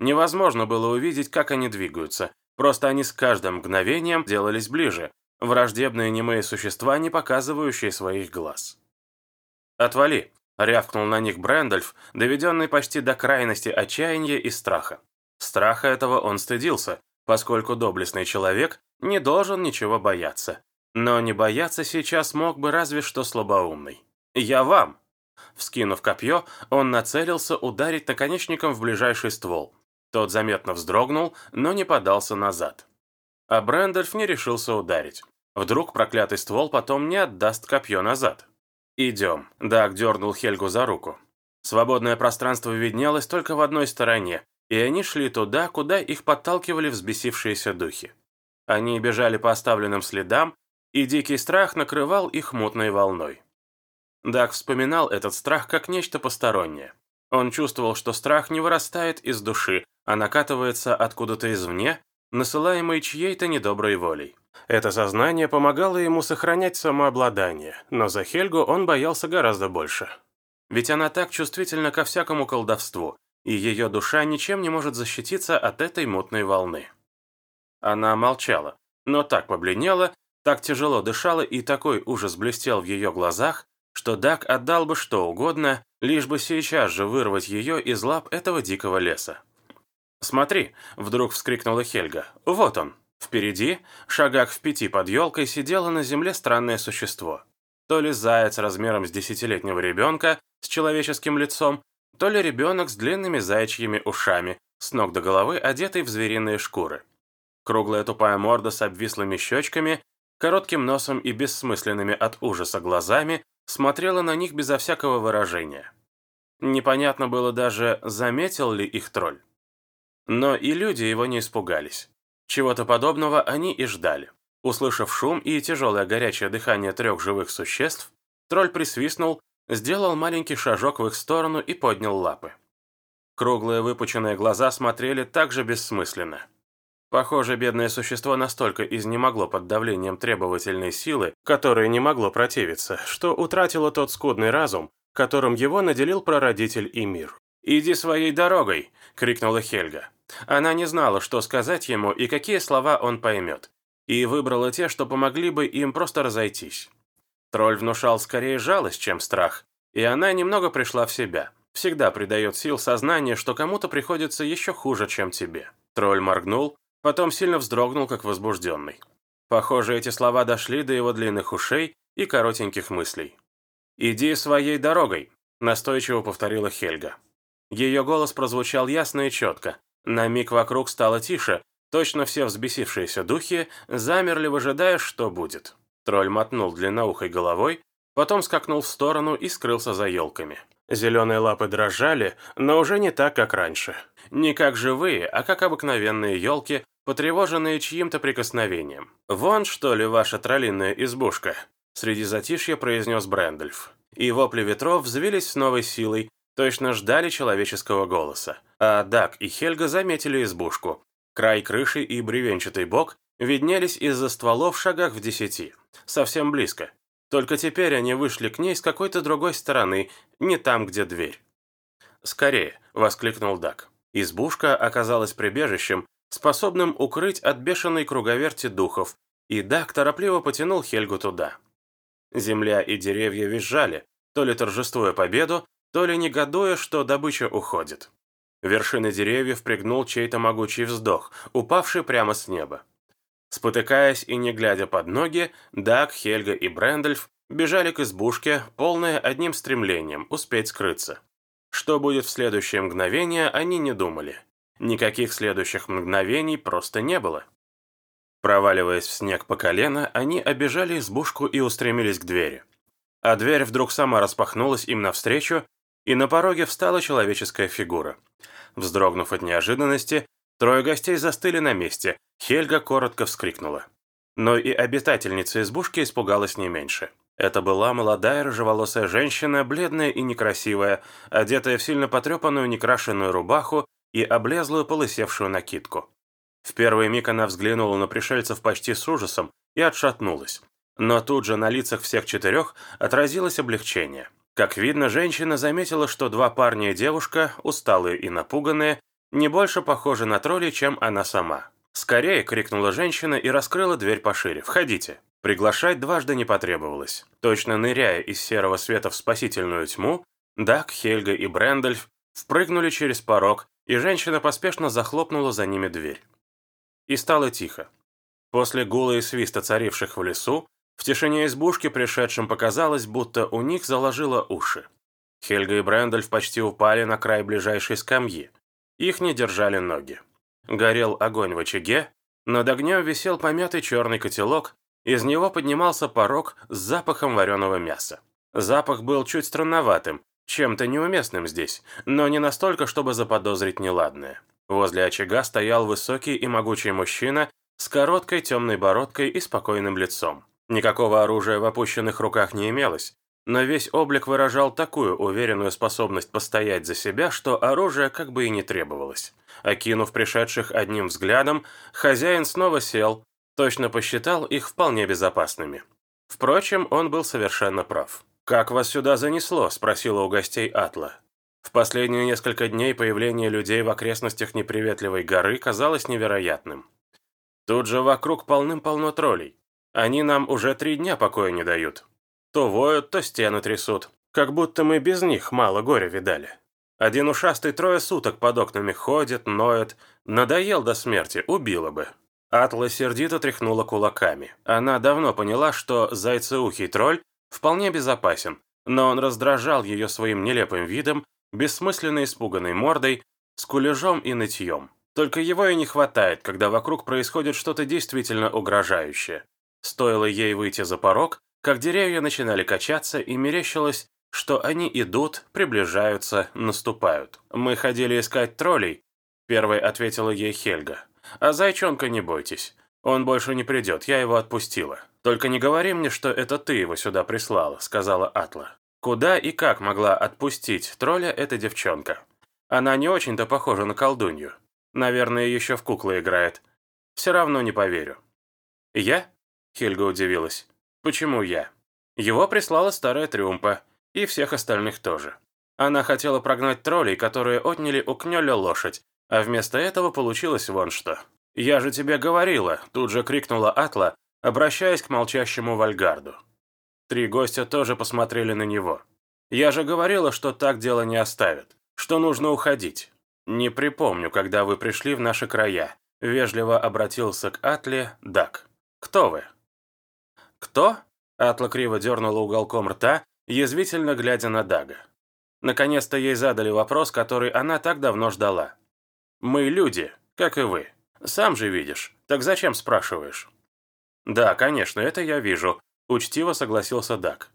Невозможно было увидеть, как они двигаются. Просто они с каждым мгновением делались ближе. Враждебные немые существа, не показывающие своих глаз. «Отвали!» — рявкнул на них Брэндальф, доведенный почти до крайности отчаяния и страха. Страха этого он стыдился, поскольку доблестный человек не должен ничего бояться. Но не бояться сейчас мог бы разве что слабоумный. «Я вам!» Вскинув копье, он нацелился ударить наконечником в ближайший ствол. Тот заметно вздрогнул, но не подался назад. А Брэндальф не решился ударить. Вдруг проклятый ствол потом не отдаст копье назад. «Идем», — Даг дернул Хельгу за руку. Свободное пространство виднелось только в одной стороне, и они шли туда, куда их подталкивали взбесившиеся духи. Они бежали по оставленным следам, и дикий страх накрывал их мутной волной. Даг вспоминал этот страх как нечто постороннее. Он чувствовал, что страх не вырастает из души, а накатывается откуда-то извне, насылаемый чьей-то недоброй волей. Это сознание помогало ему сохранять самообладание, но за Хельгу он боялся гораздо больше. Ведь она так чувствительна ко всякому колдовству, и ее душа ничем не может защититься от этой мутной волны. Она молчала, но так побледнела, так тяжело дышала и такой ужас блестел в ее глазах, что Дак отдал бы что угодно, лишь бы сейчас же вырвать ее из лап этого дикого леса. «Смотри!» — вдруг вскрикнула Хельга. «Вот он!» Впереди, шагах в пяти под елкой, сидело на земле странное существо. То ли заяц размером с десятилетнего ребенка с человеческим лицом, то ли ребенок с длинными заячьими ушами, с ног до головы одетый в звериные шкуры. Круглая тупая морда с обвислыми щечками коротким носом и бессмысленными от ужаса глазами, смотрела на них безо всякого выражения. Непонятно было даже, заметил ли их тролль. Но и люди его не испугались. Чего-то подобного они и ждали. Услышав шум и тяжелое горячее дыхание трех живых существ, тролль присвистнул, сделал маленький шажок в их сторону и поднял лапы. Круглые выпученные глаза смотрели так же бессмысленно. Похоже, бедное существо настолько изнемогло под давлением требовательной силы, которой не могло противиться, что утратило тот скудный разум, которым его наделил прародитель и мир. «Иди своей дорогой!» — крикнула Хельга. Она не знала, что сказать ему и какие слова он поймет, и выбрала те, что помогли бы им просто разойтись. Тролль внушал скорее жалость, чем страх, и она немного пришла в себя. всегда придает сил сознание, что кому-то приходится еще хуже, чем тебе. Тролль моргнул, потом сильно вздрогнул, как возбужденный. Похоже, эти слова дошли до его длинных ушей и коротеньких мыслей. «Иди своей дорогой», – настойчиво повторила Хельга. Ее голос прозвучал ясно и четко. На миг вокруг стало тише, точно все взбесившиеся духи замерли, выжидая, что будет. Тролль мотнул длинноухой головой, потом скакнул в сторону и скрылся за елками. Зеленые лапы дрожали, но уже не так, как раньше. Не как живые, а как обыкновенные елки, потревоженные чьим-то прикосновением. «Вон, что ли, ваша троллиная избушка?» Среди затишья произнес Брэндольф. И вопли ветров взвились с новой силой, точно ждали человеческого голоса. А Дак и Хельга заметили избушку. Край крыши и бревенчатый бок виднелись из-за стволов в шагах в десяти. Совсем близко. Только теперь они вышли к ней с какой-то другой стороны, не там, где дверь. «Скорее!» — воскликнул Дак. Избушка оказалась прибежищем, способным укрыть от бешеной круговерти духов, и Дак торопливо потянул Хельгу туда. Земля и деревья визжали, то ли торжествуя победу, то ли негодуя, что добыча уходит. Вершины деревьев пригнул чей-то могучий вздох, упавший прямо с неба. Спотыкаясь и не глядя под ноги, Даг, Хельга и Брэндольф бежали к избушке, полные одним стремлением успеть скрыться. Что будет в следующее мгновение, они не думали. Никаких следующих мгновений просто не было. Проваливаясь в снег по колено, они обежали избушку и устремились к двери. А дверь вдруг сама распахнулась им навстречу, и на пороге встала человеческая фигура. Вздрогнув от неожиданности, трое гостей застыли на месте, Хельга коротко вскрикнула. Но и обитательница избушки испугалась не меньше. Это была молодая рыжеволосая женщина, бледная и некрасивая, одетая в сильно потрепанную некрашенную рубаху и облезлую полысевшую накидку. В первый миг она взглянула на пришельцев почти с ужасом и отшатнулась. Но тут же на лицах всех четырех отразилось облегчение. Как видно, женщина заметила, что два парня и девушка, усталые и напуганные, не больше похожи на троллей, чем она сама. «Скорее!» — крикнула женщина и раскрыла дверь пошире. «Входите!» Приглашать дважды не потребовалось. Точно ныряя из серого света в спасительную тьму, Дак, Хельга и Брэндольф впрыгнули через порог, и женщина поспешно захлопнула за ними дверь. И стало тихо. После гула и свиста царивших в лесу, в тишине избушки пришедшим показалось, будто у них заложило уши. Хельга и Брэндольф почти упали на край ближайшей скамьи. Их не держали ноги. Горел огонь в очаге, над огнем висел помятый черный котелок, из него поднимался порог с запахом вареного мяса. Запах был чуть странноватым, чем-то неуместным здесь, но не настолько, чтобы заподозрить неладное. Возле очага стоял высокий и могучий мужчина с короткой темной бородкой и спокойным лицом. Никакого оружия в опущенных руках не имелось, но весь облик выражал такую уверенную способность постоять за себя, что оружие как бы и не требовалось. Окинув пришедших одним взглядом, хозяин снова сел, точно посчитал их вполне безопасными. Впрочем, он был совершенно прав. «Как вас сюда занесло?» – спросила у гостей Атла. В последние несколько дней появление людей в окрестностях неприветливой горы казалось невероятным. Тут же вокруг полным-полно троллей. Они нам уже три дня покоя не дают. То воют, то стены трясут. Как будто мы без них мало горя видали. Один ушастый трое суток под окнами ходит, ноет. Надоел до смерти, убила бы. Атла сердито тряхнула кулаками. Она давно поняла, что зайцеухий тролль вполне безопасен, но он раздражал ее своим нелепым видом, бессмысленно испуганной мордой, скулежом и нытьем. Только его и не хватает, когда вокруг происходит что-то действительно угрожающее. Стоило ей выйти за порог, как деревья начинали качаться, и мерещилось, что они идут, приближаются, наступают. «Мы ходили искать троллей», — первой ответила ей Хельга. «А зайчонка не бойтесь. Он больше не придет, я его отпустила. Только не говори мне, что это ты его сюда прислала», — сказала Атла. Куда и как могла отпустить тролля эта девчонка? Она не очень-то похожа на колдунью. Наверное, еще в куклы играет. Все равно не поверю. Я? Хельга удивилась. «Почему я?» Его прислала старая Трюмпа, и всех остальных тоже. Она хотела прогнать троллей, которые отняли у Кнёля лошадь, а вместо этого получилось вон что. «Я же тебе говорила!» – тут же крикнула Атла, обращаясь к молчащему Вальгарду. Три гостя тоже посмотрели на него. Я же говорила, что так дело не оставят, что нужно уходить. Не припомню, когда вы пришли в наши края. Вежливо обратился к Атле Дак. Кто вы? Кто? Атла криво дернула уголком рта, язвительно глядя на Дага. Наконец-то ей задали вопрос, который она так давно ждала. «Мы люди, как и вы. Сам же видишь. Так зачем спрашиваешь?» «Да, конечно, это я вижу», — учтиво согласился Даг.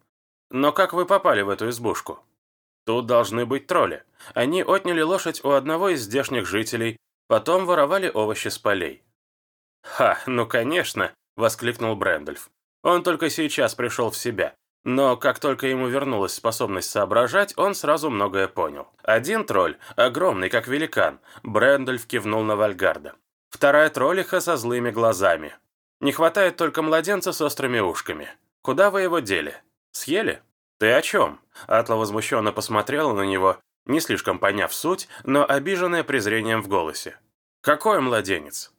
«Но как вы попали в эту избушку?» «Тут должны быть тролли. Они отняли лошадь у одного из здешних жителей, потом воровали овощи с полей». «Ха, ну конечно!» — воскликнул Брэндольф. Он только сейчас пришел в себя. Но как только ему вернулась способность соображать, он сразу многое понял. Один тролль, огромный как великан, Брэндольф кивнул на Вальгарда. Вторая троллиха со злыми глазами. Не хватает только младенца с острыми ушками. Куда вы его дели? Съели? Ты о чем? Атла возмущенно посмотрела на него, не слишком поняв суть, но обиженная презрением в голосе. Какой младенец?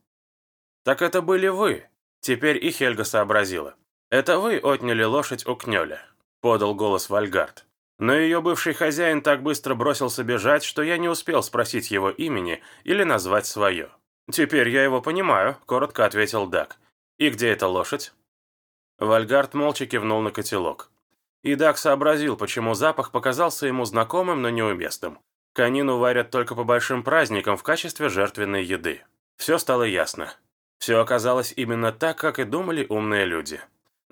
Так это были вы. Теперь и Хельга сообразила. «Это вы отняли лошадь у Кнёля», — подал голос Вальгард. Но ее бывший хозяин так быстро бросился бежать, что я не успел спросить его имени или назвать свое. «Теперь я его понимаю», — коротко ответил Дак. «И где эта лошадь?» Вальгард молча кивнул на котелок. И Дак сообразил, почему запах показался ему знакомым, но неуместным. Конину варят только по большим праздникам в качестве жертвенной еды. Все стало ясно. Все оказалось именно так, как и думали умные люди.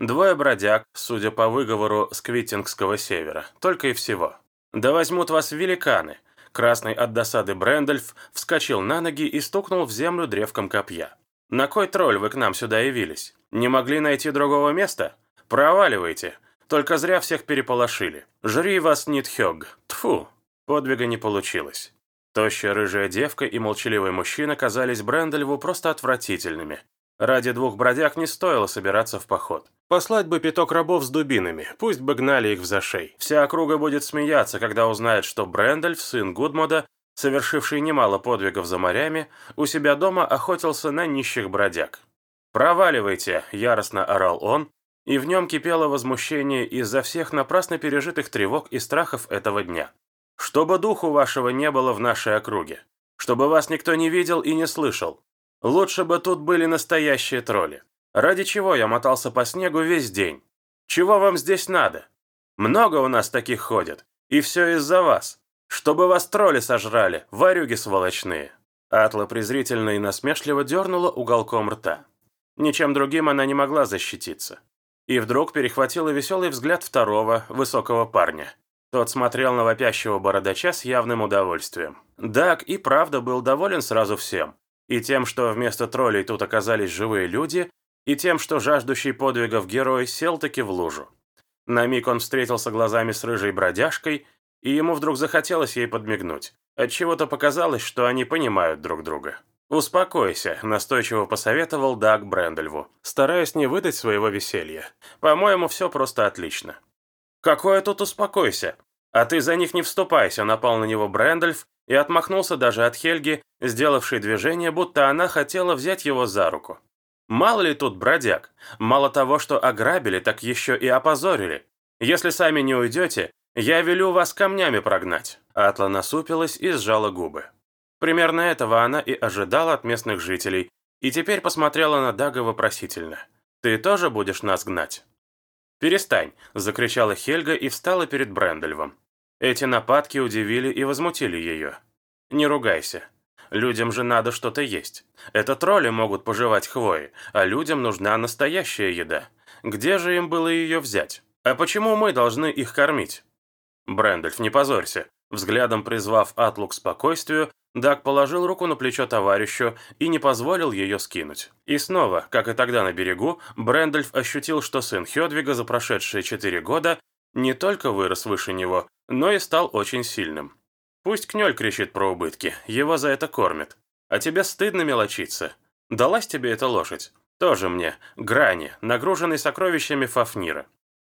Двое бродяг, судя по выговору с Квиттингского севера, только и всего. «Да возьмут вас великаны!» Красный от досады Брэндольф вскочил на ноги и стукнул в землю древком копья. «На кой тролль вы к нам сюда явились? Не могли найти другого места? Проваливайте! Только зря всех переполошили. Жри вас, Нитхёг! Тфу! Подвига не получилось. Тощая рыжая девка и молчаливый мужчина казались Брэндольву просто отвратительными. Ради двух бродяг не стоило собираться в поход. Послать бы пяток рабов с дубинами, пусть бы гнали их в зашей. Вся округа будет смеяться, когда узнает, что Брэндальф, сын Гудмода, совершивший немало подвигов за морями, у себя дома охотился на нищих бродяг. «Проваливайте!» – яростно орал он, и в нем кипело возмущение из-за всех напрасно пережитых тревог и страхов этого дня. «Чтобы духу вашего не было в нашей округе, чтобы вас никто не видел и не слышал, Лучше бы тут были настоящие тролли. Ради чего я мотался по снегу весь день? Чего вам здесь надо? Много у нас таких ходят. И все из-за вас. Чтобы вас тролли сожрали, варюги сволочные». Атла презрительно и насмешливо дернула уголком рта. Ничем другим она не могла защититься. И вдруг перехватила веселый взгляд второго, высокого парня. Тот смотрел на вопящего бородача с явным удовольствием. Даг и правда был доволен сразу всем. И тем, что вместо троллей тут оказались живые люди, и тем, что жаждущий подвигов герой сел-таки в лужу. На миг он встретился глазами с рыжей бродяжкой, и ему вдруг захотелось ей подмигнуть. Отчего-то показалось, что они понимают друг друга. «Успокойся», – настойчиво посоветовал Даг Брэндальву, стараясь не выдать своего веселья. «По-моему, все просто отлично». «Какое тут успокойся? А ты за них не вступайся», – напал на него Брэндальф и отмахнулся даже от Хельги, сделавшей движение, будто она хотела взять его за руку. Мало ли тут бродяг, мало того, что ограбили, так еще и опозорили. Если сами не уйдете, я велю вас камнями прогнать». Атла насупилась и сжала губы. Примерно этого она и ожидала от местных жителей, и теперь посмотрела на Дага вопросительно. «Ты тоже будешь нас гнать?» «Перестань!» – закричала Хельга и встала перед Брэндальвом. Эти нападки удивили и возмутили ее. «Не ругайся. Людям же надо что-то есть. Это тролли могут пожевать хвои, а людям нужна настоящая еда. Где же им было ее взять? А почему мы должны их кормить?» «Брэндальф, не позорься». Взглядом призвав Атлу к спокойствию, Даг положил руку на плечо товарищу и не позволил ее скинуть. И снова, как и тогда на берегу, Брэндальф ощутил, что сын Хедвига за прошедшие четыре года не только вырос выше него, но и стал очень сильным. Пусть Кнёль кричит про убытки, его за это кормят. А тебе стыдно мелочиться. Далась тебе эта лошадь? Тоже мне, Грани, нагруженный сокровищами Фафнира.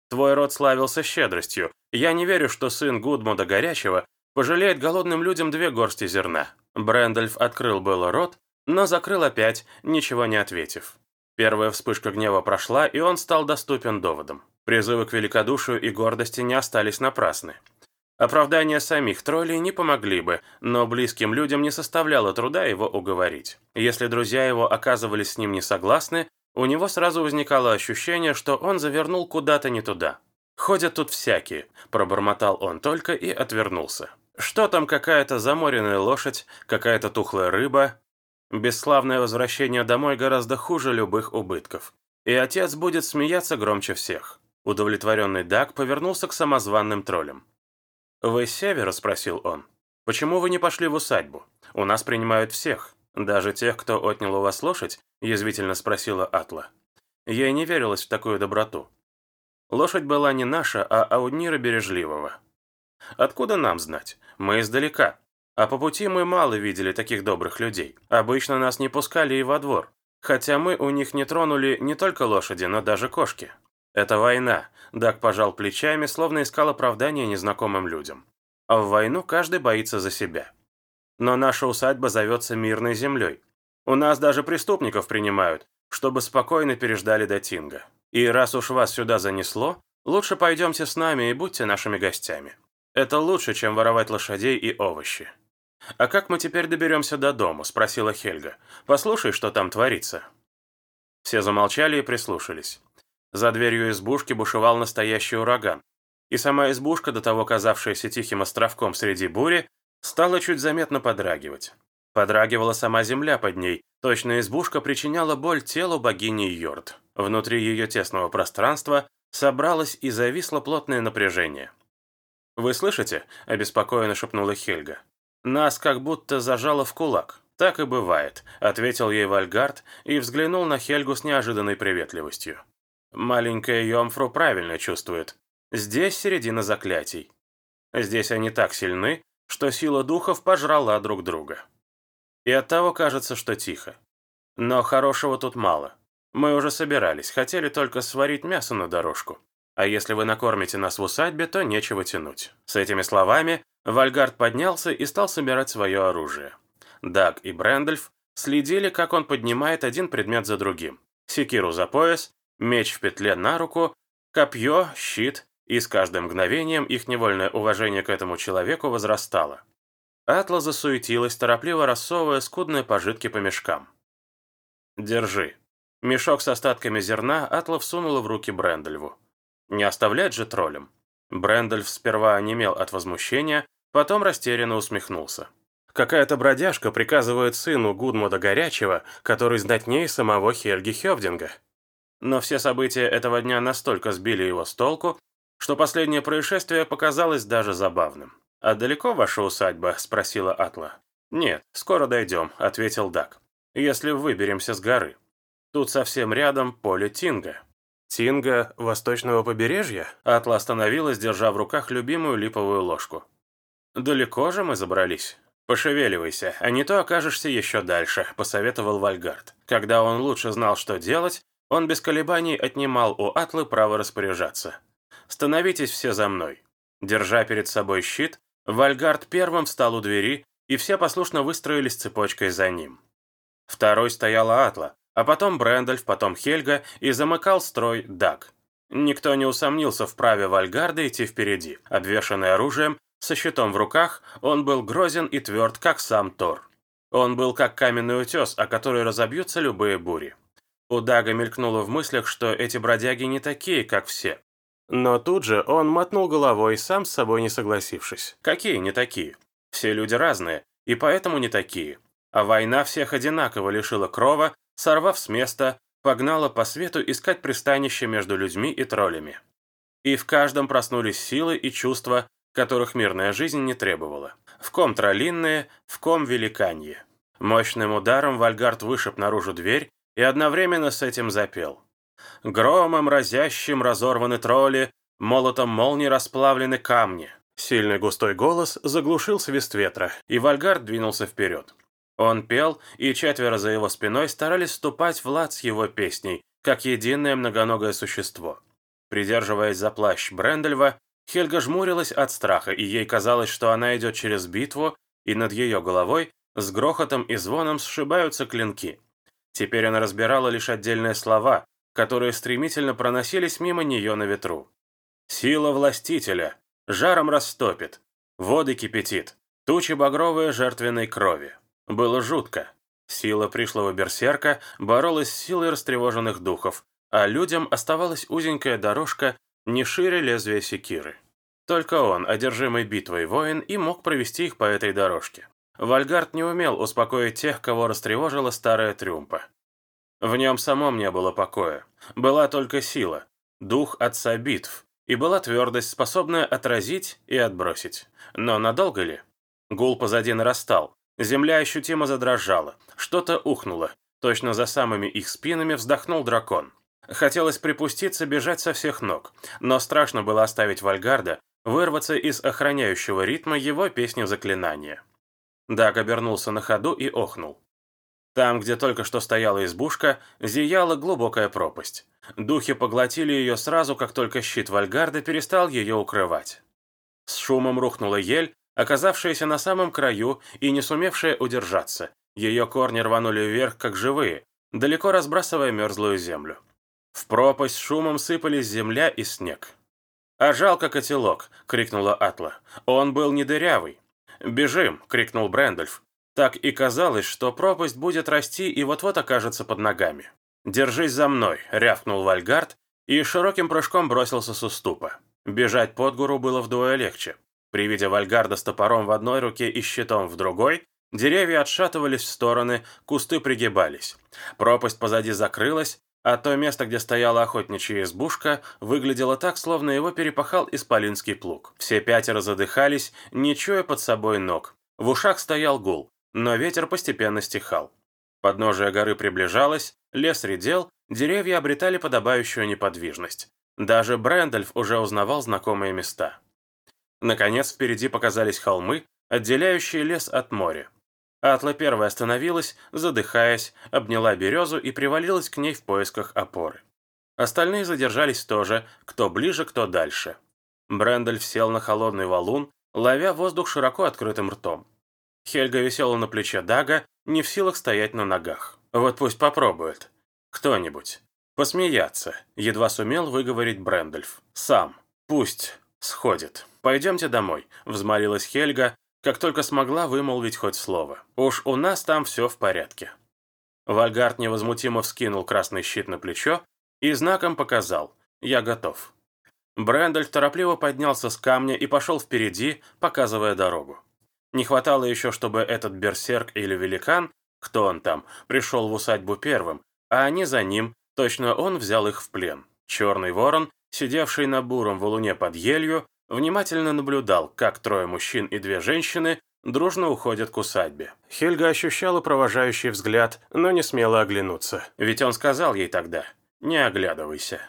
Твой род славился щедростью. Я не верю, что сын Гудмуда Горячего пожалеет голодным людям две горсти зерна. Брэндальф открыл было рот, но закрыл опять, ничего не ответив. Первая вспышка гнева прошла, и он стал доступен доводам. Призывы к великодушию и гордости не остались напрасны. Оправдания самих троллей не помогли бы, но близким людям не составляло труда его уговорить. Если друзья его оказывались с ним не согласны, у него сразу возникало ощущение, что он завернул куда-то не туда. «Ходят тут всякие», – пробормотал он только и отвернулся. «Что там какая-то заморенная лошадь, какая-то тухлая рыба?» Бесславное возвращение домой гораздо хуже любых убытков. И отец будет смеяться громче всех. Удовлетворенный Даг повернулся к самозванным троллям. «Вы с севера?» – спросил он. «Почему вы не пошли в усадьбу? У нас принимают всех. Даже тех, кто отнял у вас лошадь?» – язвительно спросила Атла. Ей не верилось в такую доброту. Лошадь была не наша, а Ауднира Бережливого. Откуда нам знать? Мы издалека. А по пути мы мало видели таких добрых людей. Обычно нас не пускали и во двор. Хотя мы у них не тронули не только лошади, но даже кошки. Это война. Дак пожал плечами, словно искал оправдания незнакомым людям. А в войну каждый боится за себя. Но наша усадьба зовется мирной землей. У нас даже преступников принимают, чтобы спокойно переждали до Тинга. И раз уж вас сюда занесло, лучше пойдемте с нами и будьте нашими гостями. Это лучше, чем воровать лошадей и овощи. «А как мы теперь доберемся до дома?» – спросила Хельга. «Послушай, что там творится». Все замолчали и прислушались. За дверью избушки бушевал настоящий ураган. И сама избушка, до того казавшаяся тихим островком среди бури, стала чуть заметно подрагивать. Подрагивала сама земля под ней, точно избушка причиняла боль телу богини Йорд. Внутри ее тесного пространства собралось и зависло плотное напряжение. «Вы слышите?» – обеспокоенно шепнула Хельга. «Нас как будто зажало в кулак. Так и бывает», – ответил ей Вальгард и взглянул на Хельгу с неожиданной приветливостью. Маленькая Йомфру правильно чувствует. Здесь середина заклятий. Здесь они так сильны, что сила духов пожрала друг друга. И оттого кажется, что тихо. Но хорошего тут мало. Мы уже собирались, хотели только сварить мясо на дорожку. А если вы накормите нас в усадьбе, то нечего тянуть. С этими словами Вальгард поднялся и стал собирать свое оружие. Даг и Брэндальф следили, как он поднимает один предмет за другим. Секиру за пояс, меч в петле на руку, копье, щит, и с каждым мгновением их невольное уважение к этому человеку возрастало. Атла засуетилась, торопливо рассовывая скудные пожитки по мешкам. «Держи». Мешок с остатками зерна Атла всунула в руки Брэндальву. «Не оставлять же троллем». Брэндальф сперва онемел от возмущения, потом растерянно усмехнулся. Какая-то бродяжка приказывает сыну Гудмуда Горячего, который знатнее самого Хельги Хевдинга. Но все события этого дня настолько сбили его с толку, что последнее происшествие показалось даже забавным. «А далеко ваша усадьба?» – спросила Атла. «Нет, скоро дойдем», – ответил Дак. «Если выберемся с горы. Тут совсем рядом поле Тинга». «Тинга восточного побережья?» Атла остановилась, держа в руках любимую липовую ложку. «Далеко же мы забрались?» «Пошевеливайся, а не то окажешься еще дальше», – посоветовал Вальгард. Когда он лучше знал, что делать, он без колебаний отнимал у Атлы право распоряжаться. «Становитесь все за мной». Держа перед собой щит, Вальгард первым встал у двери, и все послушно выстроились цепочкой за ним. Второй стояла Атла, а потом Брэндальф, потом Хельга, и замыкал строй Даг. Никто не усомнился в праве Вальгарда идти впереди. Обвешанный оружием, со щитом в руках, он был грозен и тверд, как сам Тор. Он был как каменный утес, о который разобьются любые бури. У Дага мелькнуло в мыслях, что эти бродяги не такие, как все. Но тут же он мотнул головой, сам с собой не согласившись. Какие не такие? Все люди разные, и поэтому не такие. А война всех одинаково лишила крова, сорвав с места, погнала по свету искать пристанище между людьми и троллями. И в каждом проснулись силы и чувства, которых мирная жизнь не требовала. В ком троллинные, в ком великанье. Мощным ударом Вальгард вышиб наружу дверь и одновременно с этим запел. Громом разящим разорваны тролли, молотом молнии расплавлены камни. Сильный густой голос заглушил свист ветра, и Вальгард двинулся вперед. Он пел, и четверо за его спиной старались ступать в лад с его песней, как единое многоногое существо. Придерживаясь за плащ Брендельва, Хельга жмурилась от страха, и ей казалось, что она идет через битву, и над ее головой с грохотом и звоном сшибаются клинки. Теперь она разбирала лишь отдельные слова, которые стремительно проносились мимо нее на ветру. «Сила властителя! Жаром растопит! Воды кипятит. Тучи багровые жертвенной крови. Было жутко. Сила пришлого берсерка боролась с силой растревоженных духов, а людям оставалась узенькая дорожка не шире лезвия секиры. Только он, одержимый битвой воин, и мог провести их по этой дорожке. Вальгард не умел успокоить тех, кого растревожила старая трюмпа. В нем самом не было покоя. Была только сила, дух отца битв, и была твердость, способная отразить и отбросить. Но надолго ли? Гул позади нарастал. Земля ощутимо задрожала. Что-то ухнуло. Точно за самыми их спинами вздохнул дракон. Хотелось припуститься, бежать со всех ног. Но страшно было оставить Вальгарда, вырваться из охраняющего ритма его песни заклинания. Даг обернулся на ходу и охнул. Там, где только что стояла избушка, зияла глубокая пропасть. Духи поглотили ее сразу, как только щит Вальгарда перестал ее укрывать. С шумом рухнула ель, оказавшаяся на самом краю и не сумевшая удержаться. Ее корни рванули вверх, как живые, далеко разбрасывая мерзлую землю. В пропасть шумом сыпались земля и снег. «А жалко котелок!» — крикнула Атла. «Он был не дырявый!» «Бежим!» — крикнул Брэндольф. Так и казалось, что пропасть будет расти и вот-вот окажется под ногами. «Держись за мной!» — рявкнул Вальгард и широким прыжком бросился с уступа. Бежать под гору было вдвое легче. При виде Вальгарда с топором в одной руке и щитом в другой, деревья отшатывались в стороны, кусты пригибались. Пропасть позади закрылась, а то место, где стояла охотничья избушка, выглядело так, словно его перепахал исполинский плуг. Все пятеро задыхались, не чуя под собой ног. В ушах стоял гул, но ветер постепенно стихал. Подножие горы приближалось, лес редел, деревья обретали подобающую неподвижность. Даже Брэндальф уже узнавал знакомые места. Наконец впереди показались холмы, отделяющие лес от моря. Атла первая остановилась, задыхаясь, обняла березу и привалилась к ней в поисках опоры. Остальные задержались тоже, кто ближе, кто дальше. Брэндальф сел на холодный валун, ловя воздух широко открытым ртом. Хельга висела на плече Дага, не в силах стоять на ногах. Вот пусть попробует. Кто-нибудь. Посмеяться. Едва сумел выговорить Брэндальф. Сам. Пусть сходит. «Пойдемте домой», — взмолилась Хельга, как только смогла вымолвить хоть слово. «Уж у нас там все в порядке». Вальгард невозмутимо вскинул красный щит на плечо и знаком показал «Я готов». Брэндальф торопливо поднялся с камня и пошел впереди, показывая дорогу. Не хватало еще, чтобы этот берсерк или великан, кто он там, пришел в усадьбу первым, а они за ним, точно он взял их в плен. Черный ворон, сидевший на буром валуне под елью, внимательно наблюдал, как трое мужчин и две женщины дружно уходят к усадьбе. Хельга ощущала провожающий взгляд, но не смела оглянуться. Ведь он сказал ей тогда «Не оглядывайся».